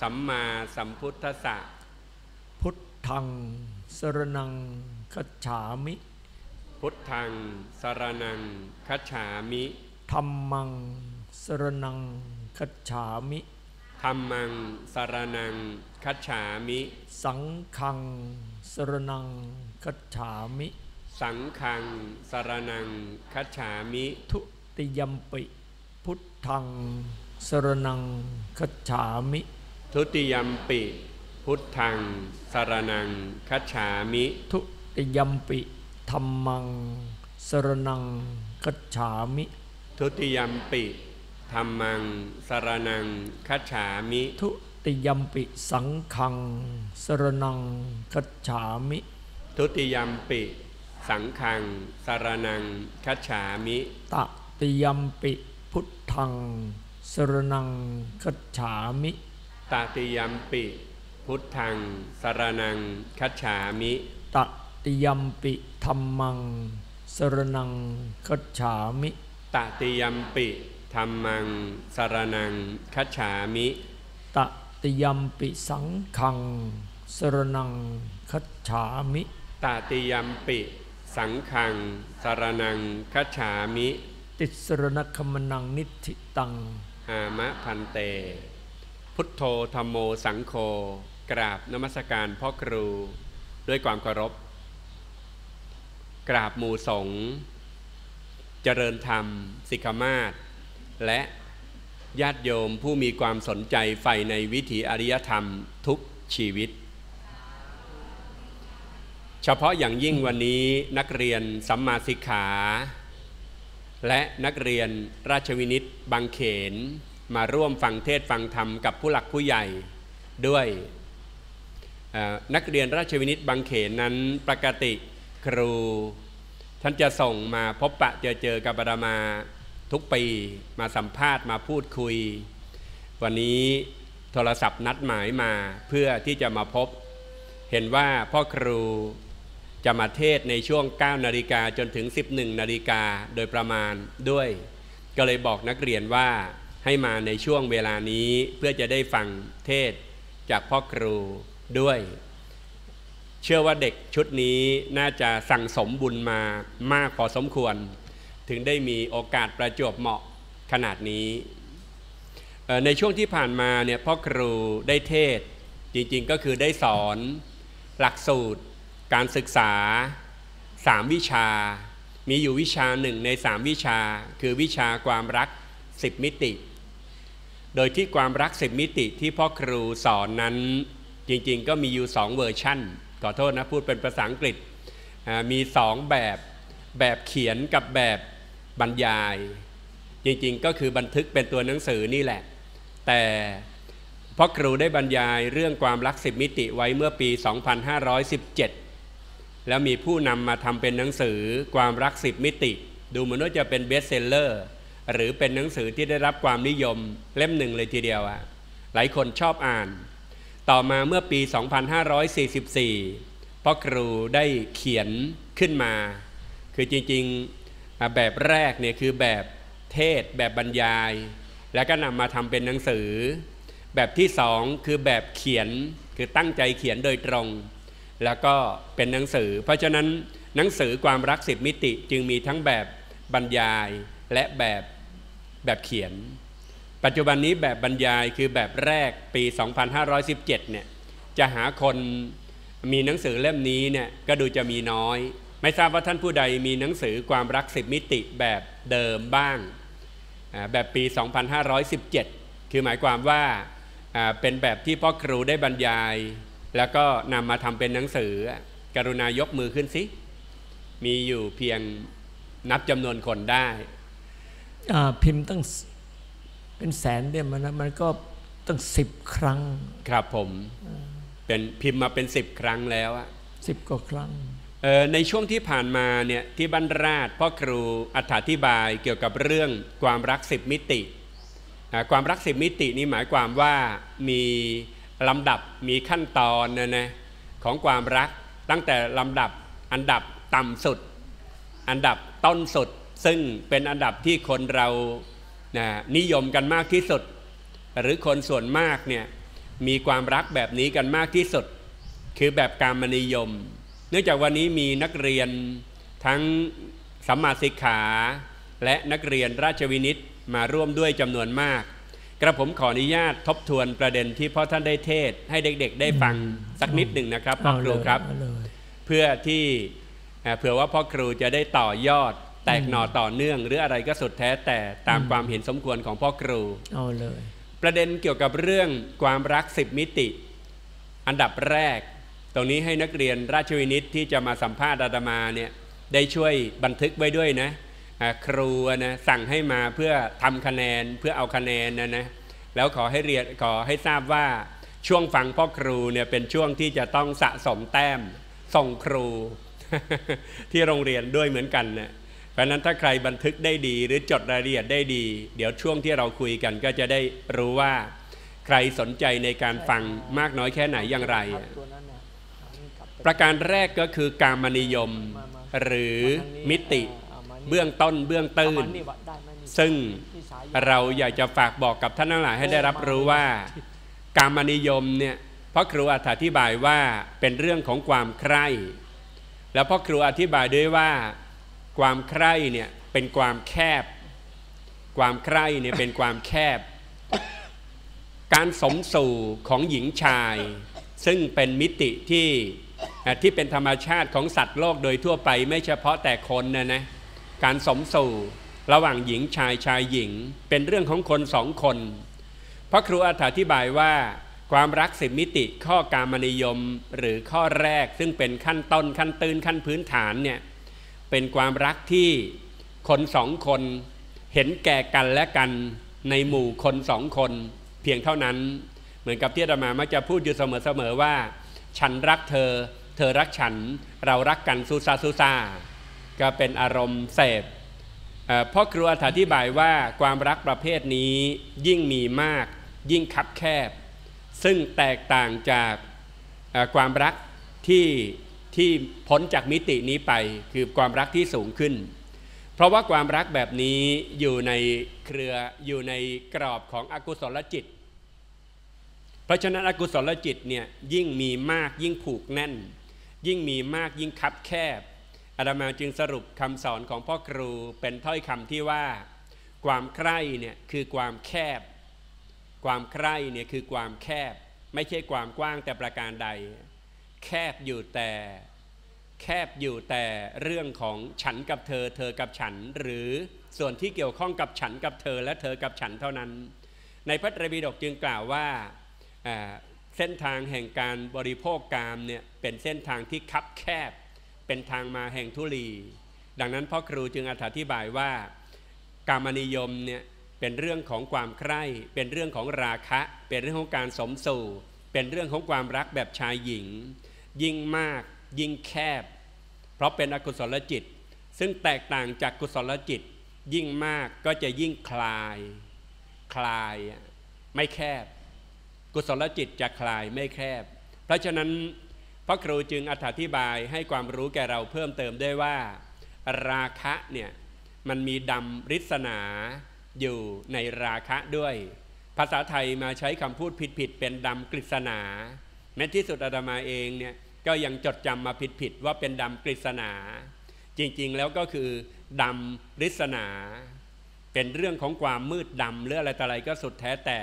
สัมมาสัมพุทธัสสะพุทธังสรนังคัจฉามิ พุทธังสรนังคัจฉามิธัมมังสรนังคัจฉามิธัมมังสรนังคัจฉามิ สังฆังสรนังคัจฉามิ สังฆังสรนังคัจฉามิ ทุติยมปิ พุทธังสรนังคัจฉามิ ทุติยมปิ พุทธังสรนังคัจฉามิ ทุติยมปิธัมมังสรนังคัจฉามิ ทุติยมปิธัมมังสรนังคัจฉามิ ทุติยมปิ สังฆังสรนังคัจฉามิทุติยมปิสังฆังสรนังคัจฉามิ ตติยมปิพุทธังสรนังคัจฉามิ ตติยมปิ พุทธังสรนังคัจฉามิตติยมปิธัมมังสรนังคัจฉามิตติยมปิธัมมังสรนังคัจฉามิตติยมปิ สังฆังสรนังคัจฉามิตติยมปิสังฆังสรนังคัจฉามิ ติสรณคมนังนิธิตัง อามะพันเต พุทโธธรรมโมสังโฆกราบนมัสการพ่อครูด้วยความเคารพ กราบหมู่สงฆ์เจริญธรรม สิกขมาศและญาติโยมผู้มีความสนใจใฝ่ในวิถีอริยธรรมทุกชีวิต เฉพาะอย่างยิ่งวันนี้นักเรียนสัมมาสิกขา และนักเรียนราชวินิตบางเขน มาร่วมฟังเทศฟังธรรมกับผู้หลักผู้ใหญ่ด้วยนักเรียนราชวินิตบางเขนนั้นปกติครู ท่านจะส่งมาพบปะเจอเจอกับอาตมาทุกปีมาสัมภาษณ์มาพูดคุย วันนี้โทรศัพท์นัดหมายมาเพื่อที่จะมาพบ เห็นว่าพ่อครูจะมาเทศในช่วง 9 นาฬิกาจนถึง 11 นาฬิกาโดยประมาณด้วย ก็เลยบอกนักเรียนว่า ให้มาในช่วงเวลานี้เพื่อจะได้ฟังเทศจากพ่อครูด้วย เชื่อว่าเด็กชุดนี้น่าจะสั่งสมบุญมามากพอสมควร ถึงได้มีโอกาสประจวบเหมาะขนาดนี้ ในช่วงที่ผ่านมาเนี่ยพ่อครูได้เทศจริงๆก็คือได้สอน หลักสูตร การศึกษา3วิชา มีอยู่วิชาหนึ่งใน3วิชา คือวิชาความรัก10มิติ โดยที่ความรัก10มิติที่พ่อครูสอนนั้นจริงๆ ก็มีอยู่ 2 เวอร์ชั่น ขอโทษนะ พูดเป็นภาษาอังกฤษอ่ามี 2 แบบแบบเขียนกับแบบบรรยาย จริงๆก็คือบันทึกเป็นตัวหนังสือนี่แหละ แต่พ่อครูได้บรรยายเรื่องความรัก10มิติไว้เมื่อปี 2517 แล้วมีผู้นำมาทำเป็นหนังสือความรัก10มิติ ดูเหมือนว่าจะเป็น bestseller หรือเป็นหนังสือที่ได้รับความนิยมเล่มหนึ่งเลยทีเดียวอะหลายคนชอบอ่าน ต่อมาเมื่อปี 2544พ่อครูได้เขียนขึ้นมา คือจริงๆแบบแรกเนี่ยคือแบบเทศแบบบรรยาย แล้วก็นำมาทำเป็นหนังสือ แบบที่สองคือแบบเขียนคือตั้งใจเขียนโดยตรง แล้วก็เป็นหนังสือ เพราะฉะนั้นหนังสือความรักสิบมิติจึงมีทั้งแบบบรรยายและแบบ แบบเขียน ปัจจุบันนี้แบบบรรยายคือแบบแรกปี 2517 เนี่ยจะหาคนมีหนังสือเล่มนี้เนี่ยก็ดูจะมีน้อย ไม่ทราบว่าท่านผู้ใดมีหนังสือความรักสิบมิติแบบเดิมบ้าง แบบปี 2517 คือหมายความว่าเป็นแบบที่พ่อครูได้บรรยาย แล้วก็นำมาทำเป็นหนังสือ กรุณายกมือขึ้นสิ มีอยู่เพียงนับจำนวนคนได้ พิมพ์ตั้งเป็นแสนเนี่ยมันนะมันก็ตั้งสิบครั้ง ครับผมเป็นพิมพ์มาเป็นสิบครั้งแล้วอะสิบกว่าครั้งเอ่อในช่วงที่ผ่านมาเนี่ยที่บรรราชพ่อครูอธิบายเกี่ยวกับเรื่องความรักสิบมิติอ่าความรักสิบมิตินี่หมายความว่ามีลำดับมีขั้นตอนนะนะของความรักตั้งแต่ลำดับอันดับต่ำสุด อันดับต้นสุด ซึ่งเป็นอันดับที่คนเรานะนิยมกันมากที่สุด หรือคนส่วนมากเนี่ยมีความรักแบบนี้กันมากที่สุด คือแบบการมนิยม เนื่องจากวันนี้มีนักเรียนทั้งสัมมาสิกขา และนักเรียนราชวินิตมาร่วมด้วยจำนวนมาก กระผมขออนุญาตทบทวนประเด็นที่พ่อท่านได้เทศ ให้เด็กๆ ได้ฟังสักนิดหนึ่งนะครับพ่อครูครับเอาเลยเพื่อที่เอ่อเผื่อว่าพ่อครูจะได้ต่อยอดแตกหน่อต่อเนื่อง หรืออะไรก็สุดแท้แต่ตามความเห็นสมควรของพ่อครูเอาเลย ประเด็นเกี่ยวกับเรื่องความรักสิบมิติ อันดับแรก ตรงนี้ให้นักเรียนราชวินิตที่จะมาสัมภาษณ์อาตมาเนี่ยได้ช่วยบันทึกไว้ด้วยนะอ่าครูนะสั่งให้มาเพื่อทำคะแนนเพื่อเอาคะแนนนะนะแล้วขอให้เรียนขอให้ทราบว่าช่วงฟังพ่อครูเนี่ยเป็นช่วงที่จะต้องสะสมแต้มส่งครูที่โรงเรียนด้วยเหมือนกันนะ เพราะนั้นถ้าใครบันทึกได้ดีหรือจดรายละเอียดได้ดี เดี๋ยวช่วงที่เราคุยกันก็จะได้รู้ว่าใครสนใจในการฟังมากน้อยแค่ไหนอย่างไร ประการแรกก็คือการมนิยมหรือมิติเบื้องต้นเบื้องตื้น ซึ่งเราอยากจะฝากบอกกับท่านทั้งหลายให้ได้รับรู้ว่า การมนิยมเนี่ยพราะครูอธิบายว่าเป็นเรื่องของความใคร่ แล้วพ่อครูอธิบายด้วยว่า ความใคร่เนี่ยเป็นความแคบ ความใคร่เนี่ยเป็นความแคบ การสมสู่ของหญิงชาย ซึ่งเป็นมิติที่ที่เป็นธรรมชาติของสัตว์โลกโดยทั่วไปไม่เฉพาะแต่คนนะนะการสมสู่ระหว่างหญิงชายชายหญิง เป็นเรื่องของคนสองคนเพราะครูอธิบายว่า ความรักสิบมิติข้อการมนิยมหรือข้อแรกซึ่งเป็นขั้นต้นขั้นตื้นขั้นพื้นฐานเนี่ย เป็นความรักที่คนสองคนเห็นแก่กันและกันในหมู่คนสองคนเพียงเท่านั้น เหมือนกับที่อาตมามักจะพูดอยู่เสมอๆว่า ฉันรักเธอ เธอรักฉัน เรารักกันซูซาซูซาก็เป็นอารมณ์เสพเอ่อพ่อครูอธิบายว่าความรักประเภทนี้ยิ่งมีมากยิ่งคับแคบ ซึ่งแตกต่างจากความรักที่ ที่พ้นจากมิตินี้ไปคือความรักที่สูงขึ้น เพราะว่าความรักแบบนี้อยู่ในเครืออยู่ในกรอบของอกุศลจิต เพราะฉะนั้นอกุศลจิตเนี่ยยิ่งมีมากยิ่งผูกแน่น ยิ่งมีมากยิ่งคับแคบอาตมาจึงสรุปคำสอนของพ่อครูเป็นถ้อยคำที่ว่า ความใคร่เนี่ยคือความแคบ ความใคร่เนี่ยคือความแคบ ไม่ใช่ความกว้างแต่ประการใด แคบอยู่แต่ แคบอยู่แต่เรื่องของฉันกับเธอ เธอกับฉัน หรือส่วนที่เกี่ยวข้องกับฉันกับเธอและเธอกับฉันเท่านั้น ในพระไตรปิฎกจึงกล่าวว่าอ่าเส้นทางแห่งการบริโภคกามเนี่ยเป็นเส้นทางที่คับแคบ เป็นทางมาแห่งทุลี ดังนั้นพ่อครูจึงอธิบายว่า กามนิยมเนี่ยเป็นเรื่องของความใคร่เป็นเรื่องของราคะ เป็นเรื่องของการสมสู่ เป็นเรื่องของความรักแบบชายหญิง ยิ่งมาก ยิ่งแคบ เพราะเป็นอกุศลจิต ซึ่งแตกต่างจากกุศลจิต ยิ่งมากก็จะยิ่งคลาย คลายไม่แคบ กุศลจิตจะคลายไม่แคบ เพราะฉะนั้นพระครูจึงอธิบายให้ความรู้แก่เราเพิ่มเติมได้วยว่า ราคะเนี่ยมันมีดำริษนาอยู่ในราคะด้วย ภาษาไทยมาใช้คำพูดผิดๆเป็นดำกฤษณาแม้ที่สุดอาตมาเองเนี่ย ก็ยังจดจำมาผิดๆว่าเป็นดำกฤษณา จริงๆแล้วก็คือดำริษนาเป็นเรื่องของความมืดดำหรืออะไรต่ออะไรก็สุดแท้แต่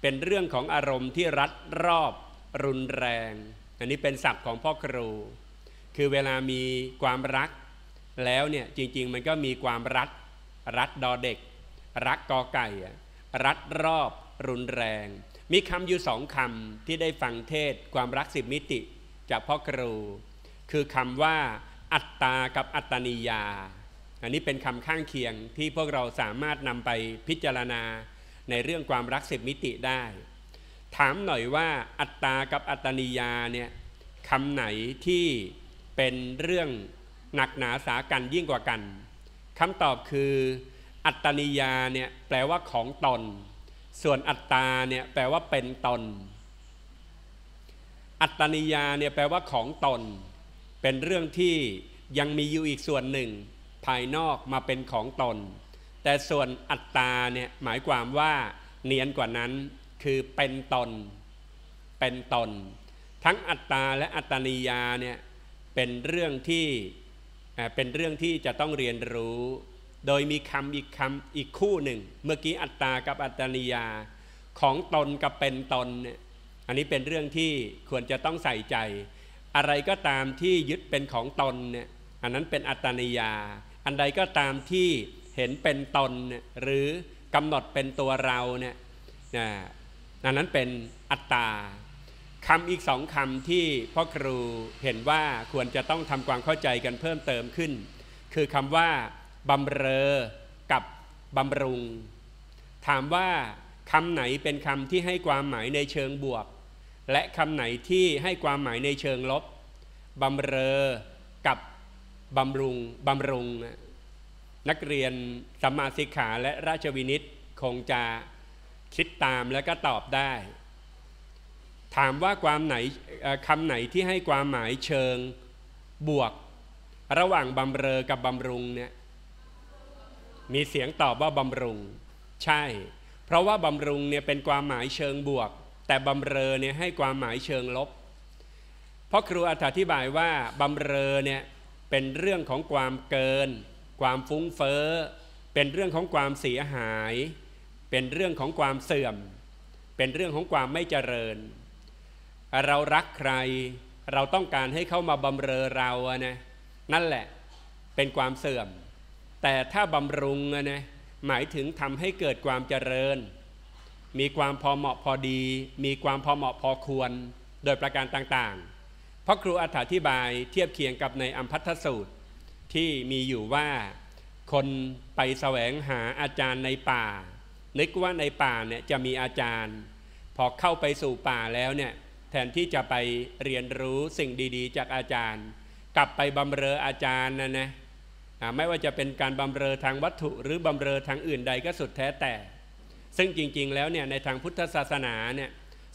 เป็นเรื่องของอารมณ์ที่รัดรอบรุนแรง อันนี้เป็นศัพท์ของพ่อครู คือเวลามีความรัก แล้วเนี่ยจริงๆมันก็มีความรัด รัดดอเด็ก รักกอไก่อะรัดรอบรุนแรง มีคำอยู่สองคำที่ได้ฟังเทศความรักสิบมิติ จากพ่อครู คือคำว่า อัตตากับอัตตนิยา อันนี้เป็นคำข้างเคียงที่พวกเราสามารถนำไปพิจารณาในเรื่องความรักสิบมิติได้ ถามหน่อยว่าอัตตากับอัตตนิยาเนี่ยคำไหนที่เป็นเรื่องหนักหนาสากันยิ่งกว่ากันคำตอบคือ อัตตนิยาเนี่ยแปลว่าของตน ส่วนอัตตาเนี่ยแปลว่าเป็นตน อัตตนิยาเนี่ยแปลว่าของตน เป็นเรื่องที่ยังมีอยู่อีกส่วนหนึ่ง ภายนอกมาเป็นของตน แต่ส่วนอัตตาเนี่ยหมายความว่าเนียนกว่านั้นคือเป็นตน เป็นตน ทั้งอัตตาและอัตตนิยาเนี่ยเป็นเรื่องที่เป็นเรื่องที่จะต้องเรียนรู้ โดยมีคำอีกคำอีกคู่หนึ่ง เมื่อกี้อัตตากับอัตตนิยาของตนกับเป็นตนเนี่ย อันนี้เป็นเรื่องที่ควรจะต้องใส่ใจ อะไรก็ตามที่ยึดเป็นของตนเนี่ยอันนั้นเป็นอัตนิยา อันใดก็ตามที่เห็นเป็นตนหรือกำหนดเป็นตัวเราเนี่ยอันนั้นเป็นอัตตาคำอีกสองคำที่พ่อครูเห็นว่าควรจะต้องทำความเข้าใจกันเพิ่มเติมขึ้น คือคำว่าบำเรอกับบำรุง ถามว่าคำไหนเป็นคำที่ให้ความหมายในเชิงบวก และคำไหนที่ให้ความหมายในเชิงลบบำเรอกับบำรุงบำรุง นักเรียนสัมมาสิกขาและราชวินิตคงจะคิดตามแล้วก็ตอบได้ ถามว่าความไหนคำไหนที่ให้ความหมายเชิงบวก ระหว่างบำเรอกับบำรุงเนี่ยมีเสียงตอบว่าบำรุง ใช่ เพราะว่าบำรุงเนี่ยเป็นความหมายเชิงบวก แต่บำเรอเนี่ยให้ความหมายเชิงลบ เพราะครูอธิบายว่าบำเรอเนี่ยเป็นเรื่องของความเกิน ความฟุ้งเฟ้อ เป็นเรื่องของความเสียหาย เป็นเรื่องของความเสื่อม เป็นเรื่องของความไม่เจริญ เรารักใคร เราต้องการให้เขามาบำเรอเราอะนะนั่นแหละเป็นความเสื่อม แต่ถ้าบำรุงอะนะหมายถึงทำให้เกิดความเจริญ มีความพอเหมาะพอดี มีความพอเหมาะพอควร โดยประการต่างๆ เพราะครูอธิบายเทียบเคียงกับในอัมพัทธสูตร ที่มีอยู่ว่าคนไปแสวงหาอาจารย์ในป่า นึกว่าในป่าเนี่ยจะมีอาจารย์ พอเข้าไปสู่ป่าแล้วเนี่ยแทนที่จะไปเรียนรู้สิ่งดีๆ จากอาจารย์ กลับไปบำเรออาจารย์นะนะไม่ว่าจะเป็นการบำเรอทางวัตถุหรือบำเรอทางอื่นใดก็สุดแท้แต่ ซึ่งจริงๆแล้วเนี่ยในทางพุทธศาสนาเนี่ย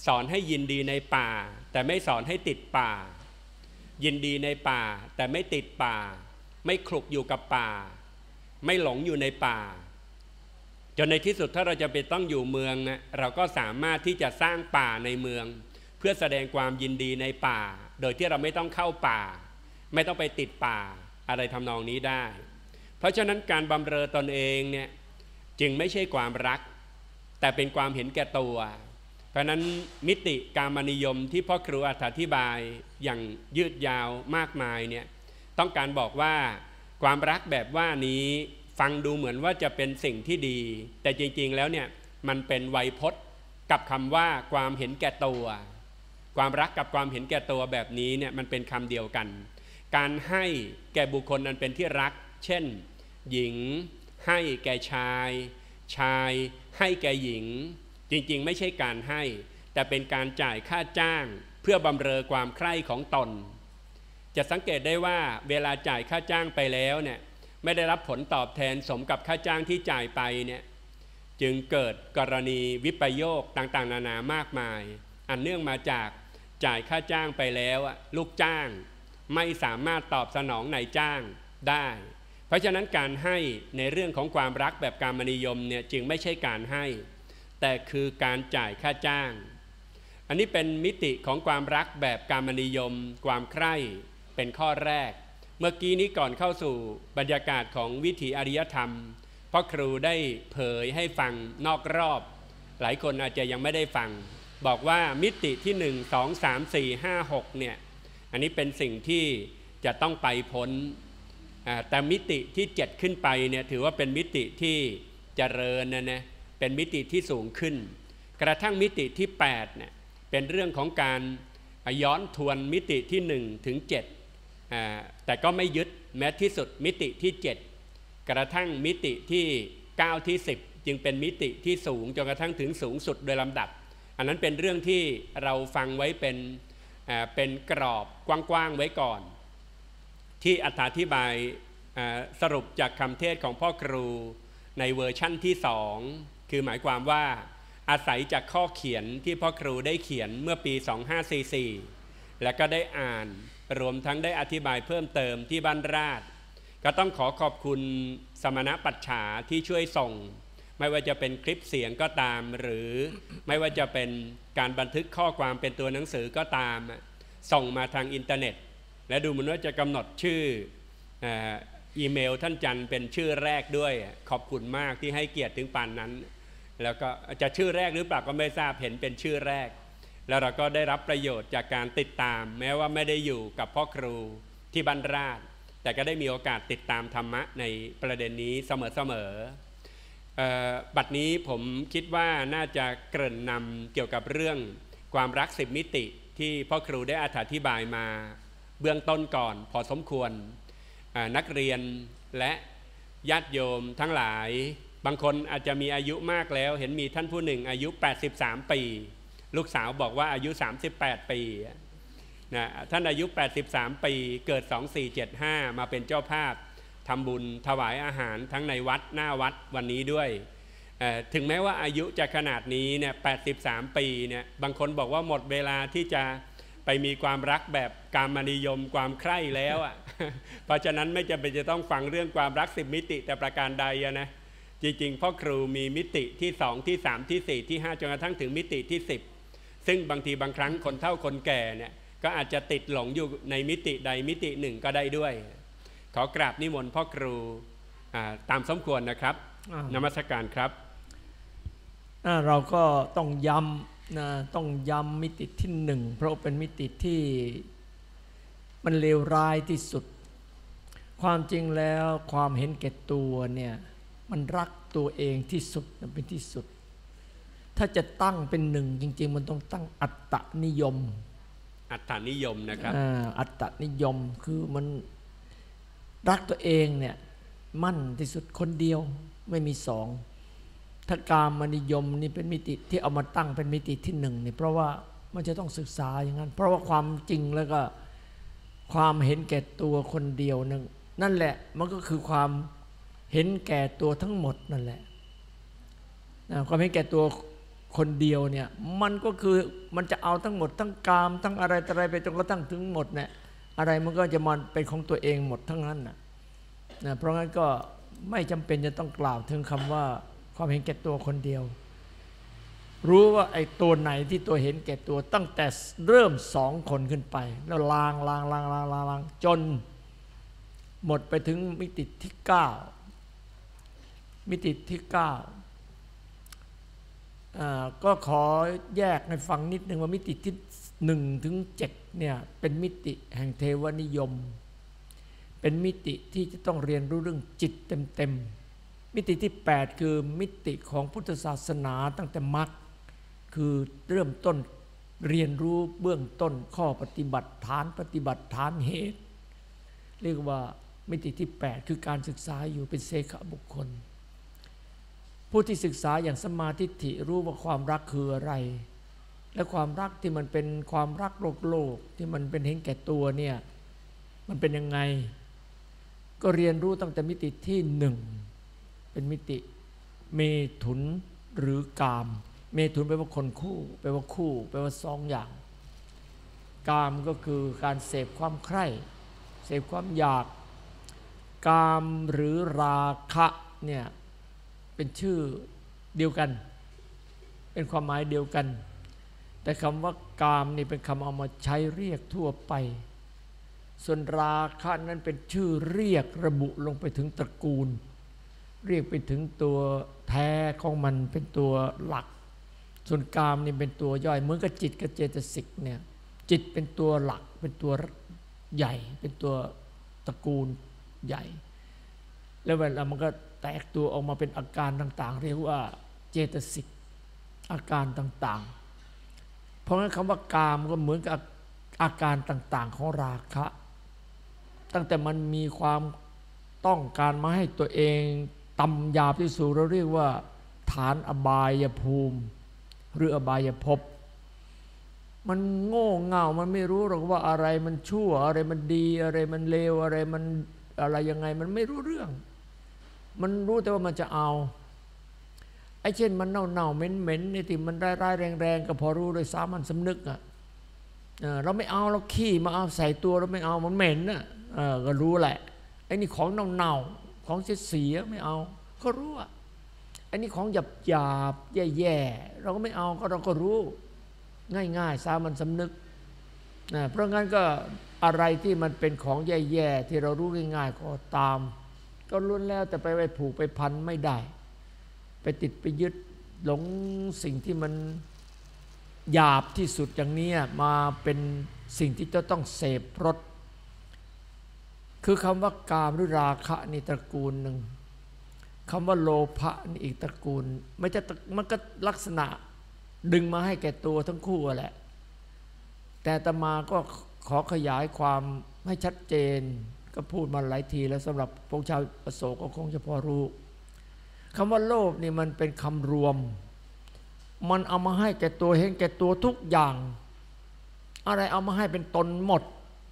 สอนให้ยินดีในป่า แต่ไม่สอนให้ติดป่า ยินดีในป่า แต่ไม่ติดป่า ไม่คลุกอยู่กับป่า ไม่หลงอยู่ในป่า จนในที่สุดถ้าเราจะไปต้องอยู่เมืองนะเราก็สามารถที่จะสร้างป่าในเมือง เพื่อแสดงความยินดีในป่า โดยที่เราไม่ต้องเข้าป่า ไม่ต้องไปติดป่าอะไรทำนองนี้ได้ เพราะฉะนั้นการบำเรอตนเองเนี่ยจึงไม่ใช่ความรัก แต่เป็นความเห็นแก่ตัว เพราะนั้นมิติการมนิยมที่พ่อครูอธิบายอย่างยืดยาวมากมายเนี่ยต้องการบอกว่าความรักแบบว่านี้ฟังดูเหมือนว่าจะเป็นสิ่งที่ดี แต่จริงๆแล้วเนี่ยมันเป็นไวยพจน์กับคำว่าความเห็นแก่ตัว ความรักกับความเห็นแก่ตัวแบบนี้เนี่ยมันเป็นคำเดียวกัน การให้แก่บุคคลนั้นเป็นที่รัก เช่น หญิง ให้แก่ชาย ชายให้แก่หญิง จริงๆ ไม่ใช่การให้ แต่เป็นการจ่ายค่าจ้าง เพื่อบำเรอความใคร่ของตน จะสังเกตได้ว่าเวลาจ่ายค่าจ้างไปแล้วเนี่ยไม่ได้รับผลตอบแทนสมกับค่าจ้างที่จ่ายไปเนี่ยจึงเกิดกรณีวิปโยคต่างๆ นานามากมาย อันเนื่องมาจากจ่ายค่าจ้างไปแล้วลูกจ้าง ไม่สามารถตอบสนองนายจ้างได้ เพราะฉะนั้นการให้ในเรื่องของความรักแบบการมนิยมเนี่ยจึงไม่ใช่การให้ แต่คือการจ่ายค่าจ้าง อันนี้เป็นมิติของความรักแบบการมนิยม ความใคร่เป็นข้อแรก เมื่อกี้นี้ก่อนเข้าสู่บรรยากาศของวิถีอริยธรรมพ่อครูได้เผยให้ฟังนอกรอบ หลายคนอาจจะยังไม่ได้ฟัง บอกว่ามิติที่ 1 2 3 4 5 6เนี่ยอันนี้เป็นสิ่งที่จะต้องไปพ้น แต่มิติที่7ขึ้นไปเนี่ยถือว่าเป็นมิติที่เจริญนะนะเป็นมิติที่สูงขึ้น กระทั่งมิติที่8เนี่ยเป็นเรื่องของการย้อนทวนมิติที่ 1 ถึง 7 แต่ก็ไม่ยึดแม้ที่สุดมิติที่ 7 กระทั่งมิติที่ 9 ที่ 10 จึงเป็นมิติที่สูงจนกระทั่งถึงสูงสุดโดยลำดับ อันนั้นเป็นเรื่องที่เราฟังไว้เป็นเป็นกรอบกว้างๆไว้ก่อน ที่อธิบายสรุปจากคำเทศของพ่อครูในเวอร์ชั่นที่สองคือหมายความว่าอาศัยจากข้อเขียนที่พ่อครูได้เขียนเมื่อปี 2544 และก็ได้อ่านรวมทั้งได้อธิบายเพิ่มเติมที่บ้านราช ก็ต้องขอขอบคุณสมณปัจฉาที่ช่วยส่ง ไม่ว่าจะเป็นคลิปเสียงก็ตาม หรือไม่ว่าจะเป็นการบันทึกข้อความเป็นตัวหนังสือก็ตาม ส่งมาทางอินเทอร์เน็ต และดูเหมือนว่าจะกำหนดชื่ออีเมลท่านจันเป็นชื่อแรกด้วยขอบคุณมากที่ให้เกียรติถึงปานนั้น แล้วก็จะชื่อแรกหรือเปล่าก็ไม่ทราบเห็นเป็นชื่อแรก แล้วเราก็ได้รับประโยชน์จากการติดตาม แม้ว่าไม่ได้อยู่กับพ่อครูที่บรรราช แต่ก็ได้มีโอกาสติดตามธรรมะในประเด็นนี้เสมอๆบัดนี้ผมคิดว่าน่าจะเกริ่นนำเกี่ยวกับเรื่องความรักสิบมิติที่พ่อครูได้อธิบายมา เบื้องต้นก่อนพอสมควรนักเรียนและญาติโยมทั้งหลาย บางคนอาจจะมีอายุมากแล้ว เห็นมีท่านผู้หนึ่งอายุ 83 ปี ลูกสาวบอกว่าอายุ 38 ปีนะท่านอายุ 83 ปีเกิด 2475 มาเป็นเจ้าภาพทำบุญถวายอาหารทั้งในวัดหน้าวัดวันนี้ด้วย ถึงแม้ว่าอายุจะขนาดนี้เนี่ย 83 ปีเนี่ย บางคนบอกว่าหมดเวลาที่จะไปมีความรักแบบ การมนิยมความใคร่แล้วอะเพราะฉะนั้นไม่จำเป็นจะต้องฟังเรื่องความรักสิบมิติแต่ประการใดนะจริงๆพ่อครูมีมิติที่สองที่สามที่สี่ที่ห้าจนกระทั่งถึงมิติที่สิบซึ่งบางทีบางครั้งคนเฒ่าคนแก่เนี่ยก็อาจจะติดหลงอยู่ในมิติใดมิติหนึ่งก็ได้ด้วย ขอกราบนิมนต์พ่อครูตามสมควรนะครับนมัสการครับเราก็ต้องย้ำนะต้องย้ำมิติที่หนึ่งเพราะเป็นมิติที่ มันเลวร้ายที่สุด ความจริงแล้วความเห็นแก่ตัวเนี่ยมันรักตัวเองที่สุดเป็นที่สุด ถ้าจะตั้งเป็นหนึ่งจริง ๆ มันต้องตั้งอัตตนิยม อัตตนิยมนะครับอัตตนิยมคือมันรักตัวเองเนี่ยมั่นที่สุดคนเดียวไม่มีสองถ้ากามมนิยมนี่เป็นมิติที่เอามาตั้งเป็นมิติที่หนึ่งนี่เพราะว่ามันจะต้องศึกษาอย่างนั้น เพราะว่าความจริงแล้วก็ ความเห็นแก่ตัวคนเดียวนึงนั่นแหละมันก็คือความเห็นแก่ตัวทั้งหมดนั่นแหละความเห็นแก่ตัวคนเดียวเนี่ยมันก็คือมันจะเอาทั้งหมดทั้งกาม ทั้งอะไรอะไรไปจนกระทั่งถึงหมดเนี่ยอะไรมันก็จะมันเป็นของตัวเองหมดทั้งนั้นนะเพราะงั้นก็ไม่จำเป็นจะต้องกล่าวถึงคำว่าความเห็นแก่ตัวคนเดียว รู้ว่าไอ้ตัวไหนที่ตัวเห็นแก่ตัวตั้งแต่เริ่มสองคนขึ้นไป แล้วลางลางลางลางลางลางจน หมดไปถึงมิติที่เก้ามิติที่เก้าก็ขอแยกให้ฟังนิดนึงว่ามิติที่หนึ่งถึงเจ็ดเนี่ยเป็นมิติแห่งเทวนิยม เป็นมิติที่จะต้องเรียนรู้เรื่องจิตเต็มๆมิติที่ 8 คือมิติของพุทธศาสนาตั้งแต่มรรค คือเริ่มต้นเรียนรู้เบื้องต้นข้อปฏิบัติฐานปฏิบัติฐานเหตุ เรียกว่ามิติที่ 8 คือการศึกษาอยู่เป็นเสขบุคคล ผู้ที่ศึกษาอย่างสมาธิิรู้ว่าความรักคืออะไร และความรักที่มันเป็นความรักโลกโลกที่มันเป็นเห็นแก่ตัวเนี่ยมันเป็นยังไง ก็เรียนรู้ตั้งแต่มิติที่หนึ่งเป็นมิติเมถุนหรือกาม เมถุนแปลว่าคนคู่แปลว่าคู่แปลว่าสองอย่าง กามก็คือการเสพความใคร่เสพความอยาก กามหรือราคะเนี่ยเป็นชื่อเดียวกัน เป็นความหมายเดียวกัน แต่คำว่ากามนี่เป็นคำเอามาใช้เรียกทั่วไป ส่วนราคะนั้นเป็นชื่อเรียกระบุลงไปถึงตระกูล เรียกไปถึงตัวแท้ของมันเป็นตัวหลัก ส่วนกามนี่เป็นตัวย่อยเหมือนกับจิตกับเจตสิกเนี่ยจิตเป็นตัวหลักเป็นตัวใหญ่ เป็นตัวตระกูลใหญ่ แล้วเวลามันก็แตกตัวออกมาเป็นอาการต่าง ๆ เรียกว่าเจตสิกอาการต่างๆ เพราะงั้นคำว่ากามก็เหมือนกับอาการต่างๆของราคะ ตั้งแต่มันมีความต้องการมาให้ตัวเองตำยาบที่สุดเราเรียกว่า ฐานอบายภูมิ หรืออบายภพมันโง่เง่ามันไม่รู้หรอกว่าอะไรมันชั่ว อะไรมันดีอะไรมันเลวอะไรมันอะไรยังไงมันไม่รู้เรื่อง มันรู้แต่ว่ามันจะเอาไอ้เช่นมันเน่าเน่าเหม็นเหม็นนี่ที่มันร้ายร้ายแรงแรงก็พอรู้โดยสามัญสำนึกอะเราไม่เอาเราขี้มาเอาใส่ตัวเราไม่เอามันเหม็นอะก็รู้แหละไอ้นี่ของเน่าเน่าของเสียไม่เอา ก็รู้ว่าไอันนี้ของหยาบหยาบแย่ๆเราก็ไม่เอาก็เราก็รู้ ง่ายๆสามัญสำนึกนะเพราะงั้นก็อะไรที่มันเป็นของแย่ๆที่เรารู้ง่ายๆก็ตาม ก็ล้วนแล้วแต่ไปไปผูกไปพันไม่ได้ ไปติดไปยึดหลงสิ่งที่มันหยาบที่สุดอย่างนี้มาเป็นสิ่งที่จะต้องเสพรสคือคำว่ากามหรือราคะนี่ตระกูลหนึ่ง คำว่าโลภะนี่อีกตระกูล ไม่จะมันก็ลักษณะดึงมาให้แก่ตัวทั้งคู่แหละ แต่ตมาก็ขอขยายความให้ชัดเจน ก็พูดมาหลายทีแล้วสำหรับพวกชาวประโสก็คงจะพอรู้คำว่าโลภนี่มันเป็นคำรวม มันเอามาให้แก่ตัวเห็นแก่ตัวทุกอย่าง อะไรเอามาให้เป็นตนหมด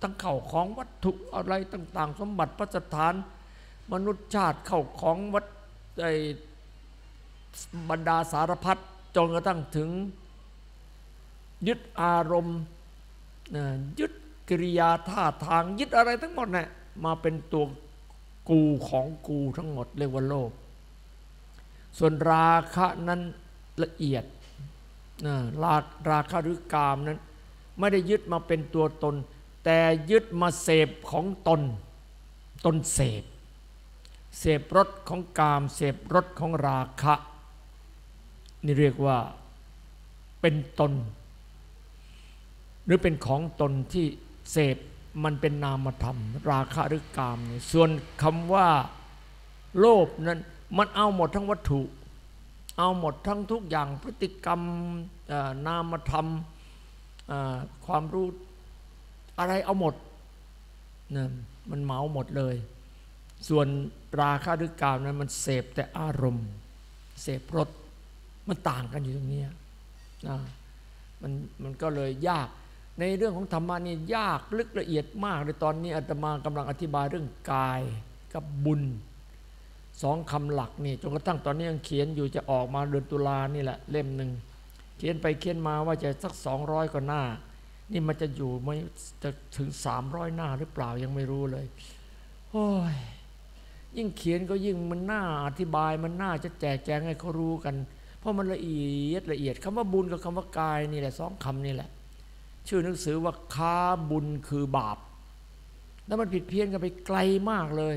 ทั้งเข่าของวัตถุอะไรต่าง ๆ สมบัติพระสถาน มนุษยชาติเข้าของวัด ไอ้บรรดาสารพัดจนกระทั่งถึงยึดอารมณ์ยึดกิริยาท่าทางยึดอะไรทั้งหมดเนี่ยมาเป็นตัวกูของกูทั้งหมดเรียกว่าโลภส่วนราคะนั้นละเอียดราราคะหรือกามนั้น ไม่ได้ยึดมาเป็นตัวตน แต่ยึดมาเสพของตน ตนเสพ เสพรสของกาม เสพรสของราคะ นี่เรียกว่าเป็นตน หรือเป็นของตนที่เสพมันเป็นนามธรรม ราคะหรือกามนี่ส่วนคำว่าโลภนั้นมันเอาหมดทั้งวัตถุ เอาหมดทั้งทุกอย่างพฤติกรรมนามธรรมความรู้อะไรเอาหมดนะมันเหมาหมดเลย ส่วน ราคะหรือกามนั้นมันเสพแต่อารมณ์ เสพรสมันต่างกันอยู่ตรงนี้นะมันมันก็เลยยากในเรื่องของธรรมะนี่ยากลึกละเอียดมากเลยตอนนี้อาตมากำลังอธิบายเรื่องกายกับบุญสองคำหลักนี่จนกระทั่งตอนนี้ยังเขียนอยู่จะออกมาเดือนตุลานี่แหละเล่มหนึ่งเขียนไปเขียนมาว่าจะสักสองร้อยกว่าหน้า นี่มันจะอยู่ไม่จะถึงสามร้อยหน้าหรือเปล่ายังไม่รู้เลยโอ้ย ยิ่งเขียนก็ยิ่งมันน่าอธิบายมันน่าจะแจกแจงให้เขารู้กัน เพราะมันละเอียดละเอียดคำว่าบุญกับคำว่ากายนี่แหละสองคำนี่แหละ ชื่อหนังสือว่าค้าบุญคือบาป แล้วมันผิดเพี้ยนกันไปไกลมากเลย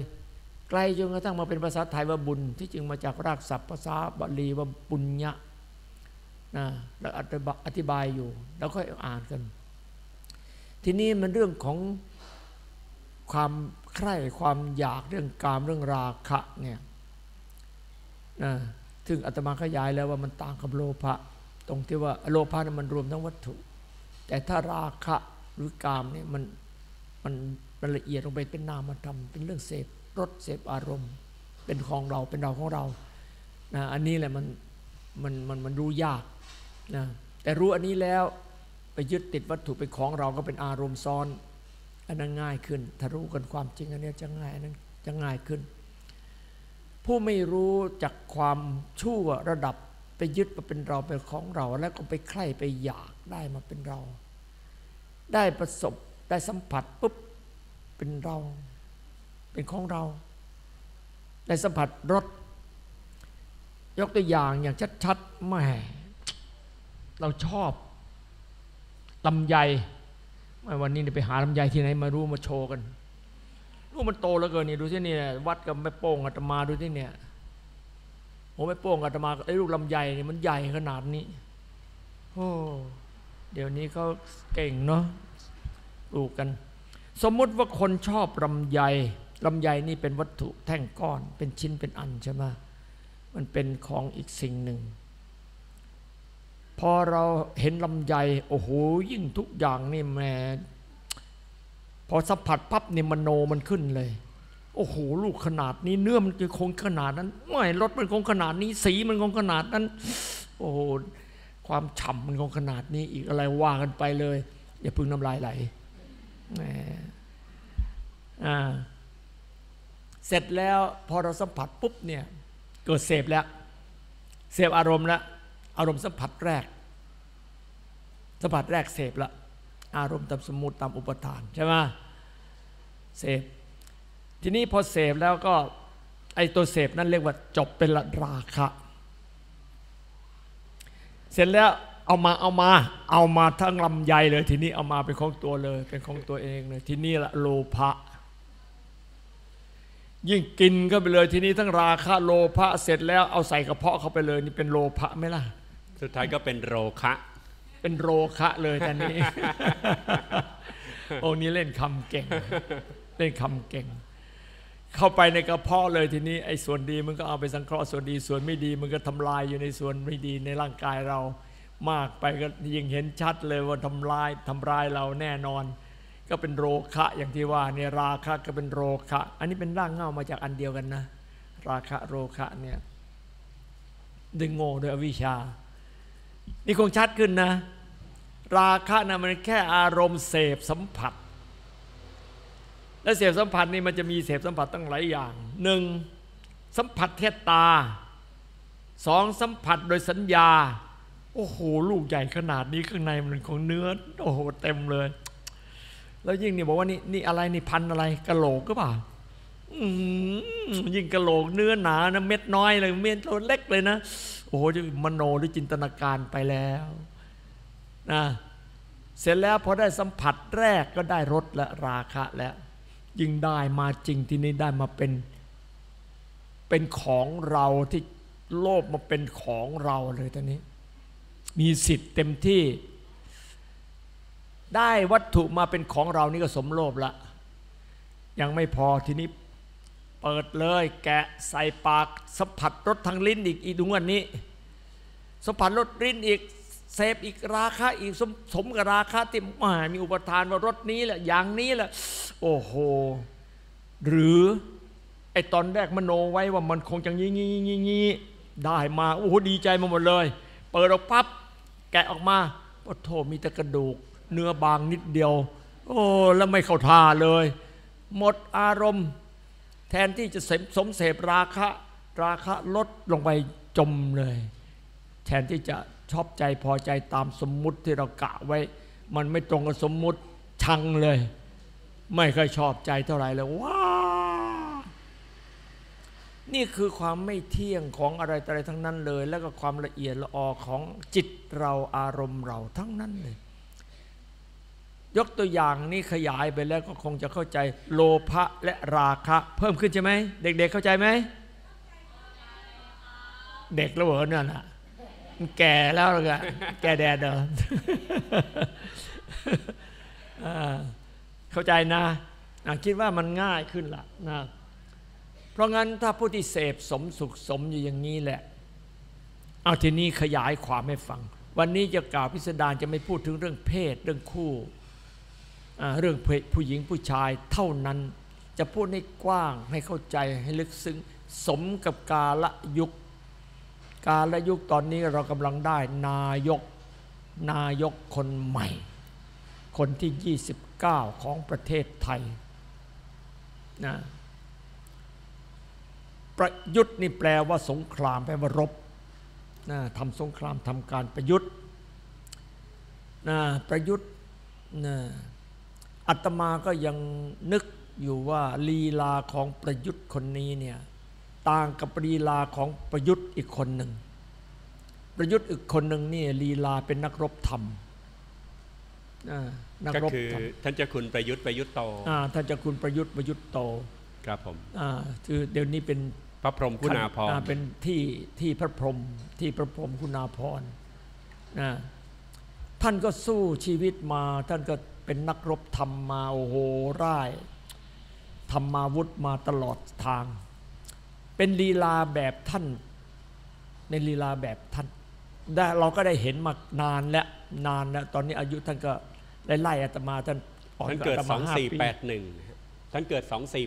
ไกลจนกระทั่งมาเป็นภาษาไทยว่าบุญ ที่จึงมาจากรากศัพท์ภาษาบาลีว่าบุญญะนะแล้วอธิบายอยู่ แล้วค่อยอ่านกัน ทีนี้มันเรื่องของความ ใคร่ความอยากเรื่องกามเรื่องราคะเนี่ยนะซึ่งอาตมาขยายแล้วว่ามันต่างกับโลภะตรงที่ว่าโลภะนั้นมันรวมทั้งวัตถุ แต่ถ้าราคะหรือกามเนี่ยมันมันมันละเอียดลงไปเป็นนามธรรมเป็นเรื่องเสพรสเสพอารมณ์ เป็นของเราเป็นเราของเรานะอันนี้แหละมันมันมันมันรู้ยากนะแต่รู้อันนี้แล้วไปยึดติดวัตถุเป็นของเราก็เป็นอารมณ์ซ้อน อันนั้นง่ายขึ้น ถ้ารู้กันความจริงอันนี้จะง่ายอันนั้นจะง่ายขึ้น ผู้ไม่รู้จากความชั่วระดับไปยึดมาเป็นเราเป็นของเรา แล้วก็ไปใคร่ไปอยากได้มาเป็นเรา ได้ประสบได้สัมผัสปุ๊บเป็นเรา เป็นของเรา ได้สัมผัสรสยกตัวอย่างอย่างชัดๆแม่เราชอบลำไย วันนี้ไปหาลำไยที่ไหนมารู้มาโชว์กันรู้มันโตแล้วเกินนี่ดูที่นี่วัดกับแม่โป้งอาตมาดูที่เนี่ยโอ้แม่โป้งอาตมาไอ้ลูกลำไยนี่มันใหญ่ขนาดนี้โอ้เดี๋ยวนี้เขาเก่งเนาะปลูกกัน สมมุติว่าคนชอบลำไยลำไยนี่เป็นวัตถุแท่งก้อน เป็นชิ้นเป็นอันใช่ไหมมันเป็นของอีกสิ่งหนึ่ง พอเราเห็นลำไยโอ้โหยิ่งทุกอย่างนี่แหมพอสัมผัสปั๊บนี่มโนมันขึ้นเลย โอ้โหลูกขนาดนี้เนื้อมันจะคงขนาดนั้นไม่รสมันคงขนาดนี้ สีมันคงขนาดนั้น โอ้โหความฉ่ำมันคงขนาดนี้อีกอะไรว่ากันไปเลย อย่าพึ่งน้ำลายไหลแหมอ่าเสร็จแล้วพอเราสัมผัสปุ๊บเนี่ยเกิดเสพแล้ว เสพอารมณ์แล้ว อารมณ์สัมผัสแรก สัมผัสแรกเสพละ อารมณ์ตามสมมติตามอุปทานใช่ไหมเสพทีนี้พอเสพแล้วก็ไอตัวเสพนั่นเรียกว่าจบเป็นราคะ เสร็จแล้วเอามาเอามาเอามาทั้งลำไยเลย ทีนี้เอามาเป็นของตัวเลย เป็นของตัวเองเลยทีนี้ละโลภะยิ่งกินก็ไปเลยทีนี้ทั้งราคะโลภะเสร็จแล้วเอาใส่กระเพาะเข้าไปเลย นี่เป็นโลภะไหมล่ะ สุดท้ายก็เป็นโรคะเป็นโรคะเลยแต่นี้ องค์นี้เล่นคำเก่ง เล่นคำเก่ง เข้าไปในกระเพาะเลยทีนี้ไอ้ส่วนดีมันก็เอาไปสังเคราะห์ส่วนดี ส่วนไม่ดีมันก็ทำลายอยู่ในส่วนไม่ดีในร่างกายเรามากไปก็ยิ่งเห็นชัดเลยว่าทำลายทำลายเราแน่นอน ก็เป็นโรคะอย่างที่ว่าเนี่ยราคะก็เป็นโรคะ อันนี้เป็นร่างเงามาจากอันเดียวกันนะ ราคะโรคะเนี่ยดึงโง่โดยอวิชชา นี่คงชัดขึ้นนะ ราคะนะมันแค่อารมณ์เสพสัมผัส และเสพสัมผัสนี่มันจะมีเสพสัมผัสตั้งหลายอย่างหนึ่งสัมผัสแค่ตาสองสัมผัสโดยสัญญา โอ้โห ลูกใหญ่ขนาดนี้ข้างในมันของเนื้อ โอ้โห เต็มเลย แล้วยิ่งนี่บอกว่านี่นี่อะไรนี่พันอะไรกะโหลกก็เปล่ายิ่งกะโหลกเนื้อหนานะเม็ดน้อยเลยเม็ดเล็กเลยนะ โอ้โหจะมโนหรือจินตนาการไปแล้วนะเสร็จแล้วพอได้สัมผัสแรกก็ได้รสและราคะแล้วยิ่งได้มาจริงที่นี่ได้มาเป็น เป็นของเราที่โลภมาเป็นของเราเลยตอนนี้ มีสิทธิ์เต็มที่ ได้วัตถุมาเป็นของเรานี่ก็สมโลภละ ยังไม่พอทีนี้ เปิดเลย แกะใส่ปากสัมผัสรสทางลิ้นอีกอีดุงอันนี้สัมผัสรสลิ้นอีกเสพอีกราคาอีกสมสมกับราคาที่มามีอุปทานว่ารสนี้แหละอย่างนี้แหละ โอ้โห หรือไอตอนแรกมโนไว้ว่ามันคงจะงี้งี้งี้งี้ได้มาโอ้โหดีใจมาหมดเลย เปิดออกปั๊บแกะออกมาโอ้โถมีแต่กระดูก เนื้อบางนิดเดียว โอ้แล้วไม่เข้าท่าเลย หมดอารมณ์ แทนที่จะเสสมเสพราคะราคะลดลงไปจมเลย แทนที่จะชอบใจพอใจตามสมมุติที่เรากะไว้ มันไม่ตรงกับสมมุติชังเลย ไม่ค่อยชอบใจเท่าไหร่เลยว้านี่คือความไม่เที่ยงของอะไรออะไรทั้งนั้นเลย แล้วก็ความละเอียดละออของจิตเราอารมณ์เราทั้งนั้นเลย ยกตัวอย่างนี้ขยายไปแล้วก็คงจะเข้าใจโลภะและราคะ เพิ่มขึ้นใช่ไหมเด็กๆเข้าใจไหมเด็กแล้วเหรอเนี่ยนะแก่แล้วเลยอะแก่แดดเด้อเข้าใจนะอะคิดว่ามันง่ายขึ้นละนะเพราะงั้นถ้าผู้ที่เสพสมสุขสมอยู่อย่างนี้แหละ เอาทีนี้ขยายความให้ฟัง วันนี้จะกล่าวพิสดารจะไม่พูดถึงเรื่องเพศเรื่องคู่ เรื่องผู้หญิงผู้ชายเท่านั้น จะพูดให้กว้างให้เข้าใจให้ลึกซึ้งสมกับกาละยุค กาละยุคตอนนี้เรากำลังได้นายกนายกคนใหม่ คนที่ 29 ของประเทศไทยนะประยุทธ์นี่แปลว่าสงครามแปลว่ารบนะทำสงครามทำการประยุทธ์นะประยุทธ์นะ อาตมาก็ยังนึกอยู่ว่าลีลาของประยุทธ์คนนี้เนี่ยต่างกับลีลาของประยุทธ์อีกคนหนึ่ง ประยุทธ์อีกคนหนึ่งนี่ลีลาเป็นนักรบธรรมนะนักก็รบคือธรรมท่านเจ้าคุณประยุทธ์ประยุทธ์โตอ่าท่านเจะคุณประยุทธ์ประยุทธ์โตครับผมอ่าคือเดี๋ยวนี้เป็นพระพรหมคุณาภรอ่ณ์เป็นที่ที่พระพรหมที่พระพรหมคุณาภรณ์นะท่านก็สู้ชีวิตมาท่านก็ เป็นนักรบทำมาโอ้โหร่ายทำมาวุธมาตลอดทาง เป็นลีลาแบบท่านในลีลาแบบท่านได้เราก็ได้เห็นมานานแล้วนานแล้วตอนนี้อายุท่านก็ไล่ๆอาตมาท่านอ่อนท่านว่าเกิดอาตมาห้าปี2481ท่านเกิด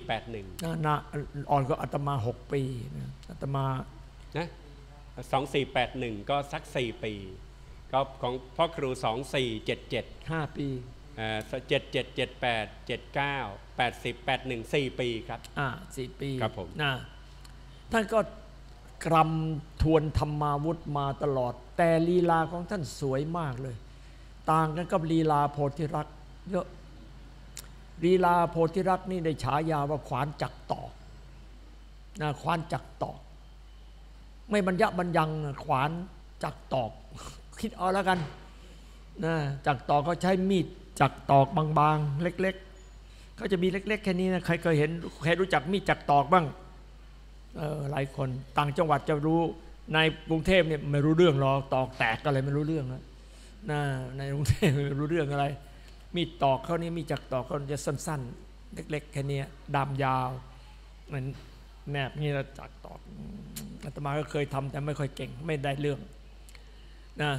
2481นะนะอ่อนก็อาตมาหกปีนะอาตมานะ2481ก็สัก4ปี ก็ของพ่อครู2477ห้าปี เอ่อ77 78 79 80 81 4ปีครับอ่าสี่ปีครับผมนะท่านก็กรำทวนธรรมาวุธมาตลอด แต่ลีลาของท่านสวยมากเลย ต่างกันกับลีลาโพธิรักษ์เยอะลีลาโพธิรักษ์นี่ได้ฉายาว่าขวานจักตอกนะขวานจักตอก ไม่บรรยะบรรยังนะขวานจักตอก คิดเอาแล้วกันนะจักตอกเขาใช้มีด จักตอกบางๆ เล็กๆเขาจะมีเล็ก ๆ แค่นี้นะใครเคยเห็นใครรู้จักมีดจักตอกบ้างเออหลายคนต่างจังหวัดจะรู้ในกรุงเทพเนี่ยไม่รู้เรื่องหรอกตอกแตกอะไรไม่รู้เรื่องนะในกรุงเทพไม่รู้เรื่องอะไร มีดตอกเขานี่มีดจักตอกเขาจะสั้น ๆ เล็กๆแค่นี้ดามยาวมันแนบนี่เราจักตอกอาตมาก็เคยทำแต่ไม่ค่อยเก่งไม่ได้เรื่องนะ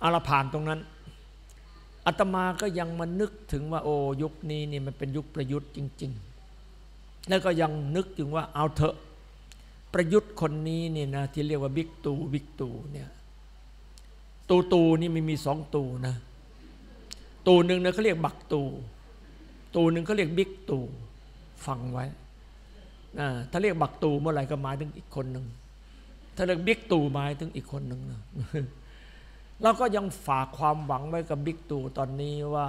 เอาละผ่านตรงนั้น อาตมาก็ยังมานึกถึงว่าโอ้ยุคนี้นี่มันเป็นยุคประยุทธ์จริง ๆ แล้วก็ยังนึกถึงว่าเอาเถอะประยุทธ์คนนี้นี่นะที่เรียกว่าบิ๊กตูบิ๊กตูเนี่ยตูตูนี่มันมีสองตูนะ ตูหนึ่งเนี่ยเขาเรียกบักตู ตูหนึ่งเขาเรียกบิ๊กตูฟังไว้นะถ้าเรียกบักตูเมื่อไหร่ก็หมายถึงอีกคนหนึ่งถ้าเรียกบิ๊กตูหมายถึงอีกคนหนึ่งนะ เราก็ยังฝากความหวังไว้กับบิ๊กตู่ตอนนี้ว่า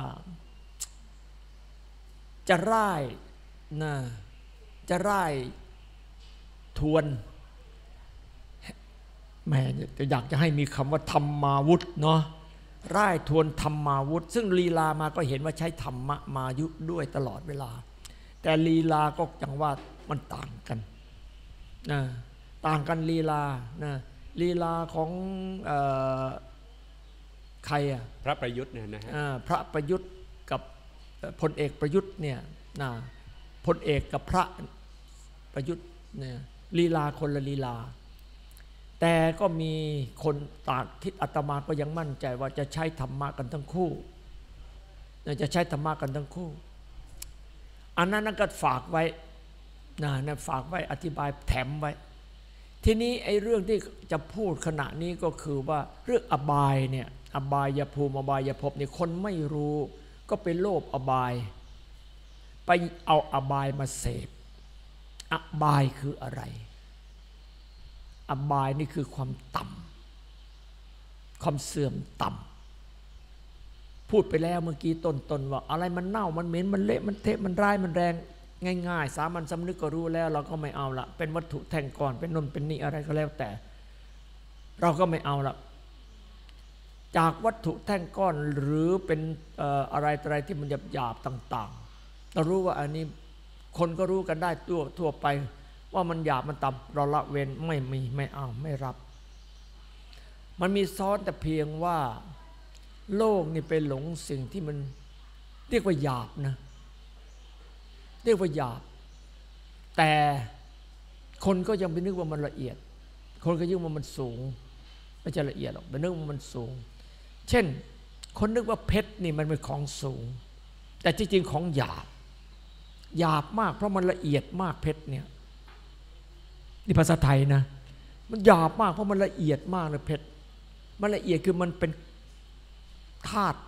จะร่ายนะจะร่ายทวนแม่จะอยากจะให้มีคำว่าธรรมาวุธเนาะร่ายทวนธรรมาวุธ ซึ่งลีลามาก็เห็นว่าใช้ธรรมะมายุด้วยตลอดเวลา แต่ลีลาก็จังว่ามันต่างกันนะต่างกันลีลานะลีลาของอ ใครอะพระประยุทธ์เนี่ยนะฮะพระประยุทธ์กับพลเอกประยุทธ์เนี่ยนะพลเอกกับพระประยุทธ์เนี่ยลีลาคนละลีลา แต่ก็มีคนต่างคิดอาตมาก็ยังมั่นใจว่าจะใช้ธรรมะกันทั้งคู่จะใช้ธรรมะกันทั้งคู่ อันนั้นนก็ฝากไว้นะนะฝากไว้อธิบายแถมไว้ ทีนี้ไอ้เรื่องที่จะพูดขณะนี้ก็คือว่าเรื่องอบายเนี่ย อบายภูมิอบายภพนี่คนไม่รู้ก็ไปโลภอบาย ไปเอาอบายมาเสพ อบายคืออะไร อบายนี่คือความต่ำความเสื่อมต่ำพูดไปแล้วเมื่อกี้ต้นๆว่า อะไรมันเน่ามันเหม็นมันเละมันเทะมันร้ายมันแรง ง่ายๆ สามัญสำนึกก็รู้แล้ว เราก็ไม่เอาละเป็นวัตถุแท่งก่อนเป็นนนเป็นนี่อะไรก็แล้วแต่ เราก็ไม่เอาละ จากวัตถุแท่งก้อนหรือเป็นอะไรอะไรที่มันหยาบหยาบต่างๆเรารู้ว่าอันนี้คนก็รู้กันได้ตัวทั่วไป ว่ามันหยาบมันต่ำเราละเว้นไม่มีไม่เอาไม่รับ มันมีซ้อนแต่เพียงว่า โลกนี่ไปหลงสิ่งที่มันเรียกว่าหยาบนะเรียกว่าหยาบ แต่คนก็ยังไปนึกว่ามันละเอียด คนก็ยิ่งว่ามันสูง ไม่ใช่ละเอียดหรอกไปนึกว่ามันสูง เช่น คนนึกว่าเพชรนี่มันเป็นของสูง แต่จริงๆของหยาบหยาบมากเพราะมันละเอียดมากเพชรเนี่ยนี่ภาษาไทยนะ มันหยาบมากเพราะมันละเอียดมากเลยเพชรมันละเอียดคือมันเป็นธาตุ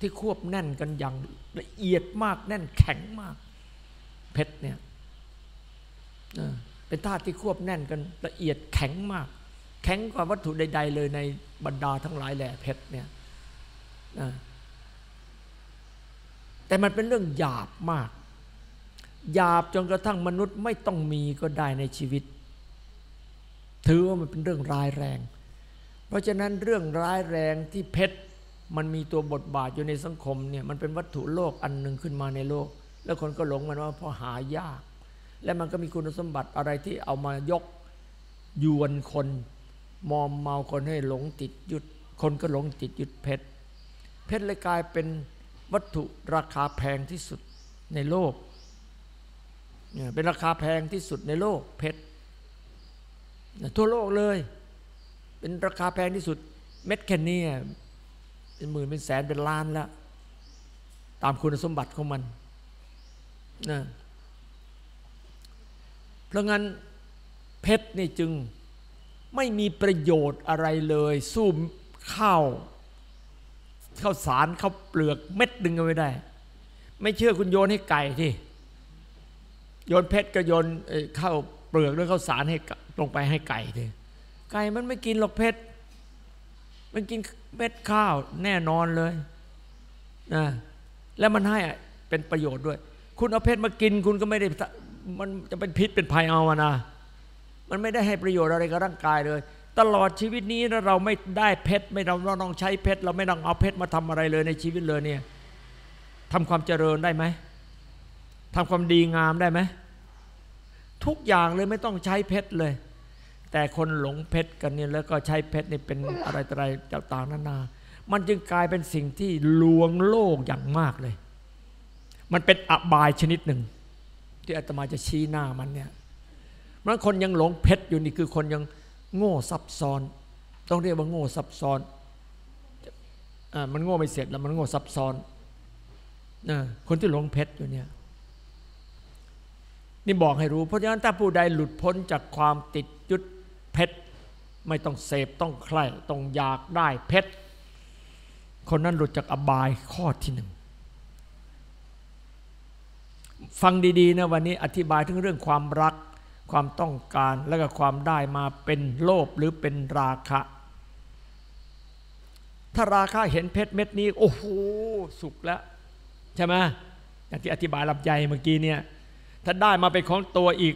ที่ควบแน่นกันอย่างละเอียดมากแน่นแข็งมาก เพชรเนี่ยเป็นธาตุที่ควบแน่นกันละเอียดแข็งมาก แข็งกว่าวัตถุใด ๆ เลยในบรรดาทั้งหลายแหล่เพชรเนี่ยนะแต่มันเป็นเรื่องหยาบมาก หยาบจนกระทั่งมนุษย์ไม่ต้องมีก็ได้ในชีวิต ถือว่ามันเป็นเรื่องร้ายแรง เพราะฉะนั้นเรื่องร้ายแรงที่เพชรมันมีตัวบทบาทอยู่ในสังคมเนี่ยมันเป็นวัตถุโลกอันหนึ่งขึ้นมาในโลก แล้วคนก็หลงมันว่าเพราะหายาก และมันก็มีคุณสมบัติอะไรที่เอามายกยวนคน มอมเมาคนให้หลงติดยึดคนก็หลงติดยึดเพชร เพชรเลยกลายเป็นวัตถุราคาแพงที่สุดในโลกเนี่ยเป็นราคาแพงที่สุดในโลกเพชรทั่วโลกเลย เป็นราคาแพงที่สุด เม็ดแค่นี้เป็นหมื่นเป็นแสนเป็นล้านแล้ว ตามคุณสมบัติของมันนะเพราะงั้นเพชรนี่จึง ไม่มีประโยชน์อะไรเลย สู้ข้าวข้าวสารข้าวเปลือกเม็ดดึงก็ไม่ได้ ไม่เชื่อคุณโยนให้ไก่ที่โยนเพชรก็โยนข้าวเปลือกด้วยข้าวสารให้ลงไปให้ไก่ที่ไก่มันไม่กินหรอกเพชรมันกินเม็ดข้าวแน่นอนเลยนะแล้วมันให้เป็นประโยชน์ด้วย คุณเอาเพชรมากินคุณก็ไม่ได้มันจะเป็นพิษเป็นภัยเอาอะนะ มันไม่ได้ให้ประโยชน์อะไรกับร่างกายเลย ตลอดชีวิตนี้เราไม่ได้เพชรไม่เราต้องใช้เพชรเราไม่ต้องเอาเพชรมาทำอะไรเลยในชีวิตเลยเนี่ยทำความเจริญได้ไหมทำความดีงามได้ไหมทุกอย่างเลยไม่ต้องใช้เพชรเลย แต่คนหลงเพชรกันเนี่ยแล้วก็ใช้เพชรนี่เป็นอะไรต่ออะไรต่างๆนานา มันจึงกลายเป็นสิ่งที่ลวงโลกอย่างมากเลย มันเป็นอบายชนิดหนึ่ง ที่อาตมาจะชี้หน้ามันเนี่ย มันคนยังหลงเพชรอยู่นี่คือคนยังโง่ซับซ้อน ต้องเรียกว่าโง่ซับซ้อนอ่ามันโง่ไม่เสร็จแล้วมันโง่ซับซ้อนนะคนที่หลงเพชรอยู่เนี่ยนี่บอกให้รู้เพราะฉะนั้นถ้าผู้ใดหลุดพ้นจากความติดยึดเพชรไม่ต้องเสพต้องใคร่ต้องอยากได้เพชรคนนั้นหลุดจากอบายข้อที่หนึ่งฟังดีๆนะวันนี้อธิบายถึงเรื่องความรัก ความต้องการและก็ความได้มาเป็นโลภหรือเป็นราคะ ถ้าราคะเห็นเพชรเม็ดนี้ โอ้โหสุขแล้ว ใช่ไหมอย่างที่อธิบายลำใหญ่เมื่อกี้เนี่ยถ้าได้มาเป็นของตัวอีก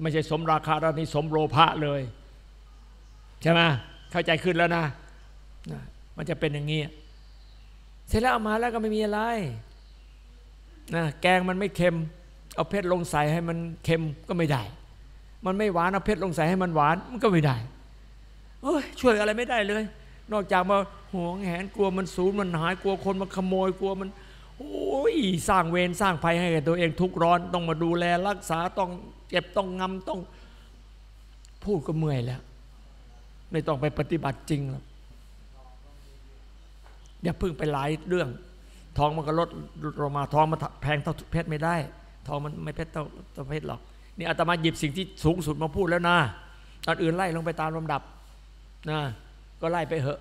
ไม่ใช่สมราคาแล้วนี่สมโลภะเลย ใช่ไหมเข้าใจขึ้นแล้วนะนะ มันจะเป็นอย่างนี้ เสร็จแล้วเอามาแล้วก็ไม่มีอะไรนะแกงมันไม่เค็ม เอาเพชรลงใส่ให้มันเค็มก็ไม่ได้ มันไม่หวานเอาเพชรลงใส่ให้มันหวานมันก็ไม่ได้โอ้ยช่วยอะไรไม่ได้เลย นอกจากมาห่วงแหนกลัวมันสูญมันหายกลัวคนมาขโมยกลัวมันโอ้ยสร้างเวรสร้างภัยให้กับตัวเองทุกร้อนต้องมาดูแลรักษาต้องเก็บต้องงำต้อง พูดก็เมื่อยแล้ว ไม่ต้องไปปฏิบัติจริงหรอกอย่าเพิ่งไปหลายเรื่อง ทองมันก็ลดลงมาทองมันแพงเท่าเพชรไม่ได้ ทองมันไม่เพชรเท่าเท่าเพชรหรอก นี่อาตมาหยิบสิ่งที่สูงสุดมาพูดแล้วนะตอนอื่นไล่ลงไปตามลำดับนะก็ไล่ไปเหอะ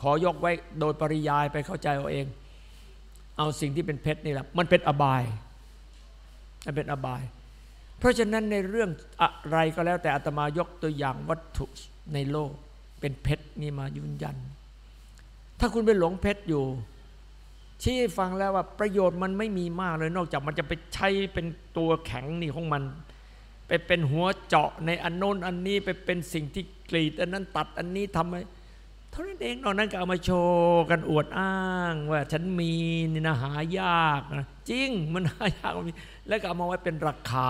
ขอยกไว้โดยปริยายไปเข้าใจเอาเอง เอาสิ่งที่เป็นเพชรนี่แหละมันเป็นอบายมันเป็นอบาย เพราะฉะนั้นในเรื่องอะไรก็แล้วแต่อาตมายกตัวอย่างวัตถุในโลก เป็นเพชรนี่มายืนยัน ถ้าคุณไปหลงเพชรอยู่ ชี้ฟังแล้วว่าประโยชน์มันไม่มีมากเลย นอกจากมันจะไปใช้เป็นตัวแข็งนี่ของมัน ไปเป็นหัวเจาะในอันโน้นอันนี้ไปเป็นสิ่งที่กรีดอันนั้นตัดอันนี้ทำไมเท่านั้นเองนอกนั้นก็เอามาโชว์กันอวดอ้างว่าฉันมีนี่นะหายากนะจริงมันหายากแล้วก็เอามาไว้เป็นราคา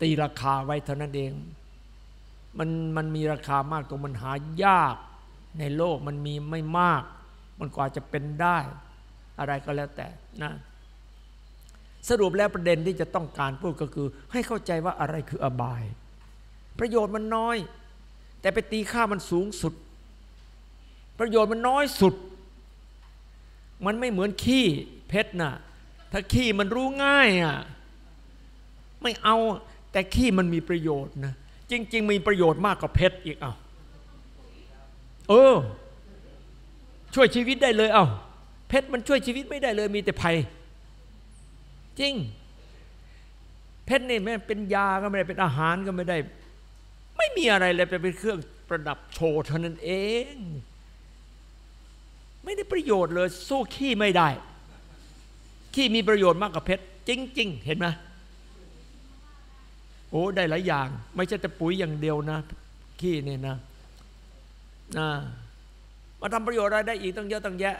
ตีราคาไว้เท่านั้นเอง มันมันมีราคามากตรงมันหายากในโลกมันมีไม่มาก มันกว่าจะเป็นได้อะไรก็แล้วแต่นะสรุปแล้วประเด็นที่จะต้องการพูดก็คือ ให้เข้าใจว่าอะไรคืออบาย ประโยชน์มันน้อย แต่ไปตีค่ามันสูงสุด ประโยชน์มันน้อยสุด มันไม่เหมือนขี้เพชรน่ะถ้าขี้มันรู้ง่ายอะไม่เอาแต่ขี้มันมีประโยชน์นะจริง ๆ มีประโยชน์มากกว่าเพชรอีกเอาเออ ช่วยชีวิตได้เลยเอาเพชรมันช่วยชีวิตไม่ได้เลยมีแต่ภัย จริง เพชรนี่ไม่เป็นยาก็ไม่ได้เป็นอาหารก็ไม่ได้ ไม่มีอะไรเลยเป็นเครื่องประดับโชว์เท่านั้นเอง ไม่ได้ประโยชน์เลย สู้ขี้ไม่ได้ ขี้มีประโยชน์มากกว่าเพชรจริง ๆ เห็นไหมโอ้ได้หลายอย่าง ไม่ใช่แต่ปุ๋ยอย่างเดียวนะ ขี้เนี่ยนะนะ มาทำประโยชน์อะไรได้อีกตั้งเยอะตั้งแยะ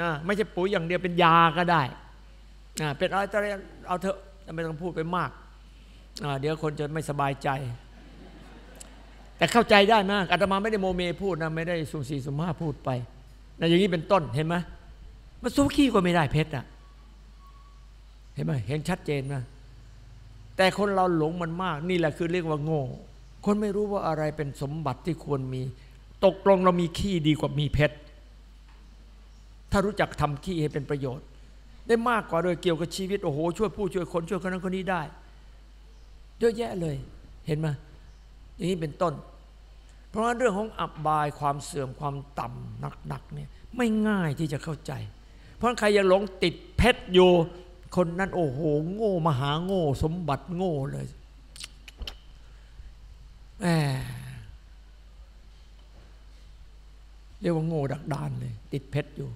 นะไม่ใช่ปุ๋ยอย่างเดียวเป็นยาก็ได้นะเป็นอะไรอะไรเอาเถอะไม่ต้องพูดไปมากนะเดี๋ยวคนจะไม่สบายใจ แต่เข้าใจได้มากอาตมาไม่ได้โมเมพูดนะไม่ได้สุ่มสี่สุ่มห้าพูดไปนะอย่างนี้เป็นต้นเห็นไหมมันสู้ขี้ก็ไม่ได้เพชรอะเห็นไหมเห็นชัดเจนนะแต่คนเราหลงมันมากนี่แหละคือเรียกว่าโง่ คนไม่รู้ว่าอะไรเป็นสมบัติที่ควรมี ตกลงเรามีขี้ดีกว่ามีเพชร ถ้ารู้จักทำขี้ให้เป็นประโยชน์ ได้มากกว่าโดยเกี่ยวกับชีวิตโอ้โหช่วยผู้ช่วยคนช่วยคนนั้นคนนี้ได้ เยอะแยะเลยเห็นไหมอย่างนี้เป็นต้น เพราะฉะนั้นเรื่องของอับบายความเสื่อมความต่ำหนักๆเนี่ยไม่ง่ายที่จะเข้าใจ เพราะใครยังหลงติดเพชรอยู่คนนั้นโอ้โหโง่มหาโง่ สมบัติโง่เลยแหม เรียกว่าโง่ดักดานเลย ติดเพชรอยู่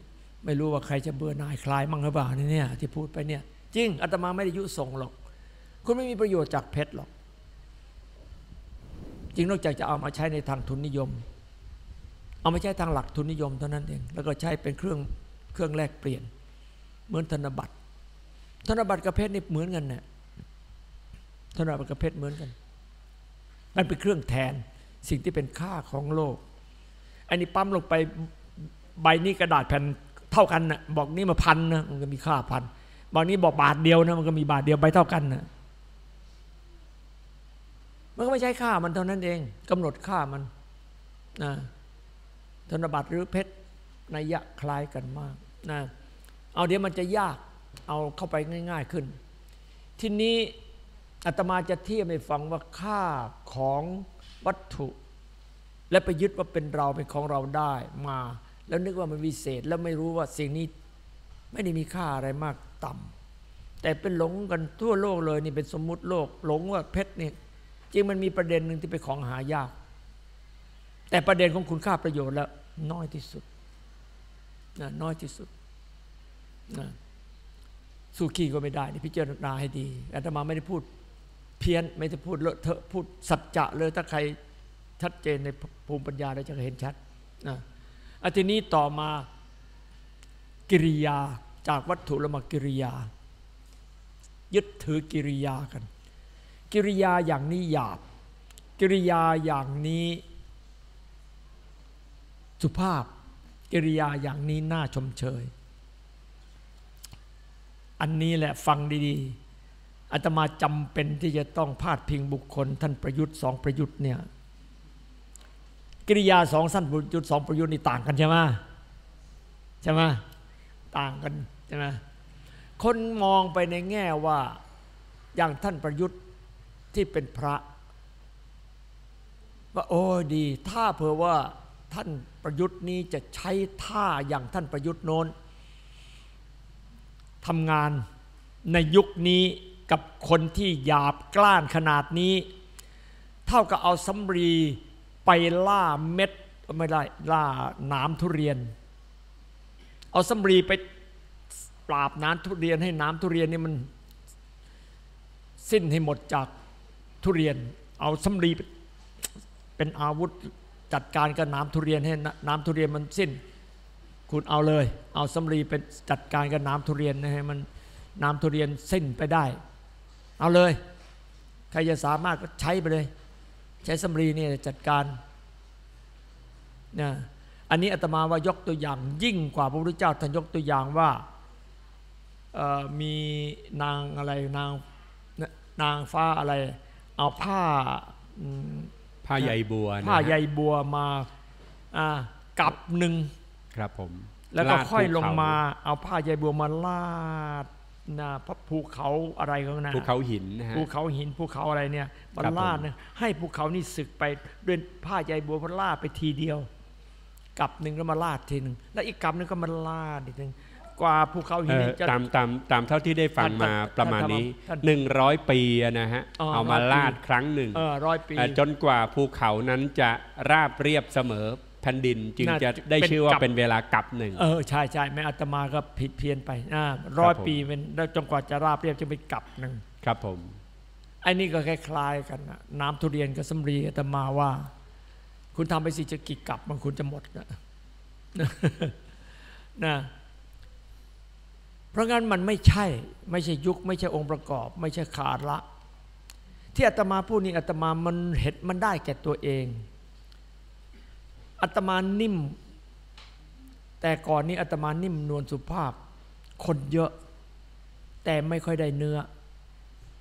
ไม่รู้ว่าใครจะเบื่อหน่ายคลายมั่งหรือเปล่านี่เนี่ยที่พูดไปเนี่ย จริงอาตมาไม่ได้ยุส่งหรอก คุณไม่มีประโยชน์จากเพชรหรอก จริงนอกจากจะเอามาใช้ในทางทุนนิยม เอามาใช้ทางหลักทุนนิยมเท่านั้นเองแล้วก็ใช้เป็นเครื่องเครื่องแลกเปลี่ยน เหมือนธนบัตร ธนบัตรกับเพชรนี่เหมือนกันเนี่ยธนบัตรกับเพชรเหมือนกันมันเป็นเครื่องแทนสิ่งที่เป็นค่าของโลก อันนี้ปั๊มลงไปใบนี้กระดาษแผ่นเท่ากันนะบอกนี่มาพันนะมันก็มีค่าพันบางนี้บอกบาทเดียวนะมันก็มีบาทเดียวใบเท่ากันนะมันก็ไม่ใช่ค่ามันเท่านั้นเองกำหนดค่ามันนะธนบัตรหรือเพชรนัยยะคล้ายกันมากนะเอาเดี๋ยวมันจะยากเอาเข้าไปง่าย ๆขึ้น ทีนี้อาตมาจะเทียบให้ฟังว่าค่าของวัตถุ และไปยึดว่าเป็นเราเป็นของเราได้มา แล้วนึกว่ามันวิเศษแล้วไม่รู้ว่าสิ่งนี้ไม่ได้มีค่าอะไรมากต่ำแต่เป็นหลงกันทั่วโลกเลยนี่เป็นสมมุติโลก หลงว่าเพชรนี่จริงมันมีประเด็นหนึ่งที่เป็นของหายาก แต่ประเด็นของคุณค่าประโยชน์แล้วน้อยที่สุดนะน้อยที่สุดนะสู้ขี้ก็ไม่ได้นี่พิจารณาให้ดีอาตมาไม่ได้พูดเพี้ยนไม่ได้พูดเลอะเทอะพูดสัจจะเลยถ้าใคร ชัดเจนในภูมิปัญญาเราจะเห็นชัดนะอันทีนี้ต่อมากิริยาจากวัตถุลมากิริยา ยึดถือกิริยากัน กิริยาอย่างนี้หยาบ กิริยาอย่างนี้สุภาพ กิริยาอย่างนี้น่าชมเชย อันนี้แหละฟังดีๆอาตมาจำเป็นที่จะต้องพาดพิงบุคคล ท่านประยุทธ์สองประยุทธ์เนี่ย กิริยาสองสั้นประยุทธ์สองประยุทธ์นี่ต่างกันใช่ไหมใช่ไหมต่างกันใช่ไหมคนมองไปในแง่ว่าอย่างท่านประยุทธ์ที่เป็นพระ ว่าโอ้ดี ถ้าเผื่อว่าท่านประยุทธ์นี้จะใช้ท่าอย่างท่านประยุทธ์โน้นทำงานในยุคนี้กับคนที่หยาบกล้านขนาดนี้ เท่ากับเอาสำรี ไปล่าเม็ดไม่ได้ล่านามทุเรียน เอาสำรีไปปราบน้ำทุเรียนให้น้ำทุเรียนนี่มันสิ้นให้หมดจากทุเรียน เอาสำรีเป็นอาวุธจัดการกับน้ำทุเรียนให้น้ำทุเรียนมันสิ้น คุณเอาเลย เอาสำรีเป็นจัดการกับน้ำทุเรียนให้มันน้ำทุเรียนสิ้นไปได้ เอาเลย ใครจะสามารถก็ใช้ไปเลย ใช้สำรีนี่จัดการนะอันนี้อาตมาว่ายกตัวอย่างยิ่งกว่าพระพุทธเจ้าท่านยกตัวอย่างว่ามีนางอะไรนางนางฟ้าอะไร เอาผ้าผ้าใยบัวผ้าใยบัวมากับหนึ่งครับผมแล้วก็ค่อยลงมาเอาผ้าใยบัวมาลาด นะพระภูเขาอะไรก็นะภูเขาหินนะฮะภูเขาหินภูเขาอะไรเนี่ยมาลาดนะให้ภูเขานี่สึกไปด้วยผ้าใยบัวมาลาดไปทีเดียวกับหนึ่งแล้วมาลาดทีหนึ่งแล้วอีกกับหนึ่งก็มาลาดอีกหนึ่งกว่าภูเขาหินตามตามตามเท่าที่ได้ฟังมาประมาณนี้หนึ่งร้อยปีนะฮะเอามาลาดครั้งหนึ่งร้อยปีจนกว่าภูเขานั้นจะราบเรียบเสมอ แผ่นดินจึงจะได้ชื่อว่าเป็นเวลากับหนึ่งเออใช่ใช่แม่อาตมาก็ผิดเพี้ยนไปร้อยปีเป็นจนกว่าจะราบเรียบจะเป็นกับหนึ่งครับผมไอ้นี่ก็คล้ายๆกันน้ำทุเรียนกับสมรีอาตมาว่า คุณทำไปสิจะกี่กับมันคุณจะหมดนะนะเพราะงั้นมันไม่ใช่ ไม่ใช่ยุค ไม่ใช่องค์ประกอบ ไม่ใช่ขาดละ ที่อาตมาพูดนี้อาตมามันเห็นมันได้แก่ตัวเอง อาตมานิ่ม แต่ก่อนนี้อาตมานิ่มนวลสุภาพ คนเยอะ แต่ไม่ค่อยได้เนื้อ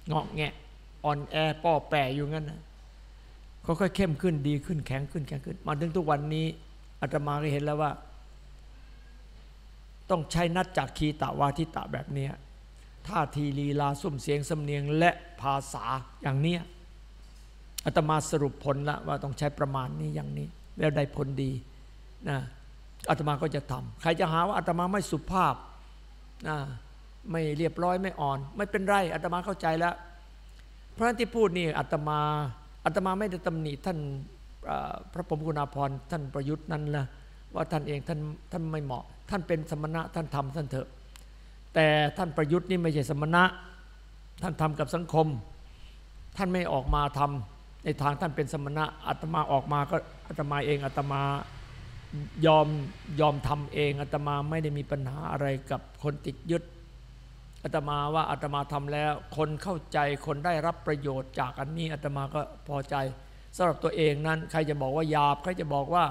เงาะแงะอ่อนแอป้อแปรอยู่งั้นนะค่อยๆเข้มขึ้นดีขึ้นแข็งขึ้นแข็งขึ้น มาถึงทุกวันนี้อาตมาก็เห็นแล้วว่า ต้องใช้นัดจากคีตะวาทิตะแบบนี้ท่าทีลีลาสุ่มเสียงสำเนียงและภาษาอย่างเนี้ยอาตมาสรุปผลล้วว่าต้องใช้ประมาณนี้อย่างนี้ แล้วได้ผลดีนะอาตมาก็จะทำใครจะหาว่าอาตมาไม่สุภาพนะไม่เรียบร้อยไม่อ่อน ไม่เป็นไรอาตมาเข้าใจแล้วเพราะที่พูดนี่อาตมาอาตมาไม่ได้ตำหนิท่านพระพรมกุณาพรท่านประยุทธ์นั้นละว่าท่านเองท่านท่านไม่เหมาะ ท่านเป็นสมณะท่านทำท่านเถอะ แต่ท่านประยุทธ์นี่ไม่ใช่สมณะ ท่านทำกับสังคม ท่านไม่ออกมาทำในทางท่านเป็นสมณะอาตมาออกมาก็ อาตมาเองอาตมายอมยอมทำเองอาตมาไม่ได้มีปัญหาอะไรกับคนติดยึดอาตมาว่าอาตมาทำแล้ว คนเข้าใจคนได้รับประโยชน์จากอันนี้อาตมาก็พอใจสำหรับตัวเองนั้น ใครจะบอกว่าหยาบ ใครจะบอกว่า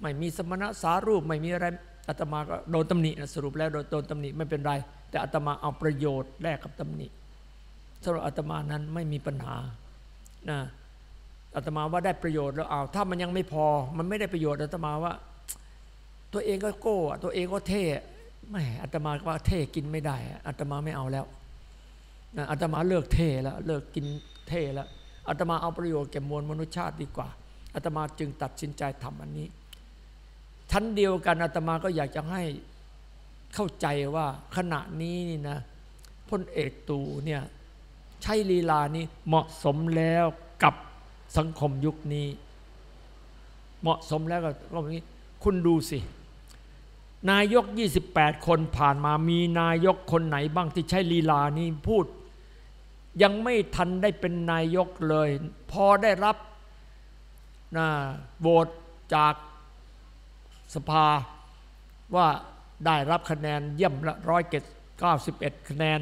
ไม่มีสมณะสารูปไม่มีอะไรอาตมาก็โดนตำหนินะสรุปแล้วโดนตำหนิไม่เป็นไร แต่อาตมาเอาประโยชน์แลกกับตำหนิสำหรับอาตมานั้นไม่มีปัญหานะ อาตมาว่าได้ประโยชน์แล้วเอาถ้ามันยังไม่พอ มันไม่ได้ประโยชน์อาตมาว่า ตัวเองก็โก้ตัวเองก็เท่แม่อาตมาว่าเท่กินไม่ได้อาตมาไม่เอาแล้วอาตมาเลิกเท่แล้วเลิกกินเท่แล้วอาตมาเอาประโยชน์แก่มวลมนุษยชาติดีกว่าอาตมาจึงตัดสินใจทำอันนี้ชั้นเดียวกันอาตมาก็อยากจะให้เข้าใจว่าขณะนี้นี่นะพลเอกตูเนี่ยใช้ลีลานี้เหมาะสมแล้วกับ สังคมยุคนี้ เหมาะสมแล้วกับก็นี้ คุณดูสิ นายก 28 คนผ่านมามีนายกคนไหนบ้างที่ใช้ลีลานี้พูด ยังไม่ทันได้เป็นนายกเลย พอได้รับนะโหวตจากสภาว่าได้รับคะแนนเยี่ยมละร้อยเก้าสิบเอ็ดคะแนน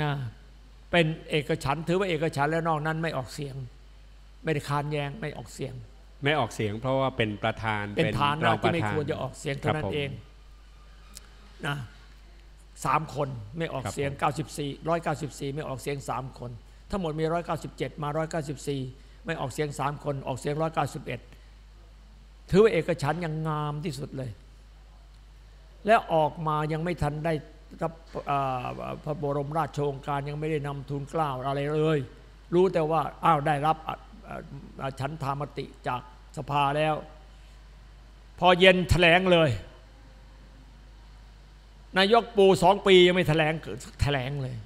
นะ เป็นเอกฉันถือว่าเอกฉันแล้วนอกนั้นไม่ออกเสียง ไม่ได้คานแยงไม่ออกเสียง ไม่ออกเสียง เพราะว่าเป็นประธานเป็นฐานรเราองปที่ระไม่ธานควรจะออกเสียงเท่านั้ครับผมนเองนะสามคนไม่ออกครับเสียงผม94 194 ไม่ออกเสียงสามคน ทั้งหมดมี 197 มา 194 ไม่ออกเสียงสามคนออกเสียง 191 ถือว่าเอกฉันท์ยังงามที่สุดเลย แล้วออกมายังไม่ทันได้รับอ่า พระบรมราชโองการยังไม่ได้นำทูลเกล้าวอะไรเลย รู้แต่ว่าอ้าวได้รับอะอะฉันทามติจากสภาแล้ว พอเย็นแถลงเลย นายกปูสองปียังไม่แถลงแถลงเลย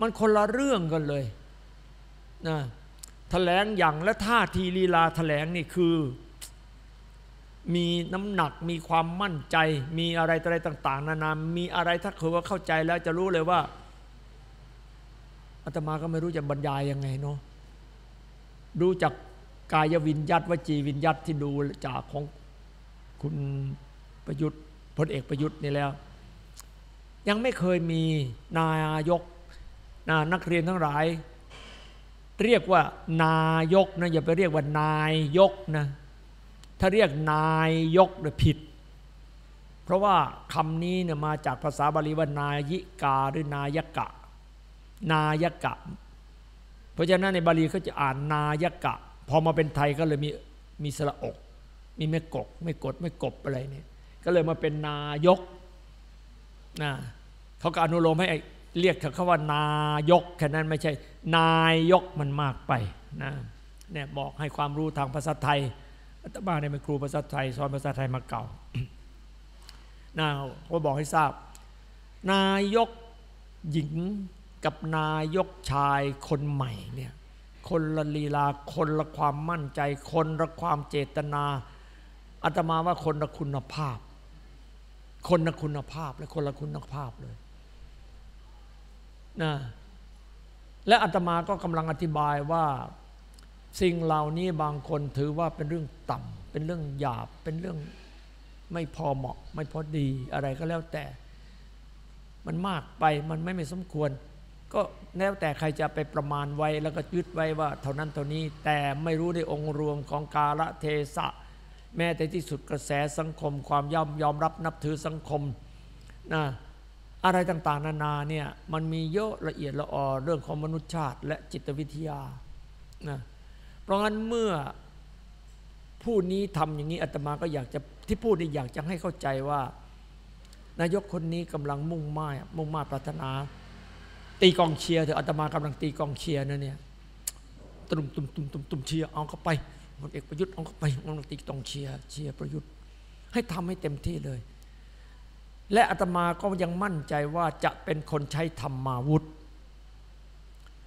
มันคนละเรื่องกันเลยนะแถลงอย่างและท่าทีลีลาแถลงนี่คือ มีน้ำหนักมีความมั่นใจ มีอะไรอะไรต่าง ๆ นานา มีอะไรถ้าคือว่าเข้าใจแล้วจะรู้เลยว่าอาตมาก็ไม่รู้จะบรรยายยังไงเนาะดูจากกายวิญญัตวจีวิญญัตที่ดูจากของคุณประยุทธ์พลเอกประยุทธ์นี่แล้ว ยังไม่เคยมีนายกนะนักเรียนทั้งหลาย เรียกว่านายกนะอย่าไปเรียกว่านายยกนะ ถ้าเรียกนายยกเนี่ยผิด เพราะว่าคำนี้เนี่ยมาจากภาษาบาลีว่านายิกาหรือนายกะ นายกะ เพราะฉะนั้นในบาลีเขาจะอ่านนายกะ พอมาเป็นไทยก็เลยมีมีสระอก มีไม่กก ไม่กดไม่กบอะไรเนี่ยก็เลยมาเป็นนายกนะเขาก็อนุโลมให้เรียกเขาว่านายกแค่นั้นไม่ใช่ นายกมันมากไปนะเนี่ยบอกให้ความรู้ทางภาษาไทย อาตมาเนี่ยเป็นครูภาษาไทยสอนภาษาไทยมาเก่านะเขาบอกให้ทราบ นายกหญิงกับนายกชายคนใหม่เนี่ยคนละลีลาคนละความมั่นใจ คนละความเจตนาอาตมาว่าคนละคุณภาพ คนละคุณภาพและคนละคุณภาพเลยนะและอาตมาก็กำลังอธิบายว่า สิ่งเหล่านี้บางคนถือว่าเป็นเรื่อง ต่ำเป็นเรื่องหยาบเป็นเรื่องไม่พอเหมาะ ไม่พอดีอะไรก็แล้วแต่ มันมากไปมันไม่ไม่สมควร ก็แล้วแต่ใครจะไปประมาณไว้แล้วก็ยึดไว้ว่า เท่านั้นเท่านี้แต่ไม่รู้ในองค์รวมของกาละเทศะ แม้แต่ที่สุดกระแสสังคม ความยอมยอมรับนับถือสังคมนะอะไรต่างๆ นานาเนี่ยมันมีเยอะละเอียดละออเรื่องของมนุษยชาติและจิตวิทยานะเพราะงั้นเมื่อ ผู้นี้ทำอย่างนี้อาตมาก็อยากจะที่พูดนี่อยากจะให้เข้าใจว่า นายกคนนี้กำลังมุ่งมา่มุ่งมา่ปรารถนา ตีกองเชียร์เถอะอาตมากำลังตีกองเชียร์นะเนี่ยตุ่มตุ่มตุ่มตุ่มตุ่มเชียร์เอาเข้าไปพลเอกประยุทธ์เอาเข้าไปกำลังตีกองเชียร์เชียร์ประยุทธ์ ให้ทำให้เต็มที่เลย และอาตมาก็ยังมั่นใจว่าจะเป็นคนใช้ธรรมาวุธ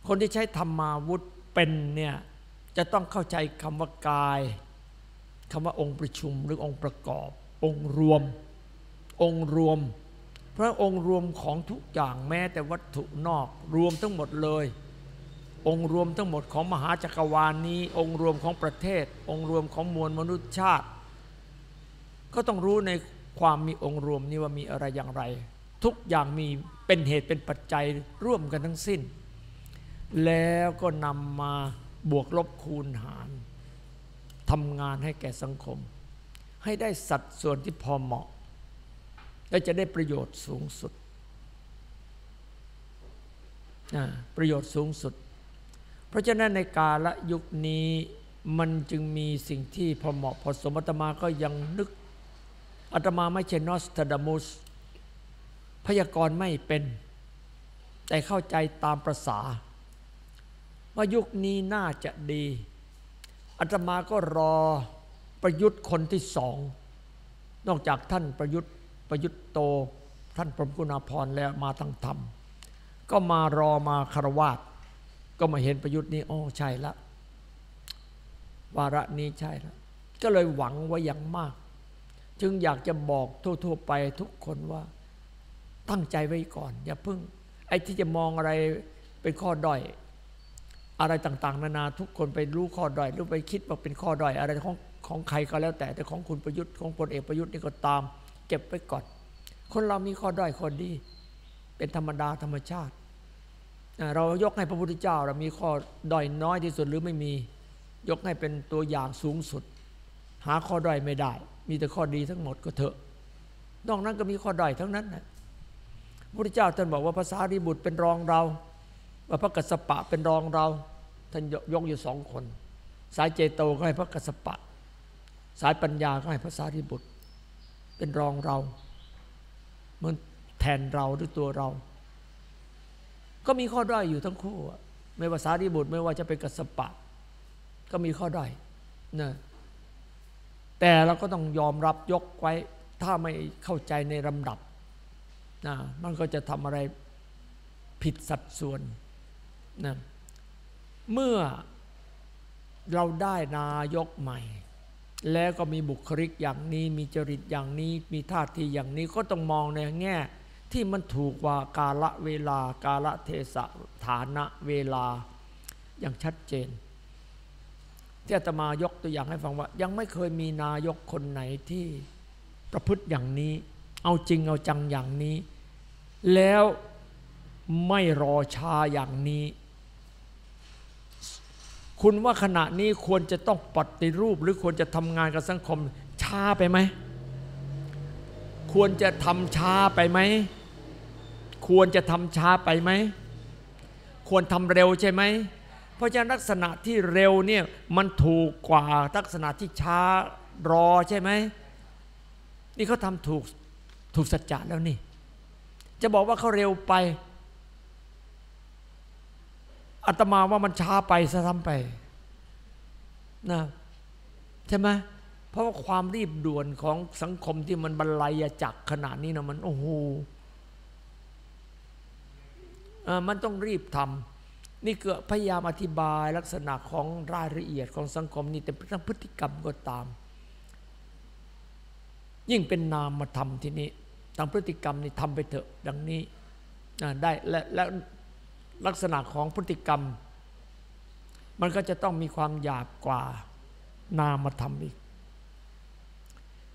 คนที่ใช้ธรรมาวุธเป็นเนี่ยจะต้องเข้าใจคำว่ากาย คำว่าองค์ประชุมหรือองค์ประกอบ องค์รวม องค์รวม พระองค์รวมของทุกอย่างแม้แต่วัตถุนอกรวมทั้งหมดเลย องค์รวมทั้งหมดของมหาจักรวาลนี้ องค์รวมของประเทศ องค์รวมของมวลมนุษยชาติ ก็ต้องรู้ในความมีองค์รวมนี้ว่ามีอะไรอย่างไร ทุกอย่างมีเป็นเหตุเป็นปัจจัยร่วมกันทั้งสิ้น แล้วก็นำมาบวกลบคูณหาร ทำงานให้แก่สังคม ให้ได้สัดส่วนที่พอเหมาะ และจะได้ประโยชน์สูงสุด ประโยชน์สูงสุด เพราะฉะนั้นในกาละยุคนี้มันจึงมีสิ่งที่พอเหมาะพอสมอาตมาก็ยังนึกอาตมาไม่ใช่นอสตาดามุสพยากรณ์ไม่เป็น แต่เข้าใจตามประษา ว่ายุคนี้น่าจะดี อาตมาก็รอประยุทธ์คนที่สอง นอกจากท่านประยุทธ์ประยุทธ์โต ท่านพรมกุณาพรแล้วมาทางธรรม ก็มารอมาคารวาสก็มาเห็นประยุทธ์นี้โอ้ใช่ละวาระนี้ใช่ละก็เลยหวังไว้อย่างมาก จึงอยากจะบอกทั่ว ๆ ไปทุกคนว่าตั้งใจไว้ก่อน อย่าเพิ่ง ไอ้ที่จะมองอะไรเป็นข้อด้อย อะไรต่างๆ นานาทุกคนไปรู้ข้อด้อยหรือไปคิดว่าเป็นข้อด้อยอะไรของของใครก็แล้วแต่แต่ของคุณประยุทธ์ของพลเอกประยุทธ์นี่ก็ตาม เก็บไว้ก่อน คนเรามีข้อด้อยข้อดี เป็นธรรมดาธรรมชาติ เรายกให้พระพุทธเจ้าเรามีข้อด้อยน้อยที่สุดหรือไม่มียกให้เป็นตัวอย่างสูงสุด หาข้อด้อยไม่ได้ มีแต่ข้อดีทั้งหมดก็เถอะนอกนั้นก็มีข้อด้อยทั้งนั้นนะพระพุทธเจ้าท่านบอกว่าภาษาริบุตรเป็นรองเรา พระกัสปะเป็นรองเรา ท่านยกอยู่สองคน สายเจโตก็ให้พระกัสปะ สายปัญญาก็ให้พระสารีบุตร เป็นรองเราเหมือนแทนเราหรือตัวเรา ก็มีข้อด้อยอยู่ทั้งคู่ไม่ว่าสารีบุตรไม่ว่าจะเป็นกัสสปะ ก็มีข้อด้อยนะแต่เราก็ต้องยอมรับยกไว้ ถ้าไม่เข้าใจในลำดับนะมันก็จะทำอะไรผิดสัดส่วน นะเมื่อเราได้นายกใหม่ แล้วก็มีบุคลิกอย่างนี้มีจริตอย่างนี้มีท่าทีอย่างนี้ก็ต้องมองในแง่ ที่มันถูกกว่ากาละเวลากาละเทศะฐานะเวลาอย่างชัดเจน ที่อาตมายกตัวอย่างให้ฟังว่า ยังไม่เคยมีนายกคนไหนที่ประพฤติอย่างนี้ เอาจริงเอาจังอย่างนี้ แล้วไม่รอช้าอย่างนี้ คุณว่าขณะนี้ควรจะต้องปฏิรูป หรือควรจะทำงานกับสังคมช้าไปไหม ควรจะทำช้าไปไหม ควรจะทำช้าไปไหม ควรทำเร็วใช่ไหม เพราะฉะนั้นลักษณะที่เร็วเนี่ยมันถูกกว่าลักษณะที่ช้ารอใช่ไหม นี่เขาทำถูกถูกสัจจะแล้วนี่ จะบอกว่าเขาเร็วไป อาตมาว่ามันช้าไปซะทำไปนะใช่ไหมเพราะว่าความรีบด่วนของสังคมที่มันบรรลัยจักขนาดนี้นะมันโอ้โหมันต้องรีบทำนี่เกิดพยายามอธิบายลักษณะของรายละเอียดของสังคมนี่แต่ทั้งพฤติกรรมก็ตาม ยิ่งเป็นนามมาทำที่นี้ทางพฤติกรรมนี่ทำไปเถอะดังนี้ได้และและ ลักษณะของพฤติกรรม มันก็จะต้องมีความหยาบกว่านามธรรมอีก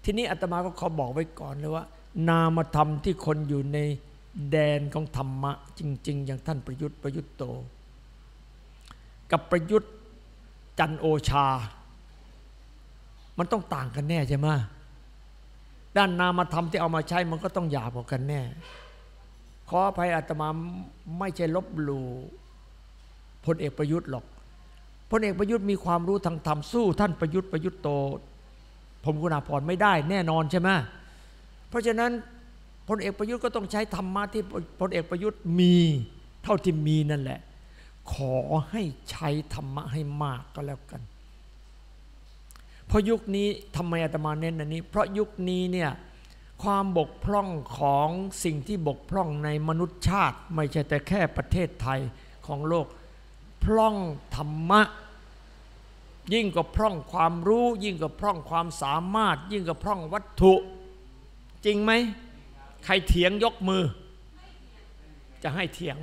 ทีนี้อาตมาก็ขอบอกไว้ก่อนเลยว่า นามธรรมที่คนอยู่ในแดนของธรรมะ จริง ๆ อย่างท่านประยุทธ์ประยุทธ์โต กับประยุทธ์จันโอชา มันต้องต่างกันแน่ใช่ไหมด้านนามธรรมที่เอามาใช้มันก็ต้องหยาบกว่ากันแน่ ขออภัยอาตมาไม่ใช่ลบหลู่พลเอกประยุทธ์หรอกพลเอกประยุทธ์มีความรู้ทางธรรมสู้ ท่านประยุทธ์ประยุทธ์โตผมกุณาพรไม่ได้แน่นอนใช่ไหมเพราะฉะนั้นพลเอกประยุทธ์ก็ต้องใช้ธรรมะที่พลเอกประยุทธ์มีเท่าที่มีนั่นแหละ ขอให้ใช้ธรรมะให้มากก็แล้วกันเพราะยุคนี้ทำไมอาตมาเน้นอันนี้ เพราะยุคนี้เนี่ย ความบกพร่องของสิ่งที่บกพร่องในมนุษยชาติ ไม่ใช่แต่แค่ประเทศไทยของโลก พร่องธรรมะ ยิ่งกว่าพร่องความรู้ ยิ่งกว่าพร่องความสามารถ ยิ่งกว่าพร่องวัตถุ จริงไหมใครเถียงยกมือ จะให้เถียง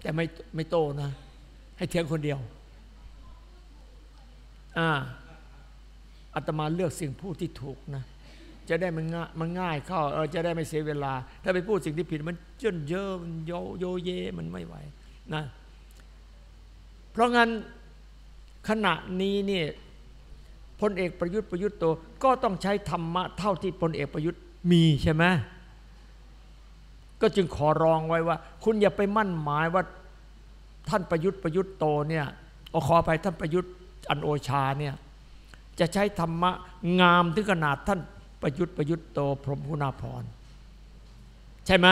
แต่ไม่ไม่โตนะ ให้เถียงคนเดียวอ่า อาตมาเลือกสิ่งพูดที่ถูกนะ จะได้มันง่ายมันง่ายเข้าเออจะได้ไม่เสียเวลา ถ้าไปพูดสิ่งที่ผิดมันเจนเยอะมันโยโยเยมันไม่ไหวนะ เพราะงั้นขณะนี้เนี่ยพลเอกประยุทธ์ประยุทธ์โตก็ต้องใช้ธรรมะเท่าที่พลเอกประยุทธ์มีใช่ไหมก็จึงขอร้องไว้ว่า คุณอย่าไปมั่นหมายว่าท่านประยุทธ์ประยุทธ์โตเนี่ยอขอไปท่านประยุทธ์อันโอชาเนี่ย จะใช้ธรรมะงามถึงขนาดท่านประยุทธ์ประยุทธ์โตพรหมคุณาภรใช่ไหม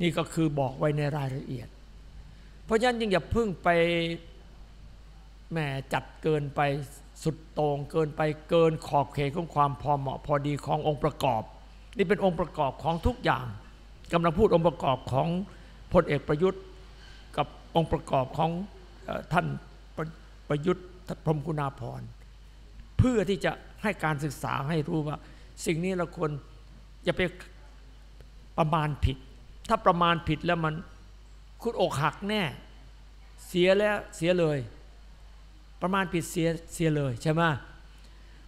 นี่ก็คือบอกไว้ในรายละเอียด เพราะฉะนั้นยังอย่าพึ่งไปแหมจัดเกินไปสุดโต่งเกินไปเกินขอบเขตของความพอเหมาะพอดีขององค์ประกอบ นี่เป็นองค์ประกอบของทุกอย่างกำลังพูดองค์ประกอบของพลเอกประยุทธ์ กับองค์ประกอบของท่านประยุทธ์พรมกุณาพร เพื่อที่จะให้การศึกษาให้รู้ว่า สิ่งนี้เราควรอย่าไปประมาณผิด ถ้าประมาณผิดแล้วมันคุณอกหักแน่ เสียแล้วเสียเลย ประมาณผิดเสียเสียเลยใช่ไหม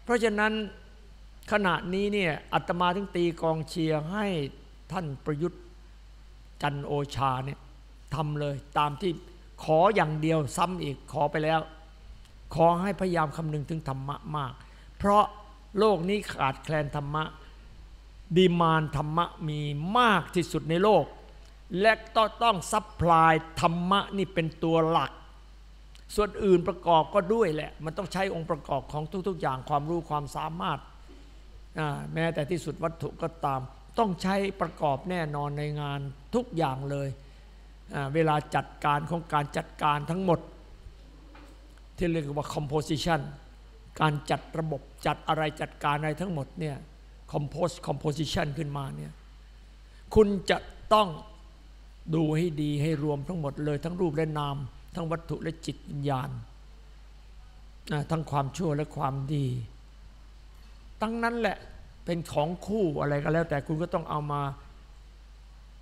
เพราะฉะนั้นขณะนี้เนี่ยอาตมาถึงตีกองเชียร์ให้ท่านประยุทธ์จันทร์โอชาเนี่ยทำเลยตามที่ขออย่างเดียวซ้ำอีกขอไปแล้ว ขอให้พยายามคำนึงถึงธรรมะมาก เพราะโลกนี้ขาดแคลนธรรมะ demand ธรรมะมีมากที่สุดในโลก และต้องต้อง supply ธรรมะนี่เป็นตัวหลัก ส่วนอื่นประกอบก็ด้วยแหละ มันต้องใช้องค์ประกอบของทุก ๆ อย่างความรู้ความสามารถ แม้แต่ที่สุดวัตถุก็ตาม ต้องใช้ประกอบแน่นอนในงานทุกอย่างเลย เวลาจัดการของการจัดการทั้งหมด ที่เรียกว่า composition การจัดระบบจัดอะไรจัดการอะไรทั้งหมดเนี่ย compose composition ขึ้นมาเนี่ยคุณจะต้องดูให้ดีให้รวมทั้งหมดเลยทั้งรูปและนาม ทั้งวัตถุและจิตวิญญาณทั้งความชั่วและความดี ตั้งนั้นแหละเป็นของคู่อะไรก็แล้ว แต่คุณก็ต้องเอามา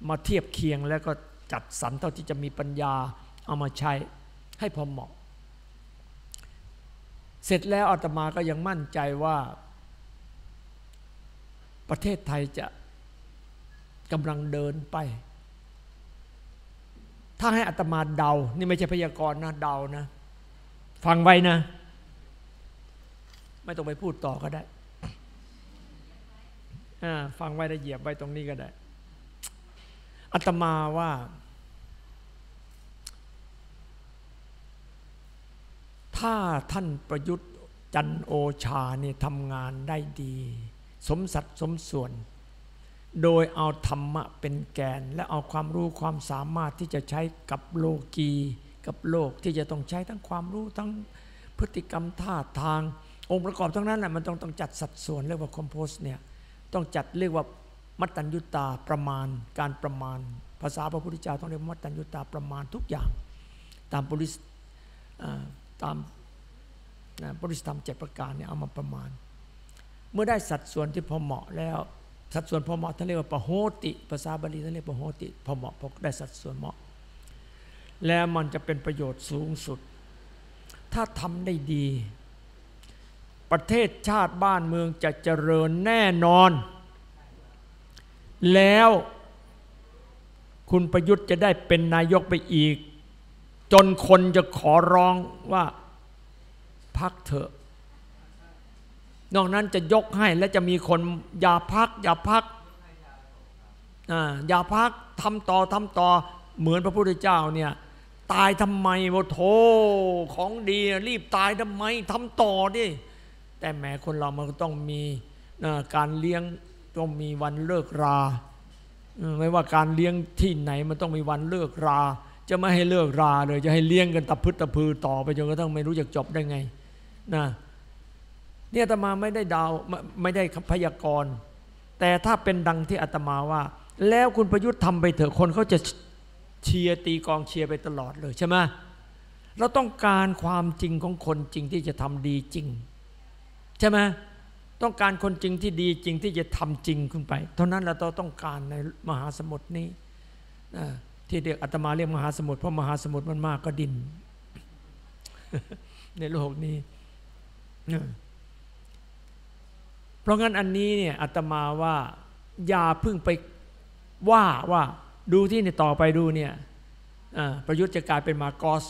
มาเทียบเคียงแล้วก็จัดสรรเท่าที่จะมีปัญญาเอามาใช้ให้พอเหมาะ เสร็จแล้วอาตมาก็ยังมั่นใจว่า ประเทศไทยจะกำลังเดินไป ถ้าให้อาตมาเดา นี่ไม่ใช่พยากรณ์นะเดานะ ฟังไว้นะ ไม่ต้องไปพูดต่อก็ได้ฟังไว้ได้เหยียบไว้ตรงนี้ก็ได้อัตมาว่า ถ้าท่านประยุทธ์จันโอชาเนี่ยทำงานได้ดี สมสัดสมส่วน โดยเอาธรรมะเป็นแกน และเอาความรู้ความสามารถที่จะใช้กับโลกีกับโลกที่จะต้องใช้ทั้งความรู้ทั้งพฤติกรรมท่าทาง องค์ประกอบทั้งนั้นแหละมันต้องต้องจัดสัดส่วนเรียกว่าคอมโพสเนี่ยต้องจัดเรียกว่ามัตตัญญุตาประมาณ การประมาณ ภาษาพระพุทธเจ้าต้องเรียกมัตตัญญุตาประมาณทุกอย่าง ตามบริส ตามบริสธรรมเจ็ดประการเนี่ยเอามาประมาณ เมื่อได้สัดส่วนที่พอเหมาะแล้ว สัดส่วนพอเหมาะท่านเรียกว่าปโหติภาษาบาลีท่านเรียกปโหติพอเหมาะพอได้สัดส่วนเหมาะ แล้วมันจะเป็นประโยชน์สูงสุด ถ้าทำได้ดี ประเทศชาติบ้านเมืองจะเจริญแน่นอน แล้วคุณประยุทธ์จะได้เป็นนายกไปอีก จนคนจะขอร้องว่าพักเถอะ นอกนั้นจะยกให้และจะมีคนอย่าพัก อย่าพักอย่าพักทำต่อทำต่อเหมือนพระพุทธเจ้าเนี่ยตายทำไมโมโทของดีรีบตายทำไมทำต่อดิแต่แหมคนเรามันก็ต้องมีการเลี้ยงต้องมีวันเลิกรา ไม่ว่าการเลี้ยงที่ไหนมันต้องมีวันเลิกรา จะไม่ให้เลิกราเลย จะให้เลี้ยงกันตะพึดตะพือต่อไปจนกระทั่งไม่รู้จะจบได้ไงนะเนี่ยอาตมาไม่ได้ดาวไม่ได้พยากรณ์ แต่ถ้าเป็นดังที่อาตมาว่า แล้วคุณประยุทธ์ทำไปเถอะคนเขาจะเชียร์ตีกองเชียร์ไปตลอดเลยใช่ไหมเราต้องการความจริงของคนจริงที่จะทำดีจริง ใช่ไหมต้องการคนจริงที่ดีจริงที่จะทำจริงขึ้นไป เท่านั้นเราต้องการในมหาสมุทรนี้ ที่เรียกอาตมาเรียกมหาสมุทรเพราะมหาสมุทรมันมากก็ดิน ในโลกนี้ เพราะงั้นอันนี้เนี่ยอาตมาว่า อย่าพึ่งไปว่าว่าดูที่เนี่ยต่อไปดูเนี่ยประยุทธ์จะกลายเป็นมาโกส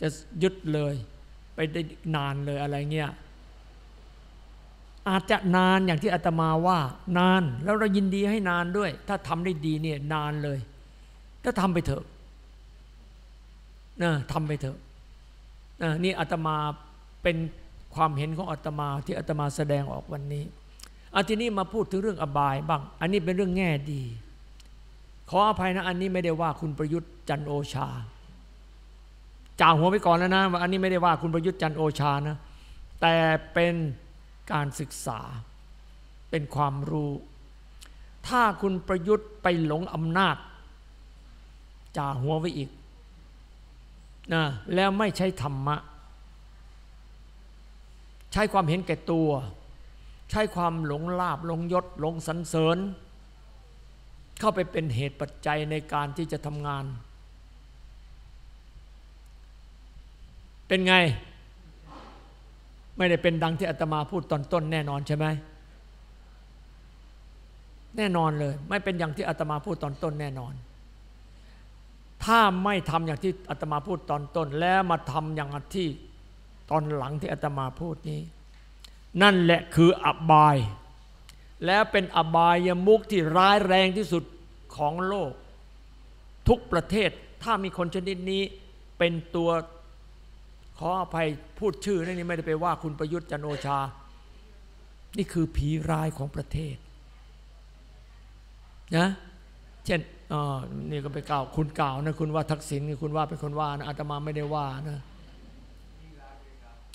จะยึดเลย ไปได้นานเลยอะไรเงี้ยอาจจะนานอย่างที่อาตมาว่านาน แล้วเรายินดีให้นานด้วย ถ้าทำได้ดีเนี่ยนานเลย ถ้าทำไปเถอะนะทำไปเถอะนะนี่อาตมาเป็นความเห็นของอาตมาที่อาตมาแสดงออกวันนี้อาทีนี้มาพูดถึงเรื่องอบายบ้าง อันนี้เป็นเรื่องแง่ดี ขออภัยนะอันนี้ไม่ได้ว่าคุณประยุทธ์จันโอชาจ่าหัวไปก่อนแล้วนะว่าอันนี้ไม่ได้ว่าคุณประยุทธ์จันโอชานะ แต่เป็นการศึกษา เป็นความรู้ ถ้าคุณประยุทธ์ไปหลงอำนาจ จ่าหัวไว้อีกนะแล้วไม่ใช้ธรรมะ ใช้ความเห็นแก่ตัว ใช้ความหลงลาบหลงยศหลงสันเสริญ เข้าไปเป็นเหตุปัจจัยในการที่จะทำงาน เป็นไง ไม่ได้เป็นดังที่อาตมาพูดตอนต้นแน่นอนใช่ไหมแน่นอนเลย ไม่เป็นอย่างที่อาตมาพูดตอนต้นแน่นอน ถ้าไม่ทำอย่างที่อาตมาพูดตอนต้น แล้วมาทำอย่างที่ตอนหลังที่อาตมาพูดนี้ นั่นแหละคืออบาย แล้วเป็นอบายมุกที่ร้ายแรงที่สุดของโลก ทุกประเทศถ้ามีคนชนิดนี้เป็นตัวขออภัยพูดชื่อนี่ไม่ได้ไปว่าคุณประยุทธ์จันโอชา นี่คือผีร้ายของประเทศนะเช่น นี่ก็ไปกล่าวคุณกล่าวนะคุณว่าทักษิณคุณว่าเป็นคนว่านะอาตมาไม่ได้ว่านะ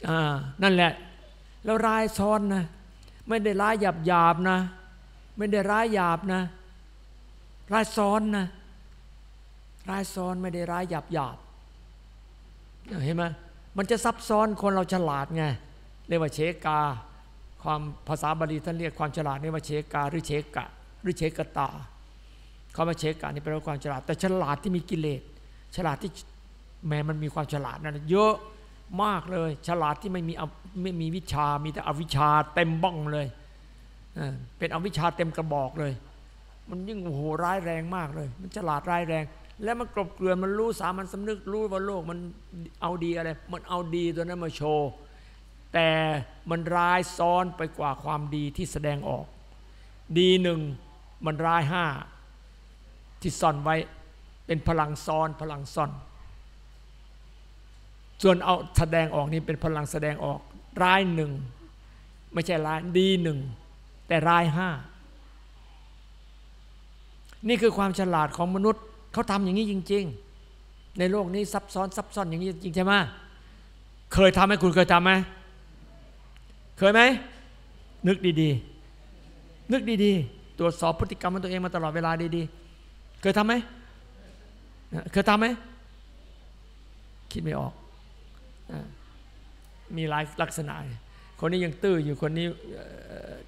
อ่านั่นแหละ แล้วร้ายซ้อนนะ ไม่ได้ร้ายหยาบหยาบนะ ไม่ได้ร้ายหยาบนะ ร้ายซ้อนนะร้ายซ้อนไม่ได้ร้ายหยาบหยาบเห็นไหมมันจะซับซ้อนคนเราฉลาดไงเรียกว่าเชกา ความภาษาบาลีท่านเรียกความฉลาดเรียกว่าเชกาหรือเชกะ หรือเชกตา เขามาเช็คกันนี่แปลว่าความฉลาด แต่ฉลาดที่มีกิเลสฉลาดที่แม้มันมีความฉลาดนั้นเยอะมากเลย ฉลาดที่ไม่มีไม่มีวิชา มีแต่อวิชาเต็มบ้องเลยเป็นอวิชาเต็มกระบอกเลย มันยิ่งโอ้โหร้ายแรงมากเลย มันฉลาดร้ายแรง แล้วมันกลบเกลื่อนมันรู้สามันสำนึกรู้ว่าโลกมันเอาดีอะไร มันเอาดีตัวนั้นมาโชว์แต่มันร้ายซ้อนไปกว่าความดีที่แสดงออก ดีหนึ่งมันร้ายห้า ที่ซ่อนไว้เป็นพลังซ้อนพลังซ่อน ส่วนเอาแสดงออกนี่เป็นพลังแสดงออก ร้ายหนึ่งไม่ใช่ร้ายดีหนึ่งแต่ร้ายห้านี่คือความฉลาดของมนุษย์เขาทำอย่างนี้จริง ๆ ในโลกนี้ซับซ้อนซับซ้อนอย่างนี้จริงใช่ไหมเคยทำไหมคุณเคยทำไหมเคยไหมนึกดีๆ นึกดีๆ ตรวจสอบพฤติกรรมของตัวเองมาตลอดเวลาดีๆ เคยทำไหมเคยทำไหมคิดไม่ออกมีหลายลักษณะ คนนี้ยังตื้ออยู่คนนี้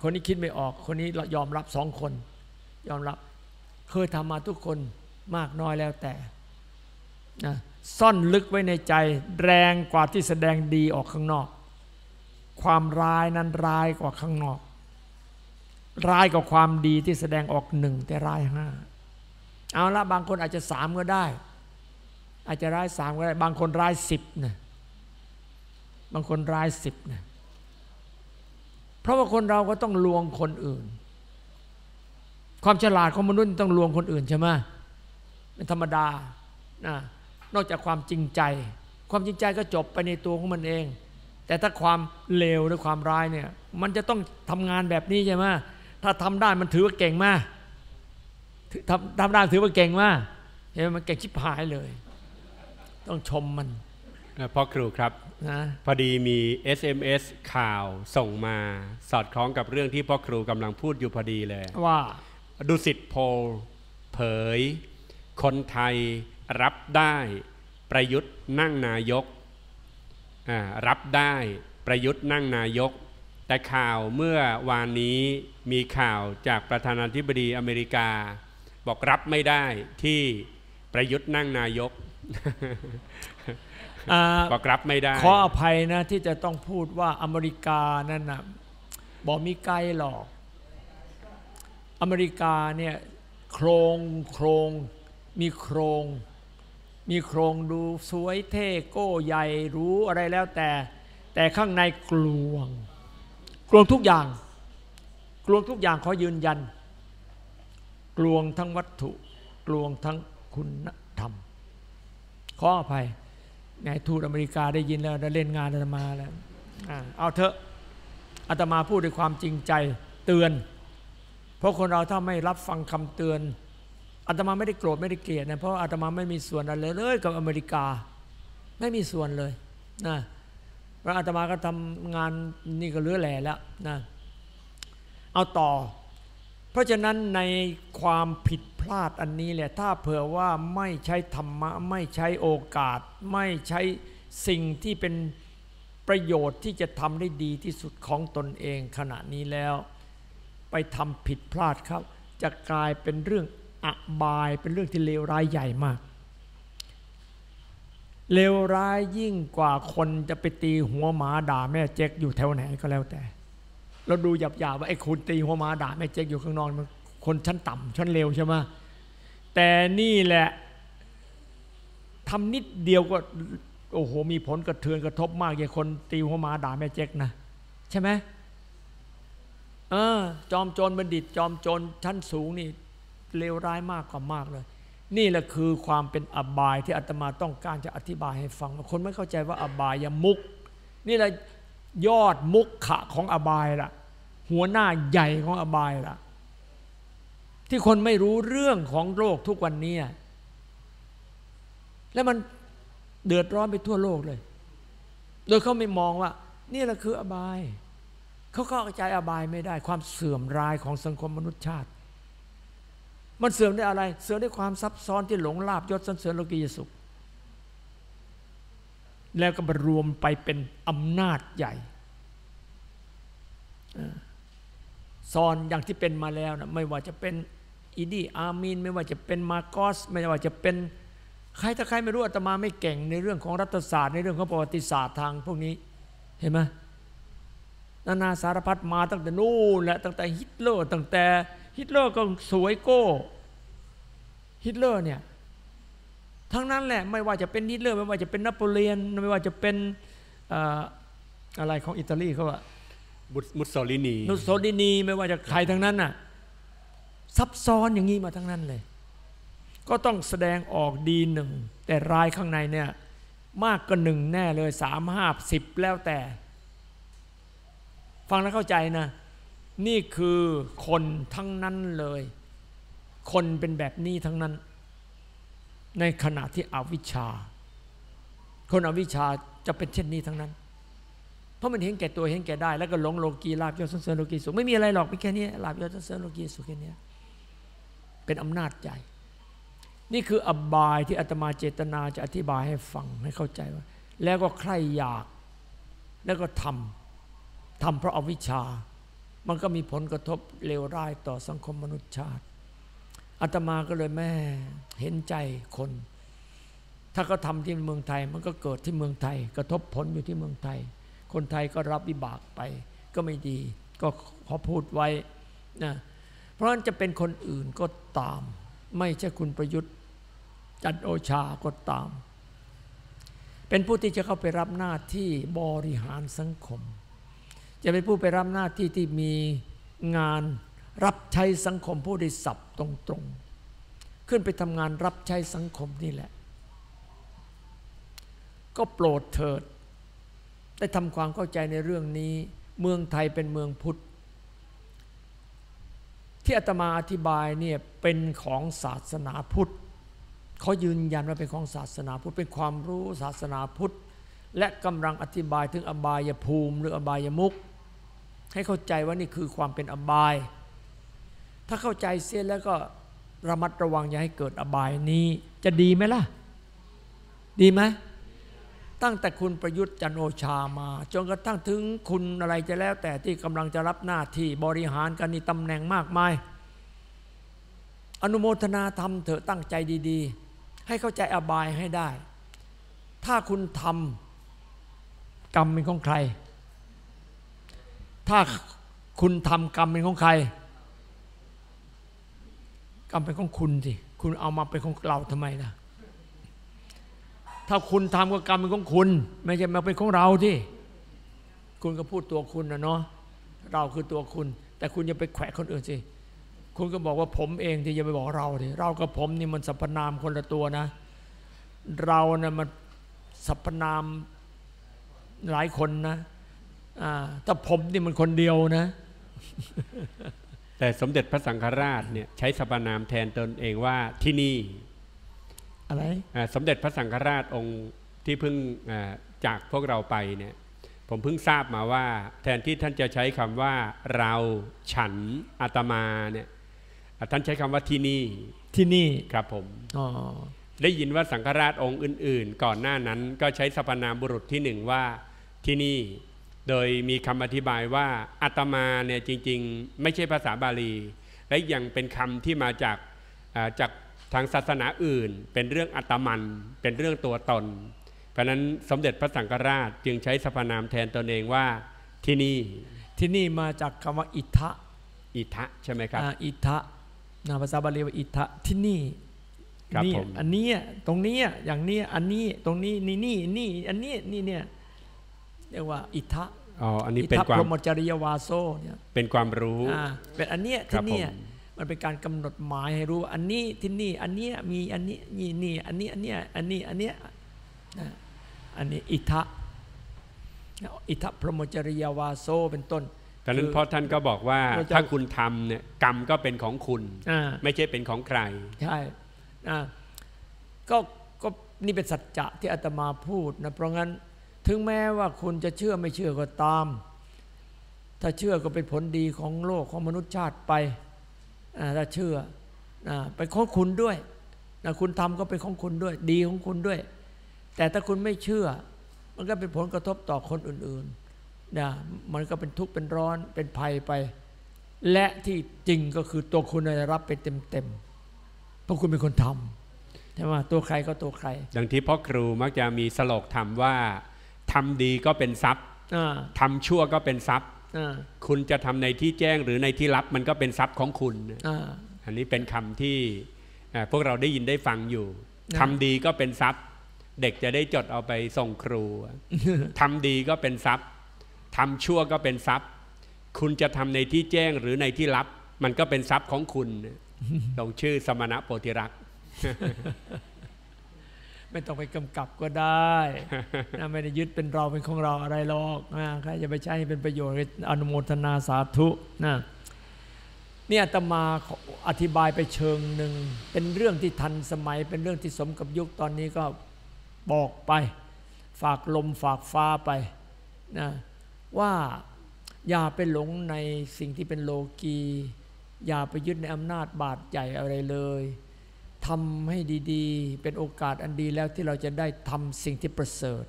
คนนี้คิดไม่ออก คนนี้ยอมรับสองคน ยอมรับ เคยทำมาทุกคนมากน้อยแล้วแต่ซ่อนลึกไว้ในใจแรงกว่าที่แสดงดีออกข้างนอก ความร้ายนั้นร้ายกว่าข้างนอก ร้ายกว่าความดีที่แสดงออกหนึ่งแต่ร้ายห้า เอาละบางคนอาจจะสามก็ได้ อาจจะร้ายสามก็ได้ บางคนร้ายสิบนะบางคนร้ายสิบนะเพราะว่าคนเราก็ต้องลวงคนอื่น ความฉลาดของมนุษย์ต้องลวงคนอื่นใช่ไหมเป็นธรรมดานะนอกจากความจริงใจ ความจริงใจก็จบไปในตัวของมันเอง แต่ถ้าความเลวหรือความร้ายเนี่ย มันจะต้องทำงานแบบนี้ใช่ไหมถ้าทำได้มันถือว่าเก่งมาก ทำทำได้ถือว่าเก่งมากเห็นมันเก่งชิบหายเลย ต้องชมมันพ่อครูครับนะพอดีมี SMS ข่าวส่งมาสอดคล้องกับเรื่องที่พ่อครูกำลังพูดอยู่พอดีเลย ว่าดูสิทธิโพเผย คนไทยรับได้ประยุทธ์นั่งนายก รับได้ประยุทธ์นั่งนายก แต่ข่าวเมื่อวานนี้มีข่าวจากประธานาธิบดีอเมริกา บอกรับไม่ได้ที่ประยุทธ์นั่งนายกอ่าบอกรับไม่ได้ ขออภัยนะที่จะต้องพูดว่าอเมริกานั่นนะบอกมีไกลหรอก อเมริกาเนี่ยโครงโครงมีโครง มีโครงดูสวยเท่โก้ใหญ่หรู้อะไรแล้วแต่ แต่ข้างในกลวง กลวงทุกอย่าง กลวงทุกอย่างขอยืนยันก ลวงทั้งวัตถุกลวงทั้งคุณธรรม ขออภัยนายทูตอเมริกาได้ยินแล้วได้เล่นงานอาตมาแล้วอเอาเถอะอาตมาพูดด้วยความจริงใจเตือน เพราะคนเราถ้าไม่รับฟังคำเตือนอาตมาไม่ได้โกรธไม่ได้เกลียดนะเพราะอาตมาไม่มีส่วนอะไรเลยกับอเมริกา ไม่มีส่วนเลยนะพระอาตมาก็ทำงานนี่ก็เลื้อแหล่แล้วนะเอาต่อ ราะฉะนั้นในความผิดพลาดอันนี้แหละถ้าเผื่อว่าไม่ใช้ธรรมะ ไม่ใช้โอกาส ไม่ใช้สิ่งที่เป็นประโยชน์ที่จะทำได้ดีที่สุดของตนเองขณะนี้แล้ว ไปทำผิดพลาดครับ จะกลายเป็นเรื่องอบายเป็นเรื่องที่เลวร้ายใหญ่มากเลวร้ายยิ่งกว่าคนจะไปตีหัวหมาด่าแม่เจ๊กอยู่แถวไหนก็แล้วแต่ เราดูหยาบๆว่าไอ้คุณตีหัวหมาด่าแม่เจ๊กอยู่ข้างนอกมันคนชั้นต่ำชั้นเลวใช่ไหมแต่นี่แหละทำนิดเดียวก็โอ้โหมีผลกระเทือนกระทบมากอย่างคนตีหัวหมาด่าแม่เจ๊กนะใช่ไหมเออจอมโจรบัณฑิต จอมโจรชั้นสูงนี่เลวร้ายมากกว่ามากเลย นี่แหละคือความเป็นอบายที่อาตมาต้องการจะอธิบายให้ฟัง คนไม่เข้าใจว่าอบายมุก นี่แหละยอดมุกขะของอบายล่ะ หัวหน้าใหญ่ของอบายล่ะ ที่คนไม่รู้เรื่องของโลกทุกวันนี้ แล้วมันเดือดร้อนไปทั่วโลกเลย โดยเขาไม่มองว่า นี่แหละคืออบาย เขาเข้าใจอบายไม่ได้ ความเสื่อมรายของสังคมมนุษยชาติ มันเสื่อมได้อะไร เสื่อมได้ความซับซ้อนที่หลงลาบยศสันเสริญโลกียสุข แล้วก็มารวมไปเป็นอำนาจใหญ่ ซ้อนอย่างที่เป็นมาแล้วนะไม่ว่าจะเป็นอีดีอามิน ไม่ว่าจะเป็นมาร์กอส ไม่ว่าจะเป็นใครถ้าใครไม่รู้อาตมาไม่เก่งในเรื่องของรัฐศาสตร์ในเรื่องของประวัติศาสตร์ทางพวกนี้เห็นไหมนานาสารพัดมาตั้งแต่นู่นแหละตั้งแต่ฮิตเลอร์ตั้งแต่ฮิตเลอร์ก็สวยโก้ฮิตเลอร์เนี่ยทั้งนั้นแหละไม่ว่าจะเป็นฮิตเลอร์ไม่ว่าจะเป็นนโปเลียน ไม่ว่าจะเป็นอะไรของอิตาลีเขาอะ มุสโซลินีนุสโซลินีไม่ว่าจะใครทั้งนั้นน่ะซับซ้อนอย่างนี้มาทั้งนั้นเลย ก็ต้องแสดงออกดีหนึ่ง แต่ร้ายข้างในเนี่ยมากกว่าหนึ่งแน่เลยสามห้าสิบแล้วแต่ ฟังแล้วเข้าใจนะ นี่คือคนทั้งนั้นเลย คนเป็นแบบนี้ทั้งนั้น ในขณะที่อวิชชา คนอวิชชาจะเป็นเช่นนี้ทั้งนั้น เพราะมันเห็นแก่ตัวเห็นแก่ได้ แล้วก็หลงโลกีลาบยศสันเสริญโลกีสุขไม่มีอะไรหรอกมีแค่นี้ลาบยศสันเสริญโลกีสุขแค่นี้เป็นอำนาจใหญ่นี่คืออบายที่อาตมาเจตนาจะอธิบายให้ฟังให้เข้าใจว่า แล้วก็ใครอยาก แล้วก็ทำทำเพราะอวิชชา มันก็มีผลกระทบเลวร้ายต่อสังคมมนุษยชาติอาตมาก็เลยแม่เห็นใจคน ถ้าเขาทำที่เมืองไทย มันก็เกิดที่เมืองไทย กระทบผลอยู่ที่เมืองไทย คนไทยก็รับวิบากไป ก็ไม่ดี ก็ขอพูดไว้นะเพราะนั้นจะเป็นคนอื่นก็ตาม ไม่ใช่คุณประยุทธ์จันโอชาก็ตาม เป็นผู้ที่จะเข้าไปรับหน้าที่บริหารสังคม จะเป็นผู้ไปรับหน้าที่ที่มีงานรับใช้สังคมผู้ได้สับตรงๆ ขึ้นไปทำงานรับใช้สังคมนี่แหละ ก็โปรดเถิด ได้ทำความเข้าใจในเรื่องนี้ เมืองไทยเป็นเมืองพุทธ ที่อาตมาอธิบายเนี่ยเป็นของศาสนาพุทธเขายืนยันว่าเป็นของศาสนาพุทธเป็นความรู้ศาสนาพุทธ และกำลังอธิบายถึงอบายภูมิหรืออบายมุกให้เข้าใจว่านี่คือความเป็นอบาย ถ้าเข้าใจเสียแล้วก็ระมัดระวังอย่าให้เกิดอบายนี้ จะดีไหมล่ะ ดีไหม ตั้งแต่คุณประยุทธ์จันโอชามา จนกระทั่งถึงคุณอะไรจะแล้ว แต่ที่กำลังจะรับหน้าที่บริหารกันนี่ตำแหน่งมากมาย อนุโมทนาทำเถอะตั้งใจดีๆ ให้เข้าใจอบายให้ได้ ถ้าคุณทำกรรมเป็นของใคร ถ้าคุณทำกรรมเป็นของใคร กรรมเป็นของคุณสิคุณเอามาเป็นของเราทำไมล่ะ ถ้าคุณทำก็กรรมเป็นของคุณ ไม่ใช่มาเป็นของเราที่คุณก็พูดตัวคุณนะเนาะเราคือตัวคุณ แต่คุณอย่าไปแขวะคนอื่นสิคุณก็บอกว่าผมเองที่จะไปบอกเราดิเรากับผมนี่มันสรรพนามคนละตัวนะ เรานะ่ะมันสรรพนามหลายคนนะอ่าแต่ผมนี่มันคนเดียวนะ แต่สมเด็จพระสังฆราชเนี่ยใช้สรรพนามแทนตนเองว่าที่นี่ อะไรอ่าสมเด็จพระสังฆราชองค์ที่เพิ่งอ่าจากพวกเราไปเนี่ยผมเพิ่งทราบมาว่า แทนที่ท่านจะใช้คำว่าเราฉันอาตมาเนี่ยอ่าท่านใช้คำว่าที่นี่ที่นี่ครับผมอ๋อได้ยินว่าสังฆราชองค์อื่น ๆ ก่อนหน้านั้นก็ใช้สรรพนามบุรุษที่หนึ่งว่าที่นี่ โดยมีคำอธิบายว่าอาตมาเนี่ยจริง ๆ ไม่ใช่ภาษาบาลี และยังเป็นคำที่มาจากอ่าจาก ทางศาสนาอื่น เป็นเรื่องอัตมัน เป็นเรื่องตัวตน เพราะฉะนั้นสมเด็จพระสังฆราชจึงใช้สรรพนามแทนตนเองว่าที่นี่ที่นี่มาจากคำว่าอิทะอิทะใช่ไหมครับอ่าอิทะนะภาษาบาลีว่าอิทะที่นี่ครับนี่ผมอันเนี้ยตรงเนี้ยอย่างเนี้ยอันนี้ตรงนี้นี่นี่นี่อันนี้นี่เนี่ยเรียกว่าอิทะอ๋ออันนี้อิเป็นทะควาพมรหมจริยวาโซเนี่ยเป็นความรู้อ่าเป็นอันเนี้ยครัที่บเนี่ยผ มันเป็นการกำหนดหมายให้รู้ว่าอันนี้ที่นี่ อันนี้มีอันนี้นี่นี่อันนี้อันเนี้ยอันนี้อันเนี้ยนะอันนี้อิทะอิทะพรหมจริยวาโซเป็นต้นดังนั้นพ่อท่านก็บอกว่าถ้าคุณทำเนี่ยกรรมก็เป็นของคุณไม่ใช่เป็นของใครใช่ก็ก็นี่เป็นสัจจะที่อาตมาพูดนะเพราะงั้นถึงแม้ว่าคุณจะเชื่อไม่เชื่อก็ตาม ถ้าเชื่อก็เป็นผลดีของโลกของมนุษยชาติไป ถ้าเชื่อนะเป็นของคุณด้วยนะคุณทำก็เป็นของคุณด้วย ดีของคุณด้วย แต่ถ้าคุณไม่เชื่อ มันก็เป็นผลกระทบต่อคนอื่นๆนะมันก็เป็นทุกข์เป็นร้อนเป็นภัยไป และที่จริงก็คือตัวคุณได้รับไปเต็มๆเพราะคุณเป็นคนทำใช่ไหมตัวใครก็ตัวใคร ดังที่พ่อครูมักจะมีสโลกธรรมว่าทำดีก็เป็นทรัพย์อ่าทำชั่วก็เป็นทรัพย์อ่า คุณจะทำในที่แจ้งหรือในที่ลับมันก็เป็นทรัพย์ของคุณอ่าอันนี้เป็นคำที่เอ่อพวกเราได้ยินได้ฟังอยู่นะทำดีก็เป็นทรัพย์ เด็กจะได้จดเอาไปส่งครูทำดีก็เป็นทรัพย์ทำชั่วก็เป็นทรัพย์ คุณจะทำในที่แจ้งหรือในที่ลับ มันก็เป็นทรัพย์ของคุณลงชื่อสมณะโพธิรักษ์ ไม่ต้องไปกำกับก็ได้นะไม่ได้ยึดเป็นเราเป็นของเราอะไรหรอกนะใครจะไปใช้ให้เป็นประโยชน์อนุโมทนาสาธุนะเนี่ยตมาออธิบายไปเชิงหนึ่ง เป็นเรื่องที่ทันสมัย เป็นเรื่องที่สมกับยุคตอนนี้ก็บอกไป ฝากลมฝากฟ้าไปนะว่าอย่าไปหลงในสิ่งที่เป็นโลกี อย่าไปยึดในอำนาจบาดใหญ่อะไรเลย ทำให้ดีๆ เป็นโอกาสอันดีแล้วที่เราจะได้ทำสิ่งที่ประเสริฐ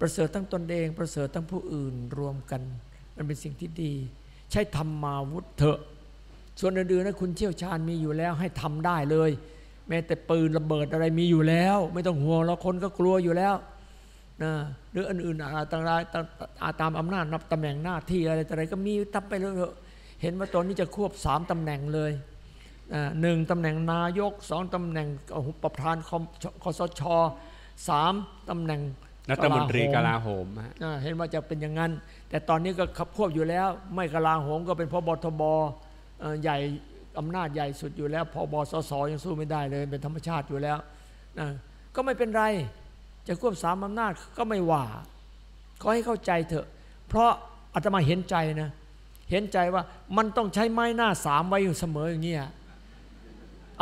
ประเสริฐทั้งตนเองประเสริฐทั้งผู้อื่นรวมกัน มันเป็นสิ่งที่ดี ใช้ธรรมาวุธเถอะ ส่วนอื่นๆนะคุณเชี่ยวชาญมีอยู่แล้วให้ทำได้เลย แม้แต่ปืนระเบิดอะไรมีอยู่แล้ว ไม่ต้องห่วงแล้วคนก็กลัวอยู่แล้วนะหรืออันอื่นๆอาตามตามตามอำนาจนับตำแหน่งหน้าที่อะไรอะไรก็มีทำไปเลยเถอเห็นว่าตอนนี้จะควบสามตำแหน่งเลย หนึ่งตำแหน่งนายกสองตำแหน่งประธานคมคสชสามตำแหน่งรัฐมนตรีกลาลาโหมโหมฮะอ่าเห็นว่าจะเป็นอย่างนั้น แต่ตอนนี้ก็ขับควบอยู่แล้ว ไม่กลาโหมก็เป็นพบทบเอ่อใหญ่อำนาจใหญ่สุดอยู่แล้วพบสสยังสู้ไม่ได้เลย เป็นธรรมชาติอยู่แล้วนะก็ไม่เป็นไร จะควบสามอำนาจก็ไม่ว่าขอให้เข้าใจเถอะ เพราะอาตมาเห็นใจนะ เห็นใจว่ามันต้องใช้ไม้หน้าสามไว้อยู่เสมออย่างเงี้ย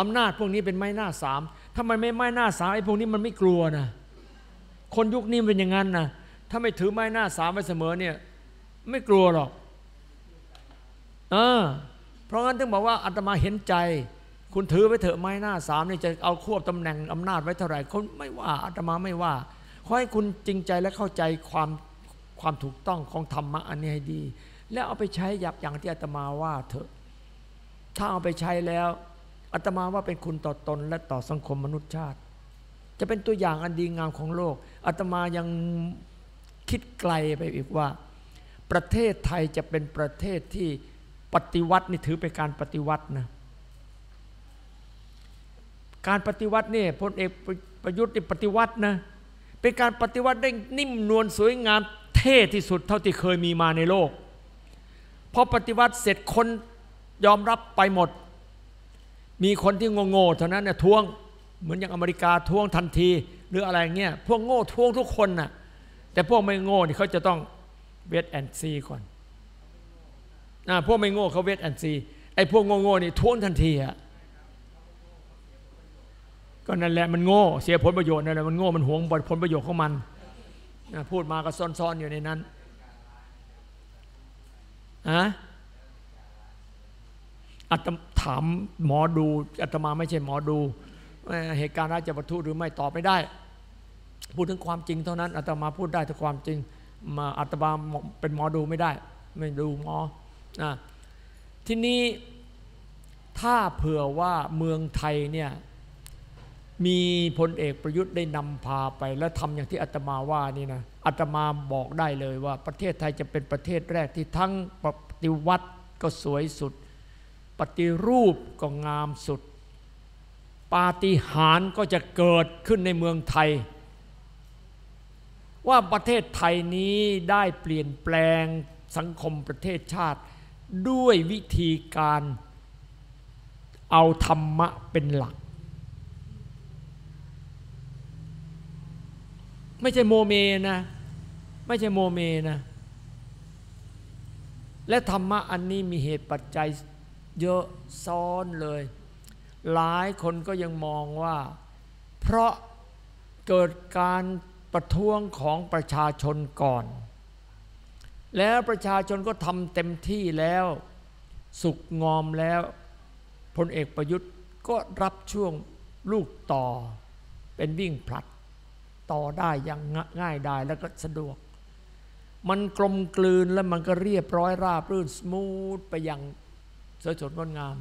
อำนาจพวกนี้เป็นไม้หน้าสามทำไมไม่ไม้หน้าสามไอ้พวกนี้มันไม่กลัวนะ คนยุคนี้เป็นอย่างนั้นนะถ้าไม่ถือไม้หน้าสามไว้เสมอเนี่ย ไม่กลัวหรอกเออเพราะงั้นถึงบอกว่าอาตมาเห็นใจ คุณถือไว้เถอะไม้หน้าสามนี่จะเอาควบตำแหน่งอำนาจไว้เท่าไหร่คนไม่ว่าอาตมาไม่ว่าขอให้คุณจริงใจและเข้าใจความความถูกต้องของธรรมะอันนี้ให้ดี แล้วเอาไปใช้หยับอย่างที่อาตมาว่าเถอะ ถ้าเอาไปใช้แล้ว อาตมาว่าเป็นคุณต่อตนและต่อสังคมมนุษยชาติ จะเป็นตัวอย่างอันดีงามของโลกอาตมายังคิดไกลไปอีกว่า ประเทศไทยจะเป็นประเทศที่ปฏิวัตินี่ถือเป็นการปฏิวัตินะการปฏิวัตินี่พลเอกประยุทธ์นี่ปฏิวัตินะเป็นการปฏิวัติได้นิ่มนวลสวยงามเท่ที่สุดเท่าที่เคยมีมาในโลกพอปฏิวัติเสร็จคนยอมรับไปหมด มีคนที่โง่ๆเท่านั้นเนี่ยทวง เหมือนอย่างอเมริกาทวงทันที หรืออะไรเงี้ยพวกโง่ทวงทุกคนน่ะแต่พวกไม่โง่นี่เขาจะต้องเวทแอนซีก่อนนะพวกไม่โง่เขาเวทแอนซีไอ้พวกโง่ๆนี่ทวงทันทีอะก็นั่นแหละมันโง่เสียผลประโยชน์นั่นแหละมันโง่มันหวงผลประโยชน์ของมันนะพูดมาก็ซ่อนๆอยู่ในนั้นอะ อาตถามหมอดูอาตมาไม่ใช่หมอดูเหตุการณ์ราชบัตทุหรือไม่ตอบไม่ได้ พูดถึงความจริงเท่านั้นอาตมาพูดได้แต่ความจริงมาอาตมาเป็นหมอดูไม่ได้ ไม่ดูหมอนะทีนี้ถ้าเผื่อว่าเมืองไทยเนี่ยมีพลเอกประยุทธ์ได้นำพาไป และทำอย่างที่อาตมาว่านี่นะอาตมาบอกได้เลยว่าประเทศไทยจะเป็นประเทศแรกที่ทั้งปฏิวัติก็สวยสุด ปฏิรูปก็งามสุด ปาฏิหาริย์ก็จะเกิดขึ้นในเมืองไทย ว่าประเทศไทยนี้ได้เปลี่ยนแปลงสังคมประเทศชาติ ด้วยวิธีการเอาธรรมะเป็นหลัก ไม่ใช่โมเมนะ ไม่ใช่โมเมนะ และธรรมะอันนี้มีเหตุปัจจัย เยอะซ้อนเลย หลายคนก็ยังมองว่า เพราะเกิดการประท้วงของประชาชนก่อน แล้วประชาชนก็ทำเต็มที่แล้ว สุกงอมแล้วพลเอกประยุทธ์ก็รับช่วงลูกต่อ เป็นวิ่งผลัด ต่อได้อย่างง่ายได้แล้วก็สะดวก มันกลมกลืนแล้วมันก็เรียบร้อยราบรื่นสมูทไปอย่าง สวยสดงดงาม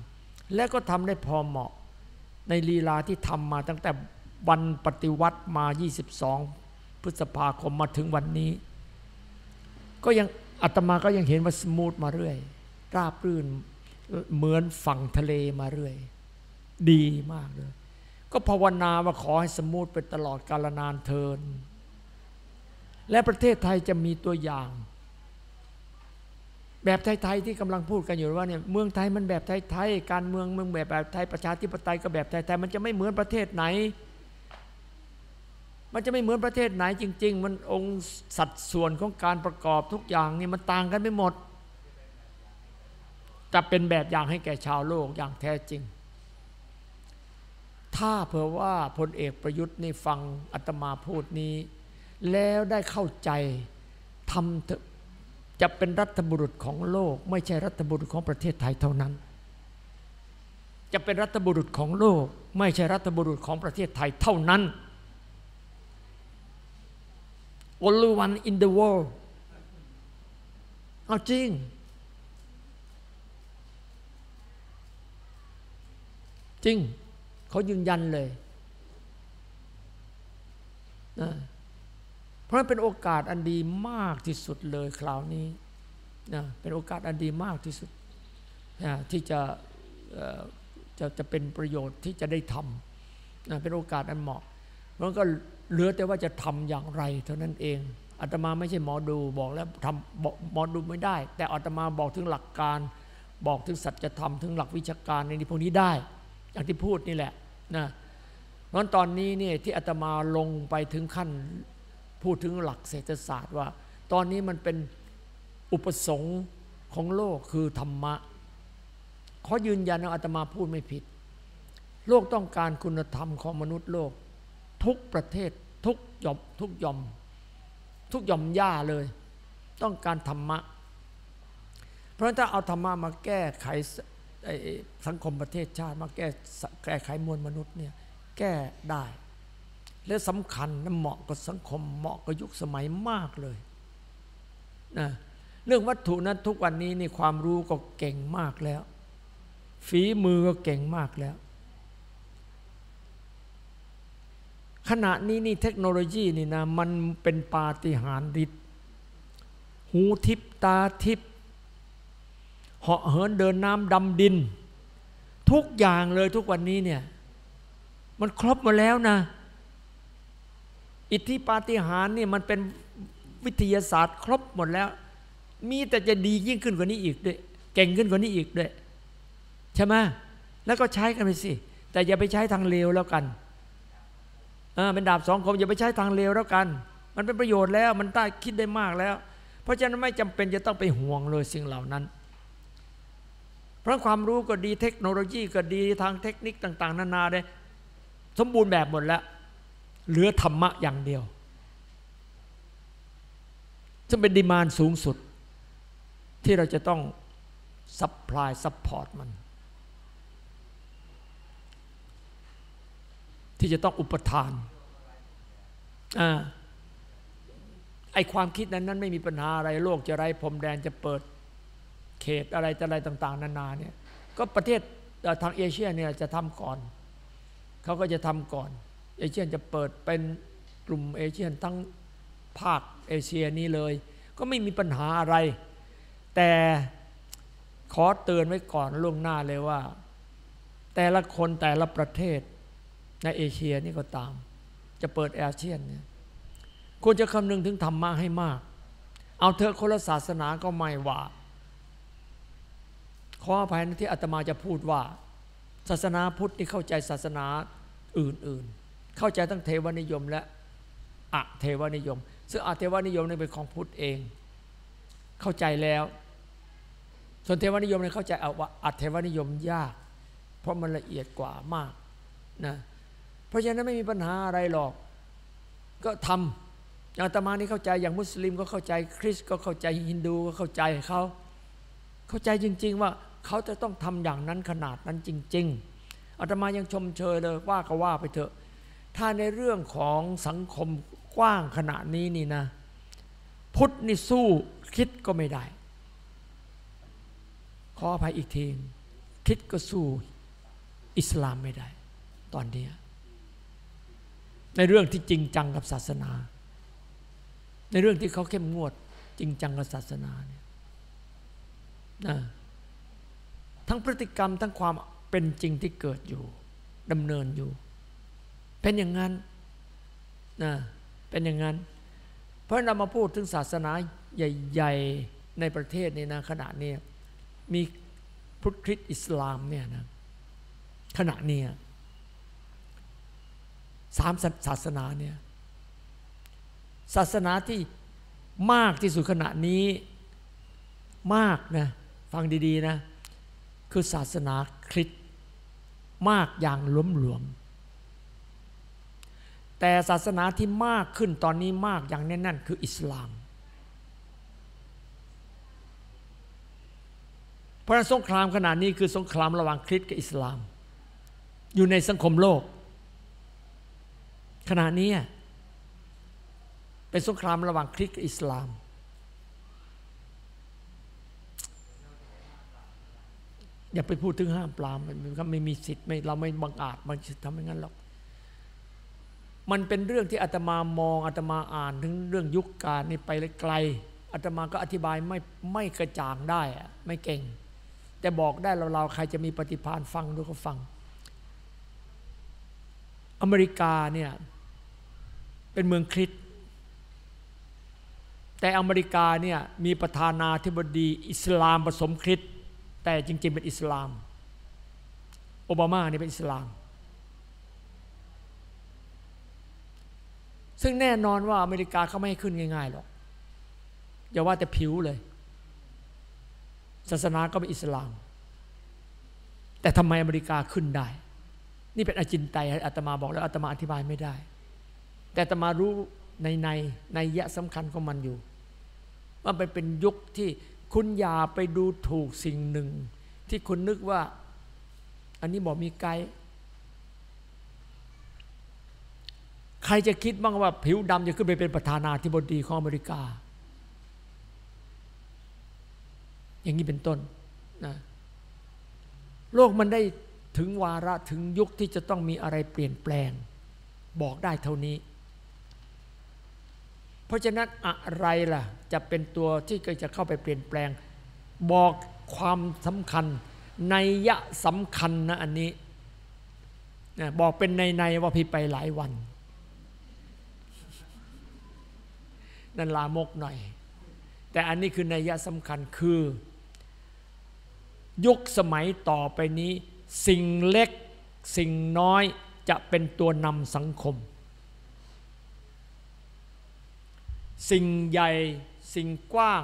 และก็ทำได้พอเหมาะในลีลาที่ทำมาตั้งแต่วันปฏิวัติมา 22 พฤษภาคมมาถึงวันนี้ ก็ยังอาตมาก็ยังเห็นว่า smooth มาเรื่อย ราบรื่นเหมือนฝั่งทะเลมาเรื่อย ดีมากเลย ก็ภาวนาว่าขอให้ smooth ไปตลอดกาลนานเทอญ และประเทศไทยจะมีตัวอย่าง แบบไทยๆที่กำลังพูดกันอยู่ว่าเนี่ยเมืองไทยมันแบบไทยๆการเมืองเมืองแบบแบบไทยประชาธิปไตยก็แบบไทยๆมันจะไม่เหมือนประเทศไหน มันจะไม่เหมือนประเทศไหนจริง ๆ มันองค์สัดส่วนของการประกอบทุกอย่างนี่มันต่างกันไม่หมด จะเป็นแบบอย่างให้แก่ชาวโลกอย่างแท้จริง ถ้าเผื่อว่าพลเอกประยุทธ์นี่ฟังอาตมาพูดนี้ แล้วได้เข้าใจทำ จะเป็นรัฐบุรุษของโลก ไม่ใช่รัฐบุรุษของประเทศไทยเท่านั้น จะเป็นรัฐบุรุษของโลก ไม่ใช่รัฐบุรุษของประเทศไทยเท่านั้น only one in the world เอาจริง จริง เขายืนยันเลยนะ เพราะเป็นโอกาสอันดีมากที่สุดเลยคราวนี้นะเป็นโอกาสอันดีมากที่สุดนะที่จะจะจะเป็นประโยชน์ที่จะได้ทำนะเป็นโอกาสอันเหมาะมันก็เหลือแต่ว่าจะทำอย่างไร เท่านั้นเองอาตมาไม่ใช่หมอดูบอกแล้วทำหมอดูไม่ได้ แต่อาตมาบอกถึงหลักการบอกถึงสัจธรรมถึงหลักวิชาการในพวกนี้ได้ อย่างที่พูดนี่แหละนะเพราะตอนนี้นี่ที่อาตมาลงไปถึงขั้น พูดถึงหลักเศรษฐศาสตร์ว่า ตอนนี้มันเป็นอุปสงค์ของโลกคือธรรมะขอยืนยันว่าอาตมาพูดไม่ผิด โลกต้องการคุณธรรมของมนุษย์โลก ทุกประเทศทุกยอมทุกยอม ทุกยอมย่าเลย ต้องการธรรมะ เพราะถ้าเอาธรรมะมาแก้ไขสังคมประเทศชาติ มาแก้แก้ไขมวลมนุษย์เนี่ยแก้ได้ และสำคัญนะเหมาะกับสังคมเหมาะกับยุคสมัยมากเลยนะเรื่องวัตถุนั้นทุกวันนี้นี่ความรู้ก็เก่งมากแล้ว ฝีมือก็เก่งมากแล้ว ขณะนี้นี่เทคโนโลยีนี่นะมันเป็นปาฏิหาริย์หูทิพตาทิพเหาะเหินเดินน้ำดำดิน ทุกอย่างเลยทุกวันนี้เนี่ยมันครบมาแล้วนะ อิทธิปาฏิหาริย์นี่มันเป็นวิทยาศาสตร์ครบหมดแล้ว มีแต่จะดียิ่งขึ้นกว่านี้อีกด้วย เก่งขึ้นกว่านี้อีกด้วยใช่ไหมแล้วก็ใช้กันไปสิ แต่อย่าไปใช้ทางเลวแล้วกันอ่าเป็นดาบสองคมอย่าไปใช้ทางเลวแล้วกัน มันเป็นประโยชน์แล้วมันได้คิดได้มากแล้ว เพราะฉะนั้นไม่จำเป็นจะต้องไปห่วงเลยสิ่งเหล่านั้น เพราะความรู้ก็ดีเทคโนโลยีก็ดีทางเทคนิคต่าง ๆ นานาได้สมบูรณ์แบบหมดแล้ว เหลือธรรมะอย่างเดียวซึ่งเป็นดีมานสูงสุด ที่เราจะต้อง supply support มัน ที่จะต้องอุปทานอไอความคิดนั้นนั้นไม่มีปัญหาอะไรโลกจะไร้พรมแดนจะเปิดเขตอะไรจะอะไรต่าง ๆ นานาเนี่ยก็ประเทศทางเอเชียเนี่ยจะทำก่อน เขาก็จะทำก่อน อาเซียนจะเปิดเป็นกลุ่มอาเซียนทั้งภาคเอเชียนี้เลย ก็ไม่มีปัญหาอะไร แต่ขอเตือนไว้ก่อนล่วงหน้าเลยว่า แต่ละคนแต่ละประเทศในเอเชียนี่ก็ตาม จะเปิดแอเชียนเนี่ยควรจะคำนึงถึงธรรมะให้มาก เอาเถอะคนละศาสนาก็ไม่ว่าขออภัยนะที่อาตมาจะพูดว่า ศาสนาพุทธที่เข้าใจศาสนาอื่น ๆ เข้าใจทั้งเทวนิยมและอะเทวนิยม ซึ่งอะเทวนิยมนี่เป็นของพุทธเอง เข้าใจแล้ว ส่วนเทวนิยมเนี่ยเข้าใจเอาว่าอะเทวนิยมยาก เพราะมันละเอียดกว่ามากนะเพราะฉะนั้นไม่มีปัญหาอะไรหรอก ก็ทำอาตมานี่เข้าใจอย่างมุสลิมก็เข้าใจคริสก็เข้าใจฮินดูก็เข้าใจเขาเข้าใจจริง ๆ ว่าเขาจะต้องทำอย่างนั้นขนาดนั้นจริง ๆอาตมายังชมเชยเลยว่าก็ว่าไปเถอะ ถ้าในเรื่องของสังคมกว้างขนาดนี้นี่นะ พุทธนี่สู้คิดก็ไม่ได้ ขออภัยอีกทีคิดก็สู้อิสลามไม่ได้ ตอนนี้ ในเรื่องที่จริงจังกับศาสนา ในเรื่องที่เขาเข้มงวด จริงจังกับศาสนาเนี่ยนะทั้งพฤติกรรมทั้งความเป็นจริงที่เกิดอยู่ดำเนินอยู่ เป็นอย่างนั้นนะเป็นอย่างนั้น เพราะเรามาพูดถึงศาสนาใหญ่ ๆ ในประเทศนี้นะขณะนี้มีพุทธคริสต์อิสลามเนี่ยนะขณะนี้สามศาสนาเนี่ยศาสนาที่มากที่สุดขณะนี้มากนะฟังดี ๆ นะ คือศาสนาคริสต์มากอย่างล้มหลวม แต่ศาสนาที่มากขึ้นตอนนี้มากอย่างแน่นๆคืออิสลาม เพราะสงครามขนาดนี้คือสงครามระหว่างคริสต์กับอิสลาม อยู่ในสังคมโลก ขณะนี้เป็นสงครามระหว่างคริสต์กับอิสลาม อย่าไปพูดถึงห้ามปรามมันไม่มีสิทธิ์ไม่เราไม่บังอาจมันทำอย่างนั้นหรอก มันเป็นเรื่องที่อาตมามองอาตมาอ่านถึงเรื่องยุคการนี่ไปไกลอาตมาก็อธิบายไม่ไม่กระจ่างได้อะไม่เก่ง แต่บอกได้เราเราใครจะมีปฏิภาณฟังดูก็ฟัง อเมริกาเนี่ยเป็นเมืองคริสต์แต่อเมริกาเนี่ยมีประธานาธิบดีอิสลามผสมคริสต์แต่จริงๆเป็นอิสลาม โอบามานี่เป็นอิสลาม ซึ่งแน่นอนว่าอเมริกาเขาไม่ให้ขึ้นง่ายๆหรอกอย่าว่าแต่ผิวเลย ศาสนาก็เป็นอิสลาม แต่ทำไมอเมริกาขึ้นได้ นี่เป็นอจินไตยอาตมาบอกแล้วอาตมาอธิบายไม่ได้ แต่อาตมารู้ในในในยะสำคัญของมันอยู่ ว่ามันเป็นยุคที่คุณอย่าไปดูถูกสิ่งหนึ่ง ที่คุณนึกว่า อันนี้บอกมีไกด์ ใครจะคิดบ้างว่าผิวดำจะขึ้นไปเป็นประธานาธิบดีของอเมริกา อย่างนี้เป็นต้นนะโลกมันได้ถึงวาระถึงยุคที่จะต้องมีอะไรเปลี่ยนแปลง บอกได้เท่านี้ เพราะฉะนั้นอะไรล่ะ จะเป็นตัวที่จะเข้าไปเปลี่ยนแปลง บอกความสำคัญในยะสำคัญนะอันนี้นะบอกเป็นในในว่าพี่ไปหลายวัน นั่นลามกหน่อย แต่อันนี้คือในยะสำคัญคือ ยุคสมัยต่อไปนี้ สิ่งเล็กสิ่งน้อยจะเป็นตัวนำสังคม สิ่งใหญ่สิ่งกว้าง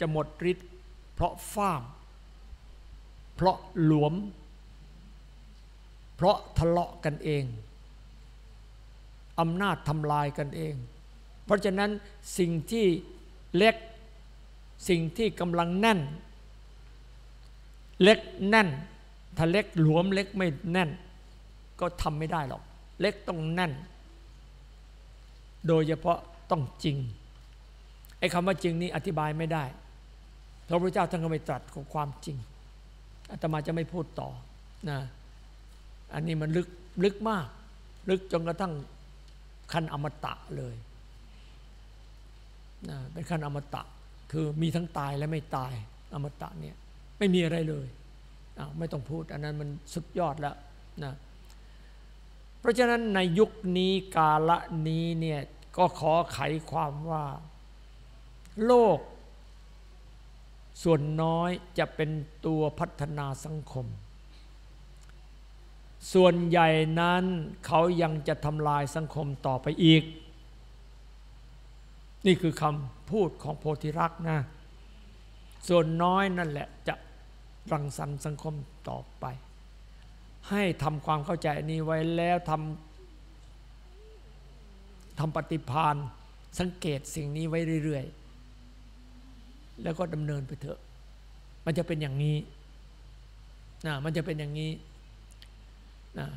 จะหมดฤทธิ์เพราะฟ้าม เพราะหลวม เพราะทะเลาะกันเองอำนาจทำลายกันเอง เพราะฉะนั้นสิ่งที่เล็กสิ่งที่กำลังแน่น เล็กแน่น ถ้าเล็กหลวมเล็กไม่แน่น ก็ทำไม่ได้หรอก เล็กต้องแน่น โดยเฉพาะต้องจริงไอ้คำว่าจริงนี้อธิบายไม่ได้พระพุทธเจ้าท่านก็ไม่ตรัสของความจริงอาตมาจะไม่พูดต่อนะอันนี้มันลึกลึกมาก ลึกจนกระทั่งขั้นอมตะเลย เป็นขั้นอมตะ คือมีทั้งตายและไม่ตายอมตะเนี่ยไม่มีอะไรเลย ไม่ต้องพูด อันนั้นมันสุดยอดแล้วนะเพราะฉะนั้นในยุคนี้กาละนี้เนี่ยก็ขอไขความว่า โลก ส่วนน้อยจะเป็นตัวพัฒนาสังคม ส่วนใหญ่นั้นเขายังจะทำลายสังคมต่อไปอีก นี่คือคำพูดของโพธิรักษ์นะ ส่วนน้อยนั่นแหละจะรังสรรค์สังคมต่อไป ให้ทำความเข้าใจนี้ไว้แล้วทำทำปฏิพานสังเกตสิ่งนี้ไว้เรื่อยๆ แล้วก็ดำเนินไปเถอะ มันจะเป็นอย่างนี้นะมันจะเป็นอย่างนี้นะ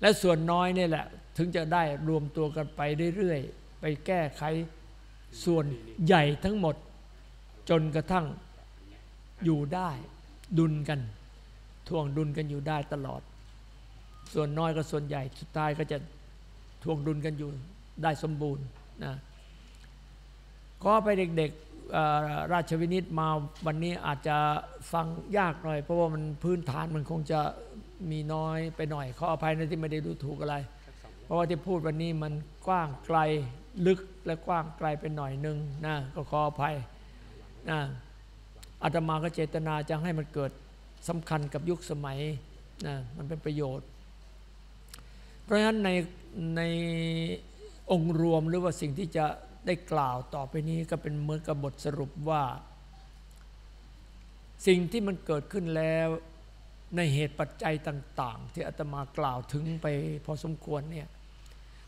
และส่วนน้อยนี่แหละ ถึงจะได้รวมตัวกันไปเรื่อยๆ ไปแก้ไข ส่วนใหญ่ทั้งหมดจนกระทั่งอยู่ได้ ดุลกันทวงดุลกันอยู่ได้ตลอด ส่วนน้อยกับส่วนใหญ่สุดท้ายก็จะทวงดุลกันอยู่ได้สมบูรณ์นะก็ไปเด็กๆราชวินิตมาวันนี้อาจจะฟังยากหน่อย เพราะว่ามันพื้นฐานมันคงจะมีน้อยไปหน่อยขออภัยนะที่ไม่ได้ดูถูกอะไร เพราะว่าที่พูดวันนี้มันกว้างไกลลึก และกว้างไกลไปหน่อยนึงนะก็ขออภัยนะอาตมาก็เจตนาจะให้มันเกิดสำคัญกับยุคสมัยนะมันเป็นประโยชน์ เพราะฉะนั้นในในองค์รวมหรือว่าสิ่งที่จะได้กล่าวต่อไปนี้ก็เป็นเหมือนกับบทสรุปว่า สิ่งที่มันเกิดขึ้นแล้วในเหตุปัจจัยต่าง ๆ ที่อาตมากล่าวถึงไปพอสมควรเนี่ย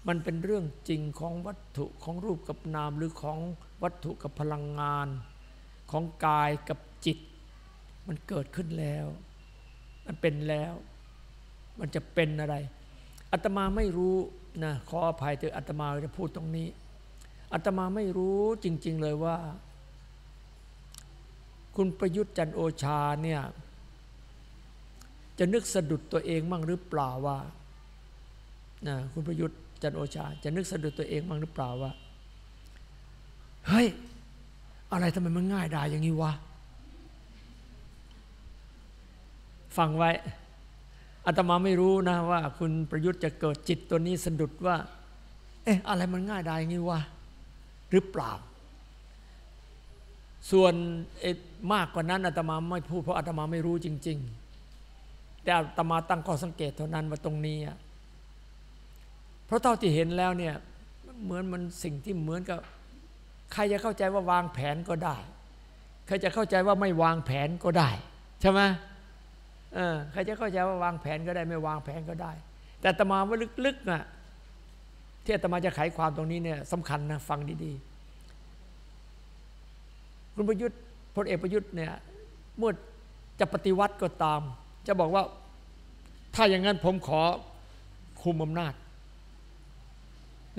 มันเป็นเรื่องจริงของวัตถุของรูปกับนามหรือของวัตถุกับพลังงาน ของกายกับจิต มันเกิดขึ้นแล้ว มันเป็นแล้ว มันจะเป็นอะไรอาตมาไม่รู้นะขออภัยเถอะอาตมาจะพูดตรงนี้อาตมาไม่รู้จริง ๆเลยว่า คุณประยุทธ์จันโอชาเนี่ยจะนึกสะดุดตัวเองมั่งหรือเปล่าว่านะคุณประยุทธ์ จันโอชา จะนึกสะดุดตัวเองมั่งหรือเปล่าว่า เฮ้ย อะไรทำไมมันง่ายดายอย่างนี้วะ ฟังไว้อาตมาไม่รู้นะว่า คุณประยุทธ์จะเกิดจิตตัวนี้สะดุดว่า เอ๊ะ อะไรมันง่ายดายอย่างนี้วะ หรือเปล่า ส่วนมากกว่านั้นอาตมาไม่พูดเพราะอาตมาไม่รู้จริง ๆ แต่อาตมาตั้งข้อสังเกตเท่านั้นว่าตรงนี้ เพราะเท่าที่เห็นแล้วเนี่ยเหมือนมันสิ่งที่เหมือนกับใครจะเข้าใจว่าวางแผนก็ได้ ใครจะเข้าใจว่าไม่วางแผนก็ได้ ใช่ไหมเออใครจะเข้าใจว่าวางแผนก็ได้ ไม่วางแผนก็ได้ แต่ตมาว่าลึกๆน่ะที่ตมาจะไขความตรงนี้เนี่ยสำคัญนะฟังดีๆ คุณประยุทธ์พลเอกประยุทธ์เนี่ยเมื่อจะปฏิวัติก็ตาม จะบอกว่าถ้าอย่างนั้นผมขอคุมอำนาจ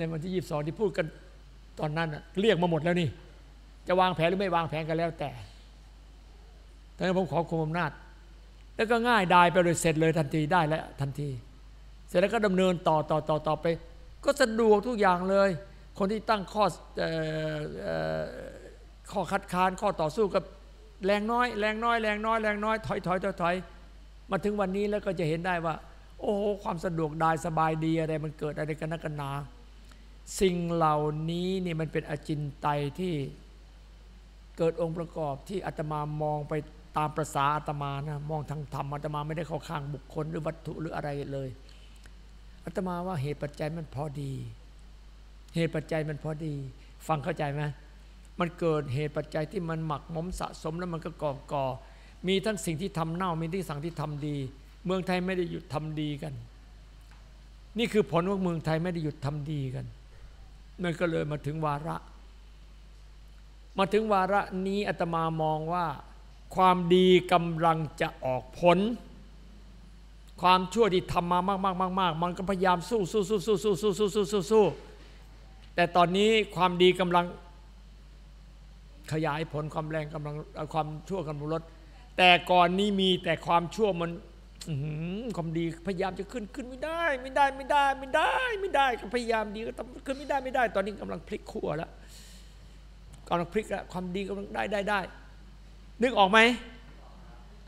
ในวันที่ยี่สิบสองที่พูดกันตอนนั้นเรียกมาหมดแล้วนี่ จะวางแผนหรือไม่วางแผนกันแล้วแต่แต่ผมขอคุมอำนาจ แล้วก็ง่ายดายไปเลยเสร็จเลยทันทีได้แล้วทันที เสร็จแล้วก็ดำเนินต่อต่อต่อต่อไป ก็สะดวกทุกอย่างเลย คนที่ตั้งข้อเอ่อเอ่อข้อคัดค้านข้อต่อสู้กับแรงน้อยแรงน้อยแรงน้อยแรงน้อยถอยถอยถอยถอยมาถึงวันนี้แล้วก็จะเห็นได้ว่า โอ้โหความสะดวกได้สบายดีอะไรมันเกิดอะไรกันนักกันหนา สิ่งเหล่านี้นี่มันเป็นอจินไตยที่เกิดองค์ประกอบที่อาตมามองไปตามประษาอาตมานะมองทางธรรมอาตมาไม่ได้เข้าข้างบุคคลหรือวัตถุหรืออะไรเลยอาตมาว่าเหตุปัจจัยมันพอดี เหตุปัจจัยมันพอดี ฟังเข้าใจไหมมันเกิดเหตุปัจจัยที่มันหมักหมมสะสมแล้วมันก็ก่อก่อมีทั้งสิ่งที่ทำเน่ามีที่สั่งที่ทำดี เมืองไทยไม่ได้หยุดทำดีกัน นี่คือผลว่าเมืองไทยไม่ได้หยุดทำดีกัน มันก็เลยมาถึงวาระ มาถึงวาระนี้อาตมามองว่า ความดีกำลังจะออกผล ความชั่วที่ทำมามากมากมากมากมันก็พยายามสู้สู้สู้สู้สู้สู้สู้สู้สู้สู้แต่ตอนนี้ความดีกำลังขยายผลความแรงกำลังความชั่วกำลังลดแต่ก่อนนี้มีแต่ความชั่วมัน ความดีพยายามจะขึ้นขึ้นไม่ได้ ไม่ได้ไม่ได้ไม่ได้ไม่ได้ก็พยายามดีก็ต้องขึ้นไม่ได้ไม่ได้ ตอนนี้กำลังพลิกขั้วแล้วกำลังพลิกแล้วความดีกำลังได้ได้ได้นึกออกไหม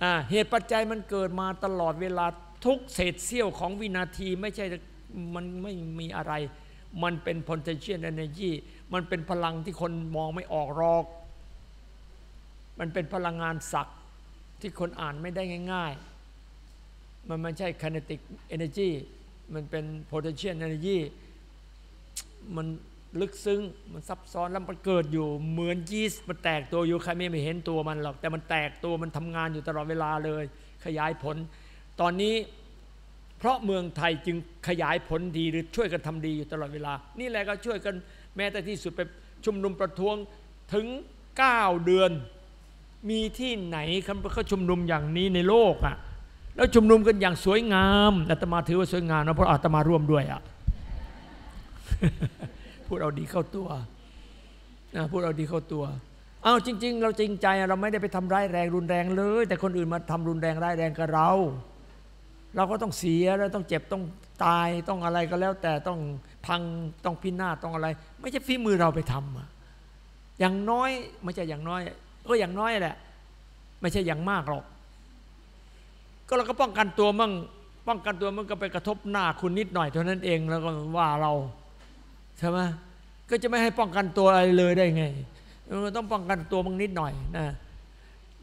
อ่าเหตุปัจจัยมันเกิดมาตลอดเวลาทุกเศษเสี้ยวของวินาทีไม่ใช่มันไม่มีอะไร มันเป็น potential energy มันเป็นพลังที่คนมองไม่ออกหรอก มันเป็นพลังงานศักดิ์ที่คนอ่านไม่ได้ง่าย ๆ มันไม่ใช่ kinetic energy มันเป็น potential energy มันลึกซึ้ง มันซับซ้อนแล้วมันเกิดอยู่เหมือนยีสต์มันแตกตัวอยู่ใครไม่เห็นตัวมันหรอก แต่มันแตกตัวมันทำงานอยู่ตลอดเวลาเลย ขยายผล ตอนนี้เพราะเมืองไทยจึงขยายผลดีหรือช่วยกันทำดีอยู่ตลอดเวลา นี่แหละก็ช่วยกันแม้แต่ที่สุดไปชุมนุมประท้วงถึง 9 เดือน มีที่ไหนเขาชุมนุมอย่างนี้ในโลกอะ แล้วชุมนุมกันอย่างสวยงามอาตมาถือว่าสวยงามนะเพราะอาตมาร่วมด้วยอะพูดเอาดีเข้าตัวนะพูดเอาดีเข้าตัวเอ้าจริง ๆ เราจริงใจเราไม่ได้ไปทำร้ายแรงรุนแรงเลย แต่คนอื่นมาทำรุนแรงร้ายแรงกับเรา เราก็ต้องเสียแล้วต้องเจ็บต้องตายต้องอะไรก็แล้ว แต่ต้องพังต้องพินาศต้องอะไร ไม่ใช่ฝีมือเราไปทำอะอย่างน้อยไม่ใช่อย่างน้อย ก็อย่างน้อยแหละ ไม่ใช่อย่างมากหรอก ก็เราก็ป้องกันตัวมั่งป้องกันตัวมันก็ไปกระทบหน้าคุณนิดหน่อยเท่านั้นเองแล้วก็ว่าเราใช่ไหมก็จะไม่ให้ป้องกันตัวอะไรเลยได้ไงต้องป้องกันตัวมั่งนิดหน่อยนะ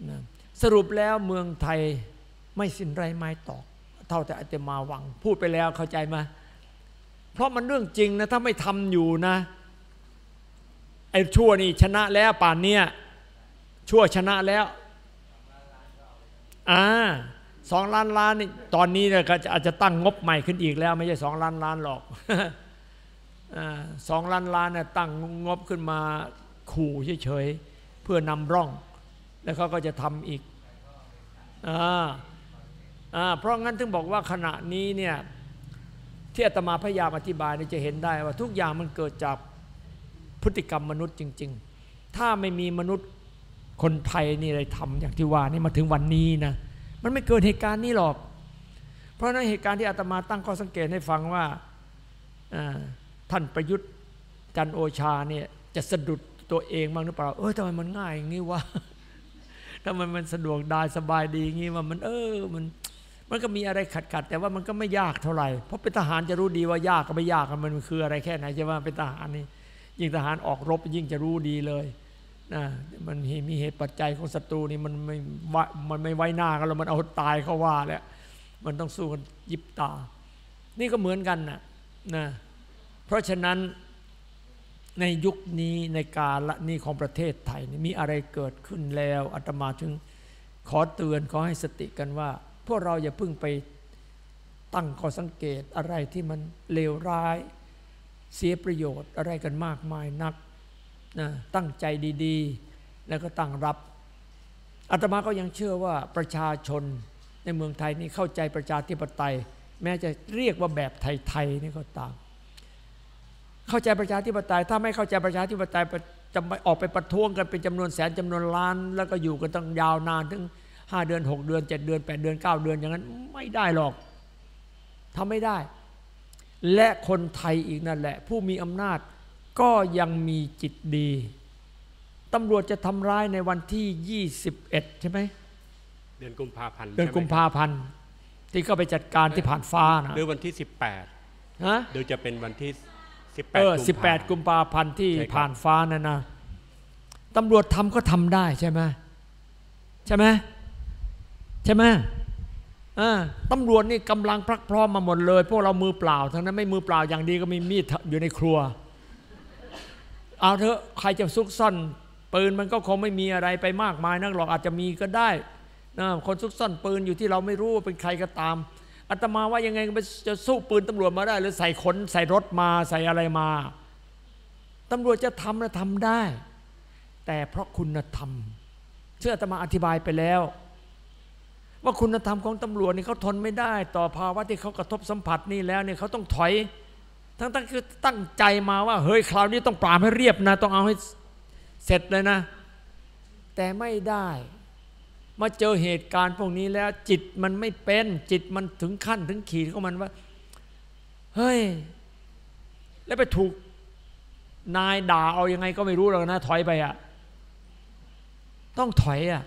นะสรุปแล้วเมืองไทยไม่สิ้นไรไม้ตอก เท่าแต่อาตมาหวัง พูดไปแล้วเข้าใจไหมเพราะมันเรื่องจริงนะถ้าไม่ทำอยู่นะไอ้ชั่วนี่ชนะแล้วป่านเนี้ยชั่วชนะแล้วอ่า สองล้านล้านนี่ตอนนี้เนี่ยก็อาจจะตั้งงบใหม่ขึ้นอีกแล้ว ไม่ใช่สองล้านล้านหรอกสองล้านล้านเนี่ยตั้งงบขึ้นมาขู่เฉยๆเพื่อนำร่อง แล้วเขาก็จะทำอีกอ่าอ่าเพราะงั้นถึงบอกว่าขณะนี้เนี่ยที่อาตมาพยายามอธิบายเนี่ยจะเห็นได้ว่าทุกอย่างมันเกิดจากพฤติกรรมมนุษย์จริง ๆ ถ้าไม่มีมนุษย์คนไทยนี่อะไรทำอย่างที่ว่านี่มาถึงวันนี้นะ มันไม่เกิดเหตุการณ์นี้หรอก เพราะนั้นเหตุการณ์ที่อาตมาตั้งข้อสังเกตให้ฟังว่าท่านประยุทธ์จันโอชาเนี่ยจะสะดุดตัวเองบ้างหรือเปล่า เออทำไมมันง่ายอย่างนี้วะทำไมมันสะดวกได้สบายดีอย่างนี้ว่ามันเออมันมันก็มีอะไรขัดขัดแต่ว่ามันก็ไม่ยากเท่าไหร่เพราะเป็นทหารจะรู้ดีว่ายากกับไม่ยากมันคืออะไรแค่ไหนใช่ไหมเป็นทหารนี่ยิ่งทหารออกรบยิ่งจะรู้ดีเลย นะมันมีเหตุปัจจัยของศัตรูนี่มันไม่มันไม่ไว้หน้ากันแล้วมันเอาตายเขาว่าแหละมันต้องสู้กันยิบตา นี่ก็เหมือนกันนะนะเพราะฉะนั้นในยุคนี้ในกาลนี้ของประเทศไทยมีอะไรเกิดขึ้นแล้วอาตมาถึงขอเตือนขอให้สติกันว่า พวกเราอย่าเพิ่งไปตั้งข้อสังเกตอะไรที่มันเลวร้าย เสียประโยชน์อะไรกันมากมายนัก นะตั้งใจดีๆ แล้วก็ตั้งรับอาตมาก็ยังเชื่อว่าประชาชนในเมืองไทยนี่เข้าใจประชาธิปไตย แม้จะเรียกว่าแบบไทยๆนี่ก็ตาม เข้าใจประชาธิปไตย ถ้าไม่เข้าใจประชาธิปไตยจะไปออกไปประท้วงกันเป็นจำนวนแสนจำนวนล้าน แล้วก็อยู่กันตั้งยาวนานถึงห้าเดือนหกเดือนเจ็ดเดือนแปดเดือนเก้าเดือนอย่างนั้นไม่ได้หรอกทำไม่ได้ และคนไทยอีกนั่นแหละ ผู้มีอำนาจ ก็ยังมีจิตดีตำรวจจะทำร้ายในวันที่ 21 ใช่ไหมเดือนกุมภาพันธ์เดือนกุมภาพันธ์ที่ก็ไปจัดการที่ผ่านฟ้านะหรือวันที่ 18ฮะหรือจะเป็นวันที่ 18เออกุมภา18 กุมภาพันธ์ที่ใช่ครับผ่านฟ้านั่นนะตำรวจทำก็ทำได้ใช่ไหมใช่ไหมใช่ไหมอ่าตำรวจนี่กำลังพรักพร้อมมาหมดเลย พวกเรามือเปล่า ทั้งนั้นไม่มือเปล่าอย่างดีก็มีมีดอยู่ในครัว เอาเถอะใครจะซุกซ่อนปืนมันก็คงไม่มีอะไรไปมากมายนักหรอกอาจจะมีก็ได้นะคนซุกซ่อนปืนอยู่ที่เราไม่รู้ว่าเป็นใครก็ตามอาตมาว่ายังไงไจะสู้ปืนตำรวจมาได้ หรือใส่ขนใส่รถมาใส่อะไรมาตำรวจจะทำนะทำได้ แต่เพราะคุณธรรมเชื่ออาตมาอธิบายไปแล้ว ว่าคุณธรรมของตำรวจนี่เขาทนไม่ได้ ต่อภาวะที่เขากระทบสัมผัสนี่แล้วเนี่ยเขาต้องถอย ทั้งตั้งคือตั้งใจมาว่า เฮ้ยคราวนี้ต้องปราบให้เรียบนะ ต้องเอาให้เสร็จเลยนะ แต่ไม่ได้มาเจอเหตุการณ์พวกนี้แล้ว จิตมันไม่เป็น จิตมันถึงขั้นถึงขีดของมันว่า เฮ้ย แล้วไปถูกนายด่าเอายังไงก็ไม่รู้หรอกนะ ถอยไปอะต้องถอยอะ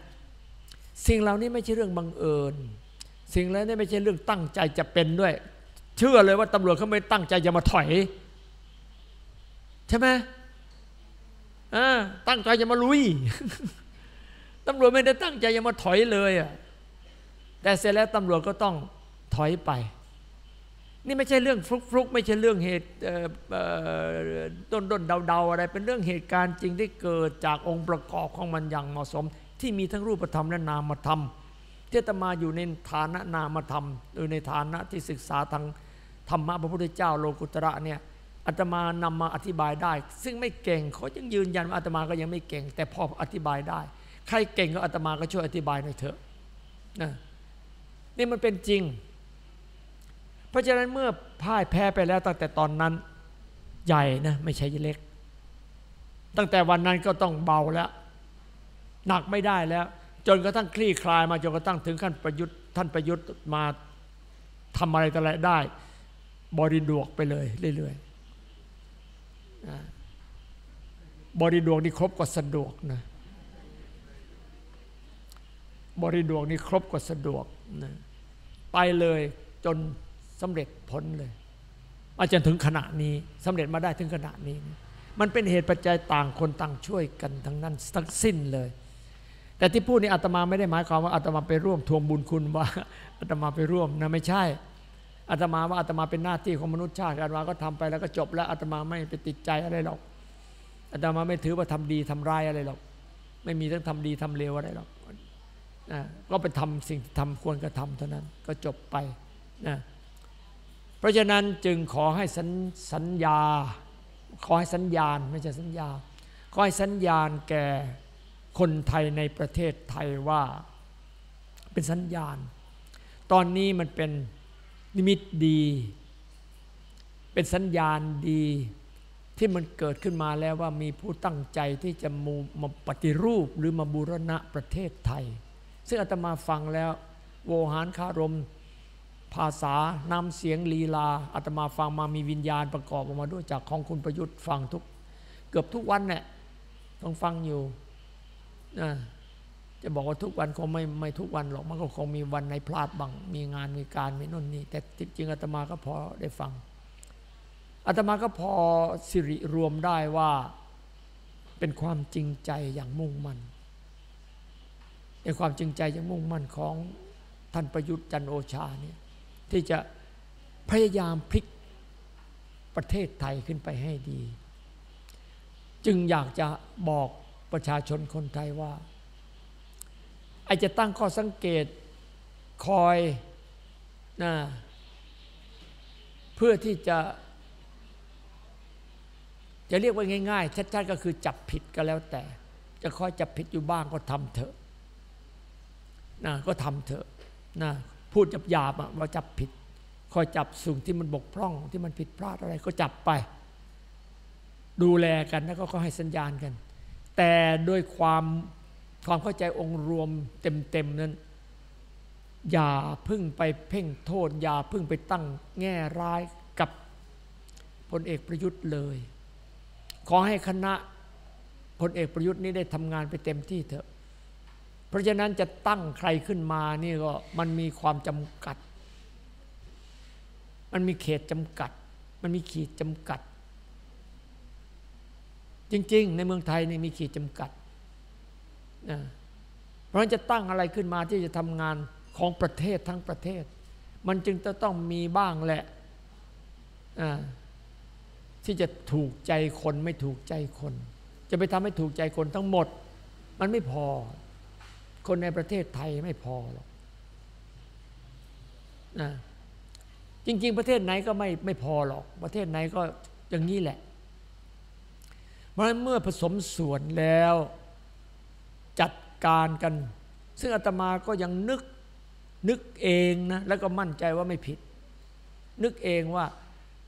สิ่งเหล่านี้ไม่ใช่เรื่องบังเอิญ สิ่งเหล่านี้ไม่ใช่เรื่องตั้งใจจะเป็นด้วย ชื่อเลยว่าตำรวจเขาไม่ตั้งใจจะมาถอย ใช่ไหมตั้งใจจะมาลุยตำรวจไม่ได้ตั้งใจจะมาถอยเลยอะแต่เสร็จแล้วตำรวจก็ต้องถอยไป นี่ไม่ใช่เรื่องฟลุกฟลุกไม่ใช่เรื่องเหตุต้นต้นเดาๆอะไร เป็นเรื่องเหตุการณ์จริงที่เกิดจากองค์ประกอบของมันอย่างเหมาะสม ที่มีทั้งรูปธรรมและนามธรรมที่ตมาอยู่ในฐานะนามธรรมหรือในฐานะที่ศึกษาทาง ธรรมะพระพุทธเจ้าโลกุตระเนี่ยอาตมานำมาอธิบายได้ ซึ่งไม่เก่งเขายังยืนยันว่าอาตมาก็ยังไม่เก่ง แต่พออธิบายได้ ใครเก่งก็อาตมาก็ช่วยอธิบายหน่อยเถอะนะนี่มันเป็นจริง เพราะฉะนั้นเมื่อพ่ายแพ้ไปแล้วตั้งแต่ตอนนั้นใหญ่นะไม่ใช่เล็ก ตั้งแต่วันนั้นก็ต้องเบาแล้ว หนักไม่ได้แล้ว จนกระทั่งคลี่คลายมาจนกระทั่งถึงขั้นประยุทธ์ท่านประยุทธ์มาทำอะไรต่ออะไรได้ บริดวกไปเลยเรื่อยๆบริดวกนี่ครบกว่าสะดวกนะบริดวกนี่ครบกว่าสะดวกนะไปเลยจนสำเร็จผลเลยมาจนถึงขณะนี้สำเร็จมาได้ถึงขณะนี้ มันเป็นเหตุปัจจัยต่างคนต่างช่วยกันทั้งนั้นทั้งสิ้นเลย แต่ที่พูดนี่อาตมาไม่ได้หมายความว่าอาตมาไปร่วมทวงบุญคุณว่าอาตมาไปร่วมนะไม่ใช่ อาตมาว่าอาตมาเป็นหน้าที่ของมนุษยชาติอาตมาก็ทำไปแล้วก็จบแล้วอาตมาไม่ไปติดใจอะไรหรอกอาตมาไม่ถือว่าทำดีทำร้ายอะไรหรอกไม่มีทั้งทำดีทำเลวอะไรหรอกก็ไปทำสิ่งที่ทำควรกระทำเท่านั้นก็จบไปนะเพราะฉะนั้นจึงขอให้สัญสัญญา ขอให้สัญญาณไม่ใช่สัญญา ขอให้สัญญาณแก่คนไทยในประเทศไทยว่าเป็นสัญญาณ ตอนนี้มันเป็น นิมิตดี เป็นสัญญาณดีที่มันเกิดขึ้นมาแล้วว่ามีผู้ตั้งใจที่จะมูมาปฏิรูปหรือมาบูรณะประเทศไทย ซึ่งอาตมาฟังแล้ว โวหารคารม ภาษานำเสียงลีลาอาตมาฟังมามีวิญญาณประกอบออกมาด้วยจากของคุณประยุทธ์ฟังทุก เกือบทุกวันเนี่ยต้องฟังอยู่นะ จะบอกว่าทุกวันคงไม่ไม่ทุกวันหรอกมันก็คงมีวันในพลาดบังมีงานมีการมีนู่นนี่แต่จริงอาตมาก็พอได้ฟังอาตมาก็พอสิริรวมได้ว่าเป็นความจริงใจอย่างมุ่งมั่นเป็นความจริงใจอย่างมุ่งมั่นของท่านประยุทธ์จันโอชาเนี่ยที่จะพยายามพลิกประเทศไทยขึ้นไปให้ดี จึงอยากจะบอกประชาชนคนไทยว่า อจะตั้งข้อสังเกตคอยนะเพื่อที่จะ จะเรียกว่าง่ายๆชัดๆก็คือจับผิดก็แล้วแต่ จะคอยจับผิดอยู่บ้างก็ทำเถอะนะก็ทำเถอะนะพูดหยาบๆว่าจับผิด คอยจับสิ่งที่มันบกพร่องที่มันผิดพลาดอะไรก็จับไป ดูแลกันแล้วก็ให้สัญญาณกัน แต่ด้วยความ ความเข้าใจองค์รวมเต็มๆนั้น อย่าพึ่งไปเพ่งโทษ อย่าพึ่งไปตั้งแง่ร้ายกับพลเอกประยุทธ์เลย ขอให้คณะพลเอกประยุทธ์นี้ได้ทำงานไปเต็มที่เถอะ เพราะฉะนั้นจะตั้งใครขึ้นมานี่ก็มันมีความจำกัด มันมีเขตจำกัด มันมีขีดจำกัด จริง ๆ ในเมืองไทยนี่มีขีดจำกัด เพราะฉะนั้นจะตั้งอะไรขึ้นมาที่จะทำงานของประเทศทั้งประเทศ มันจึงจะต้องมีบ้างแหละที่จะถูกใจคนไม่ถูกใจคน จะไปทำให้ถูกใจคนทั้งหมด มันไม่พอ คนในประเทศไทยไม่พอหรอกนะจริง ๆ ประเทศไหนก็ไม่ไม่พอหรอก ประเทศไหนก็อย่างนี้แหละเพราะฉะนั้นเมื่อผสมส่วนแล้ว การกัน ซึ่งอาตมาก็ยังนึกนึกเองนะแล้วก็มั่นใจว่าไม่ผิด นึกเองว่า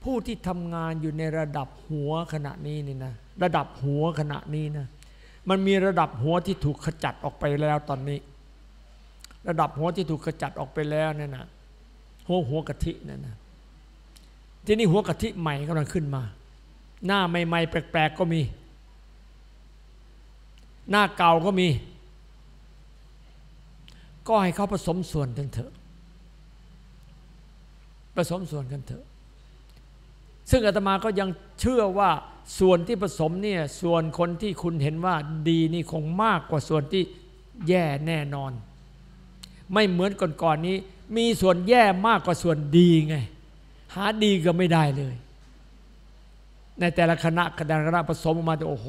ผู้ที่ทำงานอยู่ในระดับหัวขณะนี้นี่นะระดับหัวขณะนี้นะมันมีระดับหัวที่ถูกขจัดออกไปแล้วตอนนี้ ระดับหัวที่ถูกขจัดออกไปแล้วเนี่ยนะหัวหัวกะทินั่นนะทีนี้หัวกะทิใหม่กำลังขึ้นมา หน้าใหม่ๆแปลกๆก็มี หน้าเก่าก็มี ก็ให้เขาผสมส่วนกันเถอะ ผสมส่วนกันเถอะ ซึ่งอาตมาก็ยังเชื่อว่าส่วนที่ผสมเนี่ยส่วนคนที่คุณเห็นว่าดีนี่คงมากกว่าส่วนที่แย่แน่นอน ไม่เหมือนก่อนๆนนี้ มีส่วนแย่มากกว่าส่วนดีไง หาดีก็ไม่ได้เลย ในแต่ละคณะคณะคณะผสมออกมาโอ้โห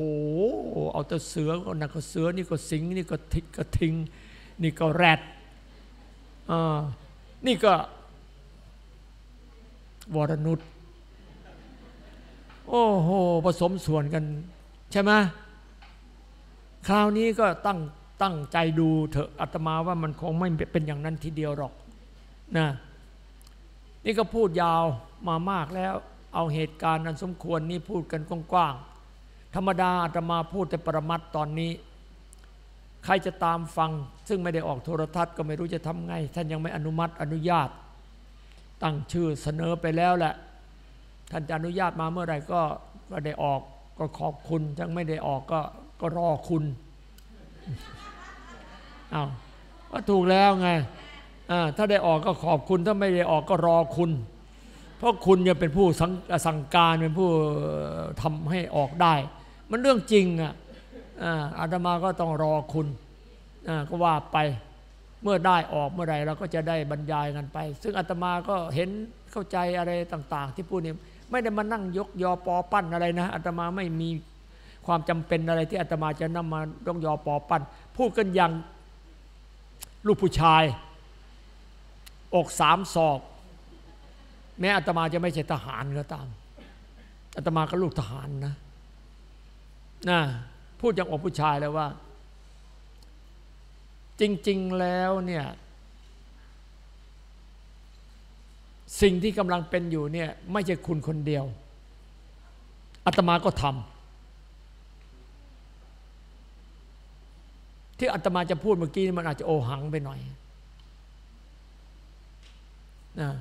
เอาแต่เสือก็นักก็เสือนี่ก็สิงนี่ก็ทิกก็ทิง นี่ก็แรดอ่านี่ก็ วรนุษย์โอ้โหผสมส่วนกัน ใช่ไหมคราวนี้ก็ตั้งตั้งใจดูเถอะอาตมาว่ามันคงไม่เป็นอย่างนั้นทีเดียวหรอกนะนี่ก็พูดยาวมามากแล้ว เอาเหตุการณ์นั้นสมควรนี่พูดกันกว้างๆธรรมดาอาตมาพูดแต่ปรมัตตอนนี้ ใครจะตามฟัง ซึ่งไม่ได้ออกโทรทัศน์ก็ไม่รู้จะทำไง ท่านยังไม่อนุมัติอนุญาต ตั้งชื่อเสนอไปแล้วแหละ ท่านจะอนุญาตมาเมื่อไหร่ก็ก็ได้ออกก็ขอบคุณยังไม่ได้ออกก็ก็รอคุณเอาวก็ถูกแล้วไงถ้าได้ออกก็ขอบคุณ ถ้าไม่ได้ออกก็รอคุณ เพราะคุณจะเป็นผู้สั่งการเป็นผู้ทำให้ออกได้ มันเรื่องจริงอะ อาตมาก็ต้องรอคุณก็ว่าไปเมื่อได้ออกเมื่อไรเราก็จะได้บรรยายกันไป ซึ่งอาตมาก็เห็นเข้าใจอะไรต่าง ๆ ที่พูดนี่ไม่ได้มานั่งยกยอปอปั้นอะไรนะอาตมาไม่มีความจำเป็นอะไรที่อาตมาจะนำมายกยอปอปั้น พูดกันอย่างลูกผู้ชาย อกสามศอกแม้อาตมาจะไม่ใช่ทหารก็ตามอาตมาก็ลูกทหารนะนะ พูดอย่างอกผู้ชายแล้วว่า จริง ๆ แล้วเนี่ย สิ่งที่กำลังเป็นอยู่เนี่ย ไม่ใช่คุณคนเดียวอาตมาก็ทำที่อาตมาจะพูดเมื่อกี้มันอาจจะโอหังไปหน่อยนะ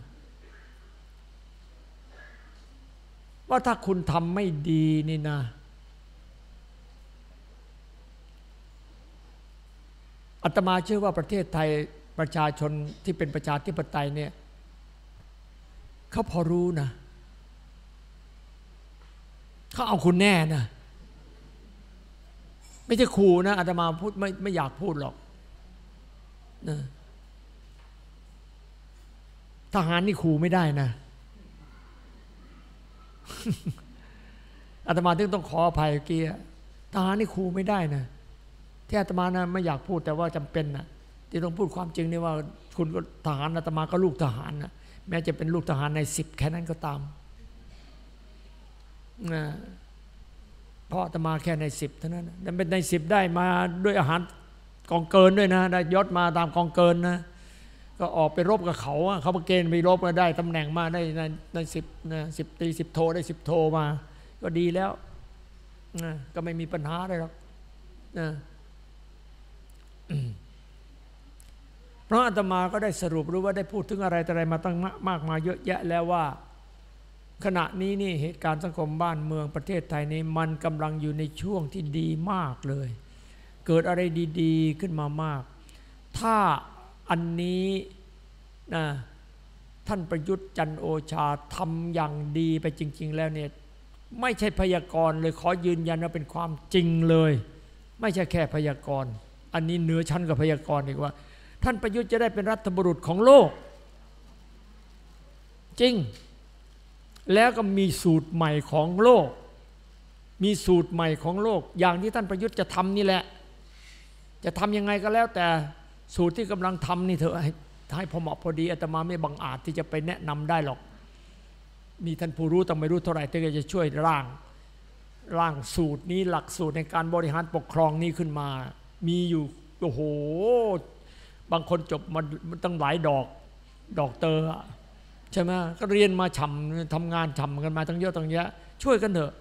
ว่าถ้าคุณทำไม่ดีนี่นะ อาตมาเชื่อว่าประเทศไทยประชาชนที่เป็นประชาธิปไตยเนี่ยเขาพอรู้นะเขาเอาคุณแน่นะไม่ใช่ขู่นะอาตมาพูดไม่ไม่อยากพูดหรอกนะทหารนี่ขู่ไม่ได้นะอาตมาถึงต้องขออภัยเกียทหารนี่ขู่ไม่ได้นะ ที่อาตมานะไม่อยากพูดแต่ว่าจำเป็นนะที่ต้องพูดความจริงนี่ว่าคุณก็ทหารอาตมาก็ลูกทหารนะแม้จะเป็นลูกทหารในสิบแค่นั้นก็ตามนะพ่อตมาแค่ในสิบเท่านั้นนั่นเป็นในสิบได้มาด้วยอาหารกองเกินด้วยนะได้ยศมาตามกองเกินนะก็ออกไปรบกับเขาเขามาเกณฑ์ไปรบมาได้ตำแหน่งมาได้ในในสิบนะสิบตีสิบโทได้สิบโทมา ก็ดีแล้วนะก็ไม่มีปัญหาอะไรหรอกนะ เพราะอาตมาก็ได้สรุปรู้ว่าได้พูดถึงอะไรอะไรมาตั้งมากมายเยอะแยะแล้วว่า ขณะนี้นี่เหตุการณ์สังคมบ้านเมืองประเทศไทยนี้มันกำลังอยู่ในช่วงที่ดีมากเลย เกิดอะไรดีๆขึ้นมามาก ถ้าอันนี้นะท่านประยุทธ์จันโอชาทำอย่างดีไปจริง ๆ แล้วเนี่ยไม่ใช่พยากรณ์เลยขอยืนยันว่าเป็นความจริงเลย ไม่ใช่แค่พยากรณ์ อันนี้เหนือชั้นกับพยากรณ์อีกว่า ท่านประยุทธ์จะได้เป็นรัฐบุรุษของโลก จริง แล้วก็มีสูตรใหม่ของโลก มีสูตรใหม่ของโลก อย่างที่ท่านประยุทธ์จะทำนี่แหละ จะทำยังไงก็แล้วแต่สูตรที่กำลังทำนี่เถอะให้พอเหมาะพอดีอาตมาไม่บังอาจที่จะไปแนะนำได้หรอก มีท่านผู้รู้ต้องไม่รู้เท่าไหร่ที่จะช่วยร่างร่างสูตรนี้หลักสูตรในการบริหารปกครองนี้ขึ้นมา มีอยู่โอ้โห บางคนจบมันตั้งหลายดอกดอกเตอร์ใช่ไหมก็เรียนมาฉ่ำทำงานฉ่ำกันมาตั้งเยอะตั้งแยะช่วยกันเถอะ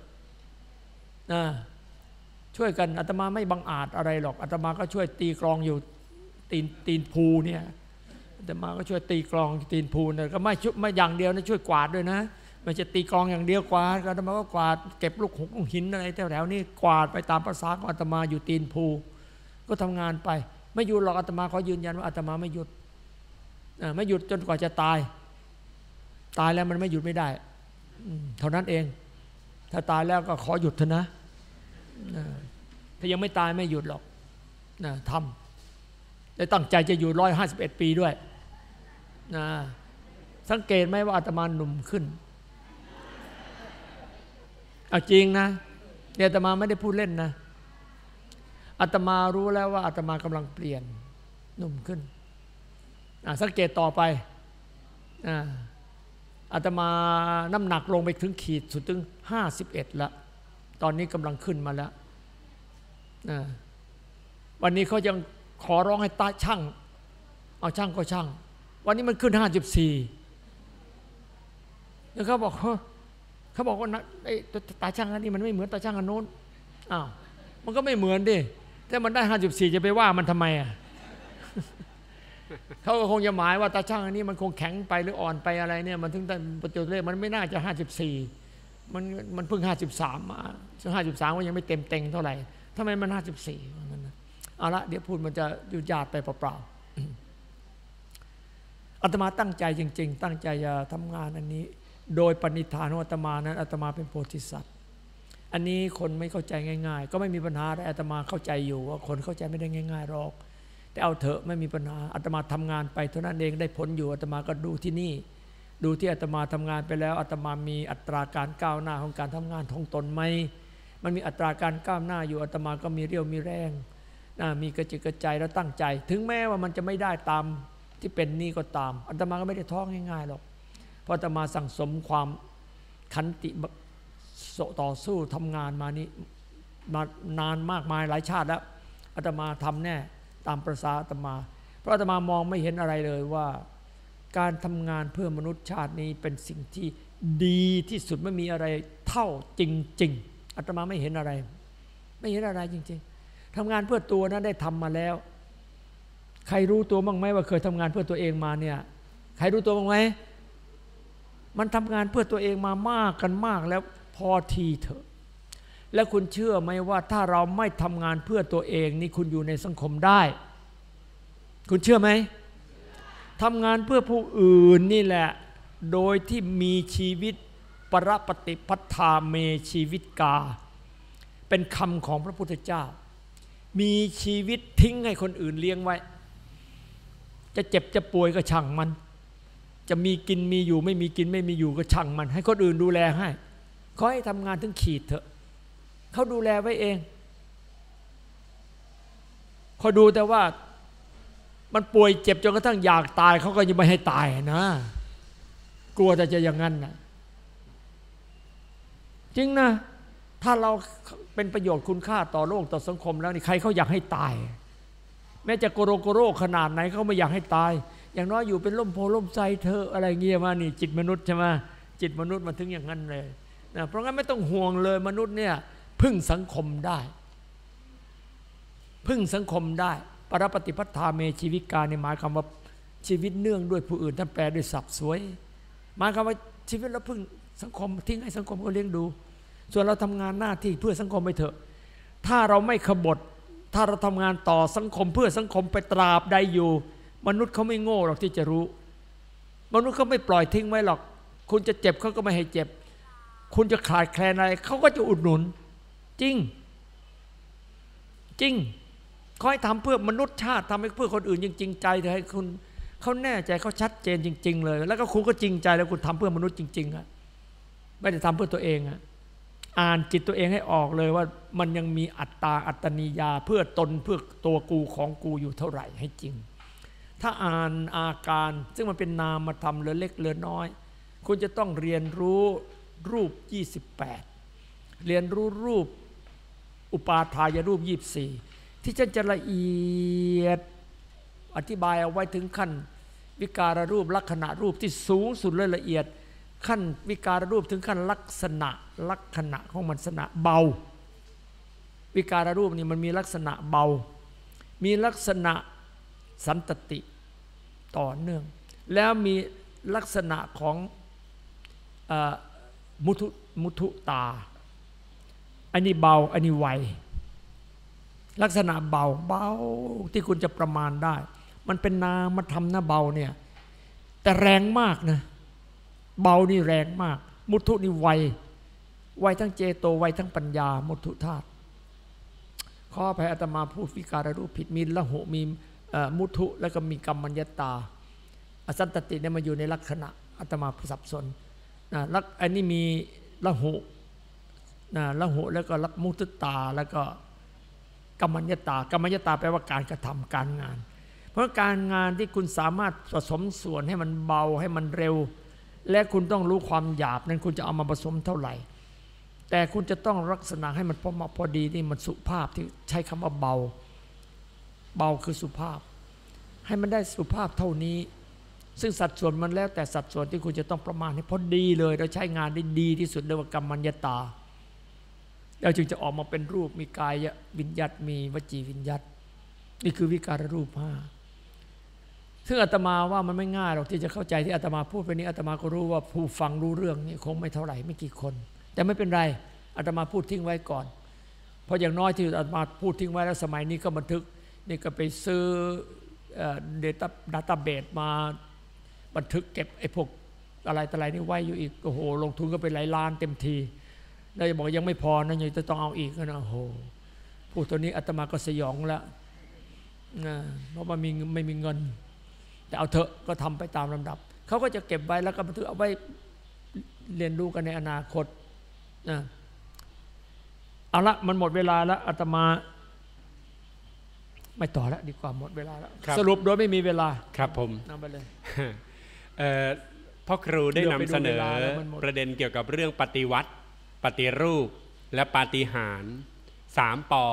นะช่วยกันอาตมาไม่บังอาจอะไรหรอกอาตมาก็ช่วยตีกลองอยู่ตีนตีนภูเนี่ยอาตมาก็ช่วยตีกลองตีนภูเนี่ยก็ไม่ช่วยไม่อย่างเดียวนะช่วยกวาดด้วยนะไม่ใช่ตีกลองอย่างเดียวกวาดอาตมาก็กวาดเก็บลูกหงลูกหินอะไรแถวๆนี้กวาดไปตามภาษาของอาตมาอยู่ตีนภู ก็ทำงานไป ไม่หยุดหรอกอาตมาขอยืนยันว่าอาตมาไม่หยุดไม่หยุดจนกว่าจะตาย ตายแล้วมันไม่หยุดไม่ได้เท่านั้นเอง ถ้าตายแล้วก็ขอหยุดเถอะนะถ้ายังไม่ตายไม่หยุดหรอกนะทำได้ตั้งใจจะอยู่ร้อยห้าสิบเอ็ดปีด้วยนะสังเกตไหมว่าอาตมาหนุ่มขึ้นเอาจริงนะเดี๋ยอาตมาไม่ได้พูดเล่นนะ อาตมารู้แล้วว่าอาตมากำลังเปลี่ยนหนุ่มขึ้นสังเกตต่อไปอาตมาน้ำหนักลงไปถึงขีดสุดถึงห้าสิบเอ็ดละตอนนี้กำลังขึ้นมาแล้ววันนี้เขายังขอร้องให้ตาช่าง เอาช่างก็ช่าง วันนี้มันขึ้นห้าสิบสี่แล้วเขาบอกเฮ้อเขาบอกว่านะไอ้ตาช่างอันนี้มันไม่เหมือนตาช่างอันโน้นอ้าวมันก็ไม่เหมือนดิ แต่มันได้ห้าสิบสี่จะไปว่ามันทำไมอะเขาก็คงจะหมายว่าตาช่างอันนี้มันคงแข็งไปหรืออ่อนไปอะไรเนี่ยมันถึงแต่ประจุเลขมันไม่น่าจะห้าสิบสี่มันมันเพิ่งห้าสิบสามมาซึ่งห้าสิบสามก็ยังไม่เต็มเต็งเท่าไหร่ทำไมมันห้าสิบสี่มันนะเอาละเดี๋ยวพูดมันจะยุยาดไปเปล่าๆอาตมาตั้งใจจริง ๆ ตั้งใจจะทำงานอันนี้ โดยปณิธานของอาตมานั้นอาตมาเป็นโพธิสัตว์ อันนี้คนไม่เข้าใจง่าย ๆ ก็ไม่มีปัญหาแต่อาตมาเข้าใจอยู่ว่าคนเข้าใจไม่ได้ง่ายๆหรอก แต่เอาเถอะไม่มีปัญหาอาตมาทำงานไปเท่านั้นเองได้ผลอยู่อาตมาก็ดูที่นี่ ดูที่อาตมาทำงานไปแล้วอาตมามีอัตราการก้าวหน้าของการทำงานของตนไหมมันมีอัตราการก้าวหน้าอยู่อาตมาก็มีเรี่ยวมีแรงนะมีกระจิกกระใจแล้วตั้งใจ ถึงแม้ว่ามันจะไม่ได้ตามที่เป็นนี่ก็ตามอาตมาก็ไม่ได้ท้องง่ายๆหรอกเพราะอาตมาสั่งสมความขันติ ต่อสู้ทำงานมานี้มานานมากมายหลายชาติแล้วอาตมาทำแน่ตามประสาอาตมา เพราะอาตมามองไม่เห็นอะไรเลยว่า การทำงานเพื่อมนุษยชาตินี้เป็นสิ่งที่ดีที่สุดไม่มีอะไรเท่าจริง ๆอาตมาไม่เห็นอะไร ไม่เห็นอะไรจริง ๆทำงานเพื่อตัวนั้นได้ทำมาแล้ว ใครรู้ตัวบ้างไหมว่าเคยทำงานเพื่อตัวเองมาเนี่ยใครรู้ตัวบ้างไหมมันทำงานเพื่อตัวเองมามากกันมากแล้ว พอทีเถอะ แล้วคุณเชื่อไหมว่าถ้าเราไม่ทำงานเพื่อตัวเองนี่คุณอยู่ในสังคมได้ คุณเชื่อไหมทำงานเพื่อผู้อื่นนี่แหละ โดยที่มีชีวิตปรปฏิพัทธาเมชีวิตกา เป็นคำของพระพุทธเจ้า มีชีวิตทิ้งให้คนอื่นเลี้ยงไว้ จะเจ็บจะป่วยก็ช่างมัน จะมีกินมีอยู่ไม่มีกินไม่มีอยู่ก็ช่างมัน ให้คนอื่นดูแลให้ ขาให้ทำงานถึงขีดเถอะเขาดูแลไว้เองเขาดูแต่ว่ามันป่วยเจ็บจนกระทั่งอยากตายเขาก็ยังไม่ให้ตายนะ กลัวแต่จะอย่างนั้นนะจริงนะ ถ้าเราเป็นประโยชน์คุณค่าต่อโลกต่อสังคมแล้วนี่ใครเขาอยากให้ตาย แม้จะโกโรโกโรขนาดไหนเขาไม่อยากให้ตาย อย่างน้อยอยู่เป็นล่มโพล่มใจเธออะไรเงี้ยมานี่ จิตมนุษย์ใช่ไหมจิตมนุษย์มันถึงอย่างนั้นเลย นะเพราะงั้นไม่ต้องห่วงเลยมนุษย์เนี่ยพึ่งสังคมได้ พึ่งสังคมได้ ปรปฏิพัทธาเมชีวิกาในหมายคำว่าชีวิตเนื่องด้วยผู้อื่นท่านแปลด้วยศัพท์สวย หมายคำว่าชีวิตเราพึ่งสังคมทิ้งให้สังคมก็เลี้ยงดู ส่วนเราทำงานหน้าที่เพื่อสังคมไปเถอะ ถ้าเราไม่ขบฏถ้าเราทำงานต่อสังคมเพื่อสังคมไปตราบใดอยู่ มนุษย์เขาไม่โง่หรอกที่จะรู้ มนุษย์เขาไม่ปล่อยทิ้งไว้หรอก คุณจะเจ็บเขาก็ไม่ให้เจ็บ คุณจะขาดแคลนอะไรเขาก็จะอุดหนุน จริง จริงเขาให้ทำเพื่อมนุษย์ชาติทำให้เพื่อคนอื่นจริงๆใจเธอให้คุณเขาแน่ใจเขาชัดเจนจริง ๆ เลย แล้วก็คุณก็จริงใจแล้วคุณทำเพื่อมนุษย์จริงๆอะไม่ได้ทำเพื่อตัวเองอะอ่านจิตตัวเองให้ออกเลยว่ามันยังมีอัตตาอัตนิยาเพื่อตนเพื่อตัวกูของกูอยู่เท่าไหร่ให้จริง ถ้าอ่านอาการซึ่งมันเป็นนามธรรมเหลือเล็กเหลือน้อย คุณจะต้องเรียนรู้ รูป 28 เรียนรู้รูปอุปาทายรูป 24 ที่ฉันจะละเอียดอธิบายเอาไว้ถึงขั้น วิการรูปลักษณะรูปที่สูงสุดเลยละเอียด ขั้นวิการรูปถึงขั้นลักษณะลักษณะของมันลักษณะเบา วิการรูปนี่มันมีลักษณะเบา มีลักษณะสันตติต่อเนื่อง แล้วมีลักษณะของอ มุทุมุทุตา อันนี้เบา อันนี้ไว ลักษณะเบาเบาที่คุณจะประมาณได้ มันเป็นนามธรรมนะเบาเนี่ย แต่แรงมากนะ เบานี่แรงมาก มุทุนี่ไว ไวทั้งเจโต ไวทั้งปัญญา มุทุธาตุขออภัยอาตมาพูดวิการรูปผิดมีละหุมีมุทุแล้วก็มีกรรมัญญตา อสันตติเนี่ยมาอยู่ในลักษณะอาตมาสับสน นะลักอันนี้มีละหุนะละหุแล้วก็ลักมุตตาแล้วก็กรรมัญญตากรรมัญญตาแปลว่าการกระทำการงาน เพราะการงานที่คุณสามารถผสมส่วนให้มันเบาให้มันเร็ว และคุณต้องรู้ความหยาบนั้นคุณจะเอามาผสมเท่าไหร่ แต่คุณจะต้องลักษณะให้มันพอมาพอดีนี่มันสุภาพที่ใช้คำว่าเบา เบาคือสุภาพ ให้มันได้สุภาพเท่านี้ ซึ่งสัดส่วนมันแล้วแต่สัดส่วนที่คุณจะต้องประมาณให้พอดีเลย เราใช้งานได้ดีที่สุดเรียกว่ากรรมัญญตาแล้วจึงจะออกมาเป็นรูปมีกายวิญญัตมีวจีวิญญัตนี่คือวิการรูปห้าซึ่งอาตมาว่ามันไม่ง่ายหรอกที่จะเข้าใจที่อาตมาพูดไปนี้อาตมาก็รู้ว่าผู้ฟังรู้เรื่องนี่คงไม่เท่าไหร่ไม่กี่คน แต่ไม่เป็นไรอาตมาพูดทิ้งไว้ก่อน เพราะอย่างน้อยที่อาตมาพูดทิ้งไว้แล้วสมัยนี้ก็บันทึกนี่ก็ไปซื้อเดต้าดัตต้าเบสมา บันทึกเก็บไอ้พวกอะไรต่ออะไรนี่ไว้อยู่อีกโอ้โห ลงทุนก็ไปหลายล้านเต็มทีแล้วจะบอกยังไม่พอนะยังจะต้องเอาอีกนะโอ้โหพูดตัวนี้อาตมาก็สยองแล้วนะเพราะมันมีไม่มีเงิน แต่เอาเถอะก็ทำไปตามลำดับเขาก็จะเก็บไว้แล้วก็บันทึกเอาไว้เรียนรู้กันในอนาคตนะเอาละมันหมดเวลาแล้วอาตมา ไม่ต่อแล้วดีกว่าหมดเวลาแล้วครับสรุปโดยไม่มีเวลาครับผมนำไปเลยเอ่อ พ่อครูได้นำเสนอประเด็นเกี่ยวกับเรื่องปฏิวัติ ปฏิรูป และปาฏิหาริย์สามปอ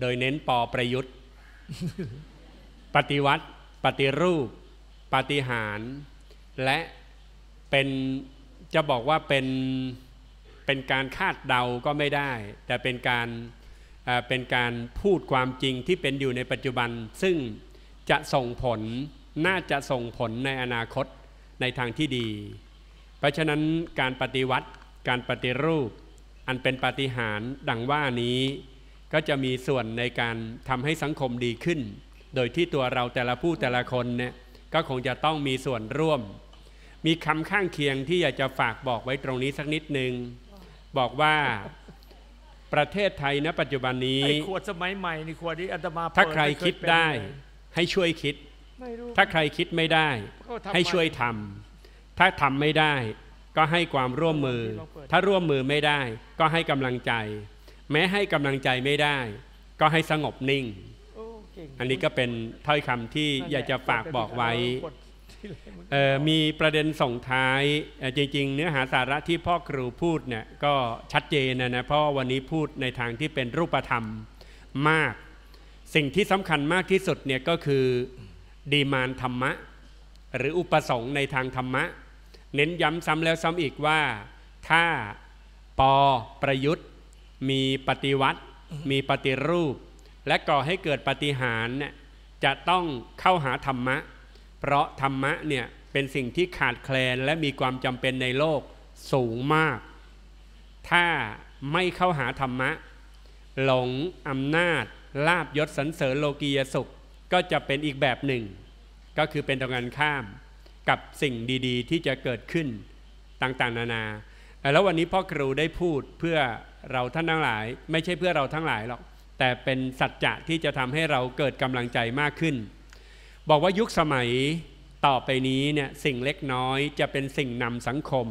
โดยเน้นปอประยุทธ์ ปฏิวัติ ปฏิรูป ปาฏิหาริย์และเป็นจะบอกว่าเป็นเป็นการคาดเดาก็ไม่ได้ แต่เป็นการเป็นการพูดความจริงที่เป็นอยู่ในปัจจุบัน ซึ่งจะส่งผล น่าจะส่งผลในอนาคตในทางที่ดี เพราะฉะนั้นการปฏิวัติ การปฏิรูป อันเป็นปาฏิหาริย์ดังว่านี้ก็จะมีส่วนในการทำให้สังคมดีขึ้น โดยที่ตัวเราแต่ละผู้แต่ละคนเนี่ยก็คงจะต้องมีส่วนร่วม มีคำข้างเคียงที่อยากจะฝากบอกไว้ตรงนี้สักนิดหนึ่งบอกว่าประเทศไทยณปัจจุบันนี้ไอ้ขวดสมัยใหม่นี่ขวดที่อาตมาถ้าเปิใครม่เยคิดเป็นได้เลยให้ช่วยคิดไม่รู้ ถ้าใครคิดไม่ได้ก็ทำให้ช่วยทำถ้าทำไม่ได้ ก็ให้ความร่วมมือ ถ้าร่วมมือไม่ได้ ก็ให้กำลังใจ แม้ให้กำลังใจไม่ได้ ก็ให้สงบนิ่งโอ้เก่งอันนี้ก็เป็นถ้อยคำที่นั่นแหลอยากจะฝากบอกไว้ขวดที่เลยมันเอ่อมีประเด็นส่งท้ายเอ่อจริง ๆ เนื้อหาสาระที่พ่อครูพูดเนี่ยก็ชัดเจนนะนะเพราะว่าวันนี้พูดในทางที่เป็นรูปธรรมมาก สิ่งที่สำคัญมากที่สุดเนี่ยก็คือ ดีมานธรรมะ หรืออุปสงค์ในทางธรรมะ เน้นย้ำซ้ำแล้วซ้ำอีกว่า ถ้าปอประยุทธ์ มีปฏิวัติ มีปฏิรูป และก่อให้เกิดปฏิหารย์เนี่ยจะต้องเข้าหาธรรมะ เพราะธรรมะเนี่ยเป็นสิ่งที่ขาดแคลนและมีความจำเป็นในโลกสูงมาก ถ้าไม่เข้าหาธรรมะ หลงอำนาจลาบยศสันเสริญโลกียสุข ก็จะเป็นอีกแบบหนึ่ง ก็คือเป็นตรงกันข้ามกับสิ่งดีๆ ที่จะเกิดขึ้นต่างๆ นานา แล้ววันนี้พ่อครูได้พูดเพื่อเราท่านทั้งหลาย ไม่ใช่เพื่อเราทั้งหลายหรอกแต่เป็นสัจจะที่จะทำให้เราเกิดกำลังใจมากขึ้น บอกว่ายุคสมัยต่อไปนี้เนี่ยสิ่งเล็กน้อยจะเป็นสิ่งนำสังคม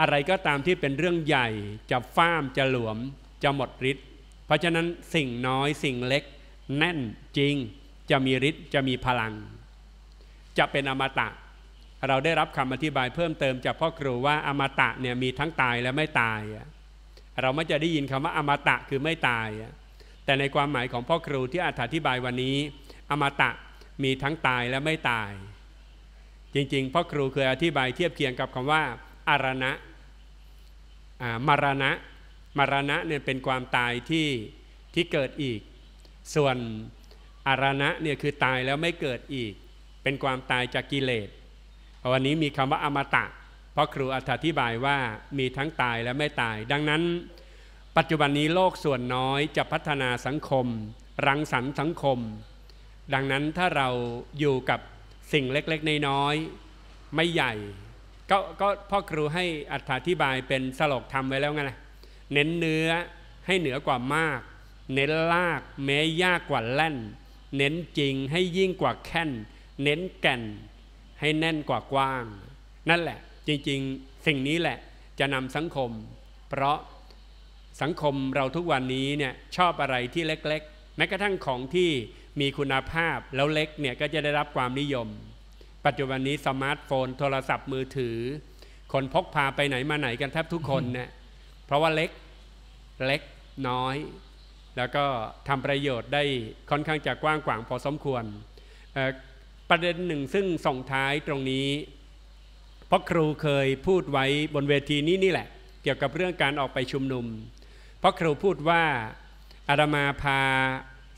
อะไรก็ตามที่เป็นเรื่องใหญ่จะฟ้ามจะหลวมจะหมดฤทธิ์เพราะฉะนั้นสิ่งน้อยสิ่งเล็ก แน่นจริงจะมีฤทธิ์จะมีพลัง จะเป็นอมตะ เราได้รับคำอธิบายเพิ่มเติมจากพ่อครูว่าอมตะเนี่ยมีทั้งตายและไม่ตาย เราไม่จะได้ยินคำว่าอมตะคือไม่ตาย แต่ในความหมายของพ่อครูที่อธิบายวันนี้ อมตะมีทั้งตายและไม่ตาย จริงๆพ่อครูเคยอธิบายเทียบเคียงกับคำว่าอารณะมารณะมรณะเนี่ยเป็นความตายที่ที่เกิดอีก ส่วนอารณะเนี่ยคือตายแล้วไม่เกิดอีก เป็นความตายจากกิเลสวันนี้มีคำว่าอมตะ เพราะครูอธิบายว่ามีทั้งตายและไม่ตาย ดังนั้น ปัจจุบันนี้โลกส่วนน้อยจะพัฒนาสังคม รังสรรค์สังคม ดังนั้นถ้าเราอยู่กับสิ่งเล็กๆน้อยๆไม่ใหญ่ ก็ก็พ่อครูให้อธิบายเป็นสลกธรรมไว้แล้วไงนะเน้นเนื้อให้เหนือกว่ามาก เน้นลากแม้ยากกว่าแล่น เน้นจริงให้ยิ่งกว่าแค่น เน้นแก่น ให้แน่นกว่ากว้าง นั่นแหละจริงๆ สิ่งนี้แหละจะนำสังคม เพราะสังคมเราทุกวันนี้เนี่ยชอบอะไรที่เล็กๆ แม้กระทั่งของที่มีคุณภาพแล้วเล็กเนี่ยก็จะได้รับความนิยม ปัจจุบันนี้สมาร์ทโฟน โทรศัพท์มือถือ คนพกพาไปไหนมาไหนกันแทบทุกคนเนี่ยเพราะว่าเล็กเล็กน้อย แล้วก็ทำประโยชน์ได้ค่อนข้างจะกว้างขวางพอสมควร ประเด็นหนึ่งซึ่งส่งท้ายตรงนี้เพราะครูเคยพูดไว้บนเวทีนี้นี่แหละ เกี่ยวกับเรื่องการออกไปชุมนุม เพราะครูพูดว่าอาดามาพา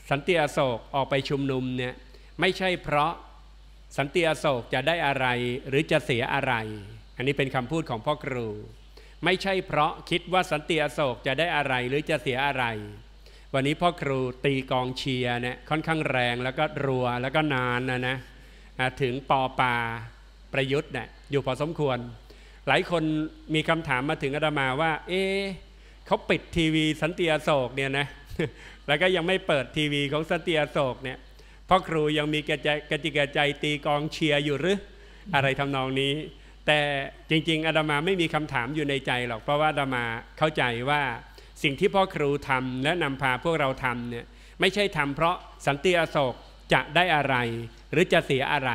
สันติอโศกออกไปชุมนุมเนี่ยไม่ใช่เพราะสันติอโศกจะได้อะไรหรือจะเสียอะไร อันนี้เป็นคำพูดของพ่อครู ไม่ใช่เพราะคิดว่าสันติอโศกจะได้อะไรหรือจะเสียอะไร วันนี้พ่อครูตีกองเชียร์เนี่ยค่อนข้างแรงแล้วก็รัวแล้วก็นานนะนะถึงปอปาประยุทธ์เนี่ยอยู่พอสมควร หลายคนมีคำถามมาถึงอาตมาว่า เอ๊เขาปิดทีวีสันติอโศกเนี่ยนะแล้วก็ยังไม่เปิดทีวีของสันติอโศกเนี่ยพ่อครูยังมีกระจกระจิกใจตีกองเชียร์อยู่หรืออะไรทำนองนี้ แต่จริง ๆอาดามาไม่มีคำถามอยู่ในใจหรอกเพราะว่าอาดามาเข้าใจว่า สิ่งที่พ่อครูทำและนำพาพวกเราทำเนี่ยไม่ใช่ทำเพราะสันติอโศกจะได้อะไร หรือจะเสียอะไร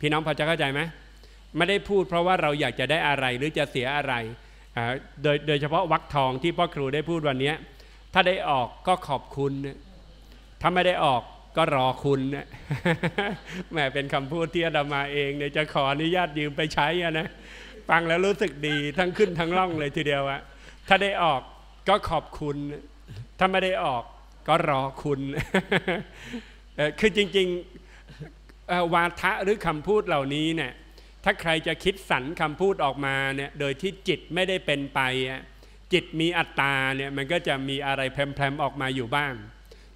พี่น้องพอจะเข้าใจไหมไม่ได้พูดเพราะว่าเราอยากจะได้อะไรหรือจะเสียอะไร โดยโดยเฉพาะวักทองที่พ่อครูได้พูดวันนี้ถ้าได้ออกก็ขอบคุณ ถ้าไม่ได้ออกก็รอคุณแหมเป็นคำพูดที่อาดามาเองเนี่ยจะขออนุญาตยืมไปใช้นะ ฟังแล้วรู้สึกดีทั้งขึ้นทั้งล่องเลยทีเดียวอะถ้าได้ออก ก็ขอบคุณ ถ้าไม่ได้ออกก็รอคุณคือจริงๆวาทะหรือคำพูดเหล่านี้เนี่ยถ้าใครจะคิดสรรคำพูดออกมาเนี่ยโดยที่จิตไม่ได้เป็นไป จิตมีอัตตาเนี่ยมันก็จะมีอะไรแพรมๆออกมาอยู่บ้าง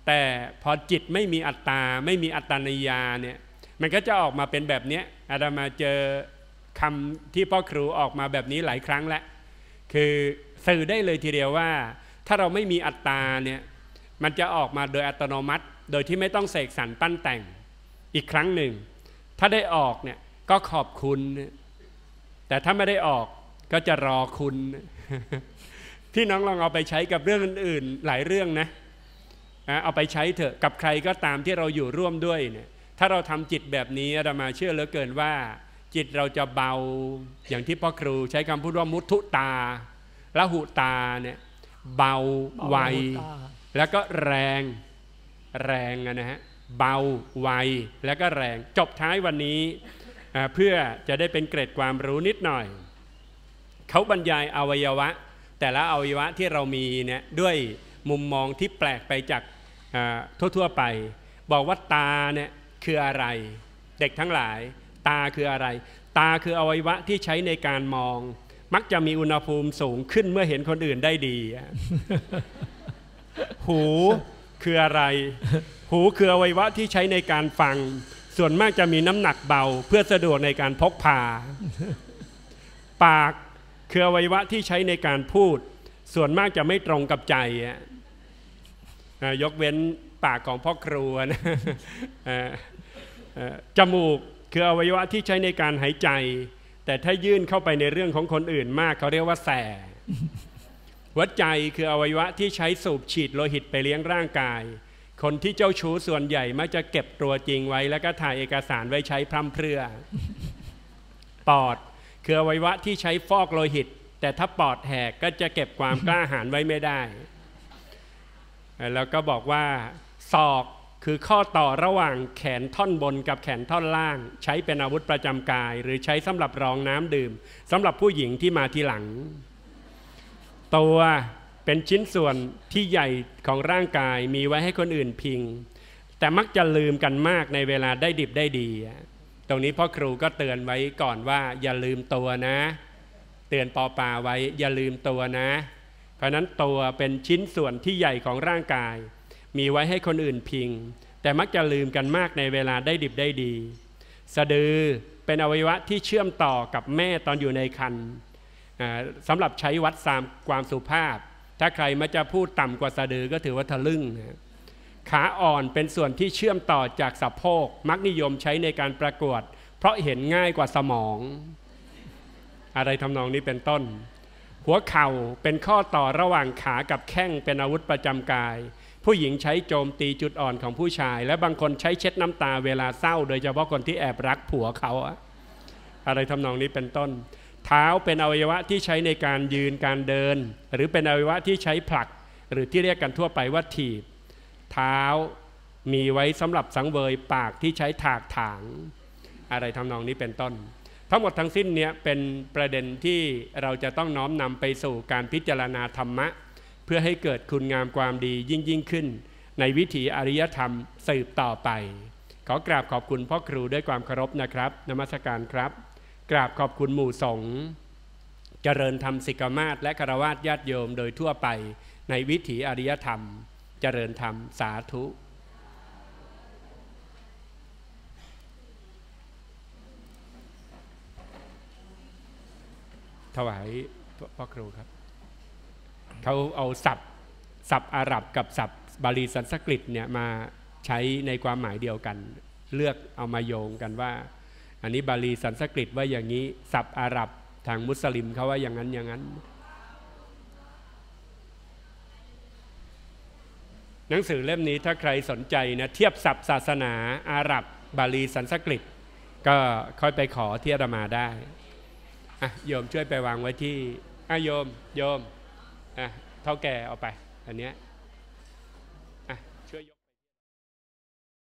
แต่พอจิตไม่มีอัตตาไม่มีอัตตานยาเนี่ยมันก็จะออกมาเป็นแบบนี้อาดามาเจอคำที่พ่อครูออกมาแบบนี้หลายครั้งแล้วคือ สื่อได้เลยทีเดียวว่า ถ้าเราไม่มีอัตตาเนี่ยมันจะออกมาโดยอัตโนมัติ โดยที่ไม่ต้องเสกสรรปั้นแต่งอีกครั้งหนึ่ง ถ้าได้ออกเนี่ยก็ขอบคุณ แต่ถ้าไม่ได้ออกก็จะรอคุณ ที่น้องลองเอาไปใช้กับเรื่องอื่นๆหลายเรื่องนะเอาไปใช้เถอะกับใครก็ตามที่เราอยู่ร่วมด้วยเนี่ยถ้าเราทำจิตแบบนี้เรามาเชื่อเหลือเกินว่า จิตเราจะเบาอย่างที่พ่อครูใช้คำพูดว่ามุทุตา ละหุตาเนี่ยเบาไวแล้วก็แรงแรงนะฮะเบาไวแล้วก็แรงจบท้ายวันนี้เพื่อจะได้เป็นเกร็ดความรู้นิดหน่อย เขาบรรยายอวัยวะ แต่ละอวัยวะที่เรามีเนี่ยด้วยมุมมองที่แปลกไปจากทั่วๆไป บอกว่าตาเนี่ยคืออะไร เด็กทั้งหลาย ตาคืออะไร ตาคืออวัยวะที่ใช้ในการมอง มักจะมีอุณหภูมิสูงขึ้นเมื่อเห็นคนอื่นได้ดี หูคืออะไร หูคืออวัยวะที่ใช้ในการฟัง ส่วนมากจะมีน้ำหนักเบา เพื่อสะดวกในการพกพา ปากคืออวัยวะที่ใช้ในการพูด ส่วนมากจะไม่ตรงกับใจอะอ่ายกเว้นปากของพ่อครัวนะเอ่อเอ่อจมูกคืออวัยวะที่ใช้ในการหายใจ แต่ถ้ายื่นเข้าไปในเรื่องของคนอื่นมากเขาเรียกว่าแสหัวใจคืออวัยวะที่ใช้สูบฉีดโลหิตไปเลี้ยงร่างกาย คนที่เจ้าชู้ส่วนใหญ่มักจะเก็บตัวจริงไว้ แล้วก็ถ่ายเอกสารไว้ใช้พร่ำเพรื่อ ปอดคืออวัยวะที่ใช้ฟอกโลหิต แต่ถ้าปอดแหกก็จะเก็บความกล้าหาญไว้ไม่ได้ แล้วก็บอกว่าศอก คือข้อต่อระหว่างแขนท่อนบนกับแขนท่อนล่าง ใช้เป็นอาวุธประจำกาย หรือใช้สำหรับรองน้ำดื่มสำหรับผู้หญิงที่มาทีหลัง ตัวเป็นชิ้นส่วนที่ใหญ่ของร่างกายมีไว้ให้คนอื่นพิง แต่มักจะลืมกันมากในเวลาได้ดิบได้ดี ตรงนี้พ่อครูก็เตือนไว้ก่อนว่า อย่าลืมตัวนะ เตือนปอปาไว้อย่าลืมตัวนะ เพราะนั้นตัวเป็นชิ้นส่วนที่ใหญ่ของร่างกาย มีไว้ให้คนอื่นพิง แต่มักจะลืมกันมากในเวลาได้ดิบได้ดี สะดือเป็นอวัยวะที่เชื่อมต่อกับแม่ตอนอยู่ในครรภ์สำหรับใช้วัดสามความสุภาพ ถ้าใครมาจะพูดต่ำกว่าสะดือก็ถือว่าทะลึ่งนะขาอ่อนเป็นส่วนที่เชื่อมต่อจากสะโพก มักนิยมใช้ในการประกวด เพราะเห็นง่ายกว่าสมอง อะไรทำนองนี้เป็นต้น หัวเข่าเป็นข้อต่อระหว่างขากับแข้งเป็นอาวุธประจำกาย ผู้หญิงใช้โจมตีจุดอ่อนของผู้ชาย และบางคนใช้เช็ดน้ำตาเวลาเศร้า โดยเฉพาะคนที่แอบรักผัวเขาอะอะไรทำนองนี้เป็นต้น เท้าเป็นอวัยวะที่ใช้ในการยืนการเดิน หรือเป็นอวัยวะที่ใช้ผลัก หรือที่เรียกกันทั่วไปว่าถีบ เท้ามีไว้สำหรับสังเวยปากที่ใช้ถากถาง อะไรทำนองนี้เป็นต้น ทั้งหมดทั้งสิ้นเนี้ยเป็นประเด็นที่เราจะต้องน้อมนำไปสู่การพิจารณาธรรมะ พื่อให้เกิดคุณงามความดียิ่งยิ่งขึ้น ในวิถีอริยธรรมสืบต่อไป ขอกราบขอบคุณพ่อครูด้วยความเคารพนะครับนมัสการครับ กราบขอบคุณหมู่สงฆ์เจริญธรรมสิกมาศและคารวะญาติโยมโดยทั่วไป ในวิถีอริยธรรม เจริญธรรมสาธุถวายพ่อครูครับ เขาเอาศัพท์ศัพท์อาหรับกับศัพท์บาลีสันสกฤตเนี่ยมาใช้ในความหมายเดียวกัน เลือกเอามาโยงกันว่า อันนี้บาลีสันสกฤตว่าอย่างนี้ศัพท์อาหรับทางมุสลิมเขาว่าอย่างนั้นอย่างนั้น หนังสือเล่มนี้ถ้าใครสนใจนะเทียบศัพท์ศาสนาอาหรับบาลีสันสกฤต ก็ค่อยไปขอที่อาตมาได้อะโยมช่วยไปวางไว้ที่อะโยมโยม อะเท่าแก่เอาไปอันเนี้ย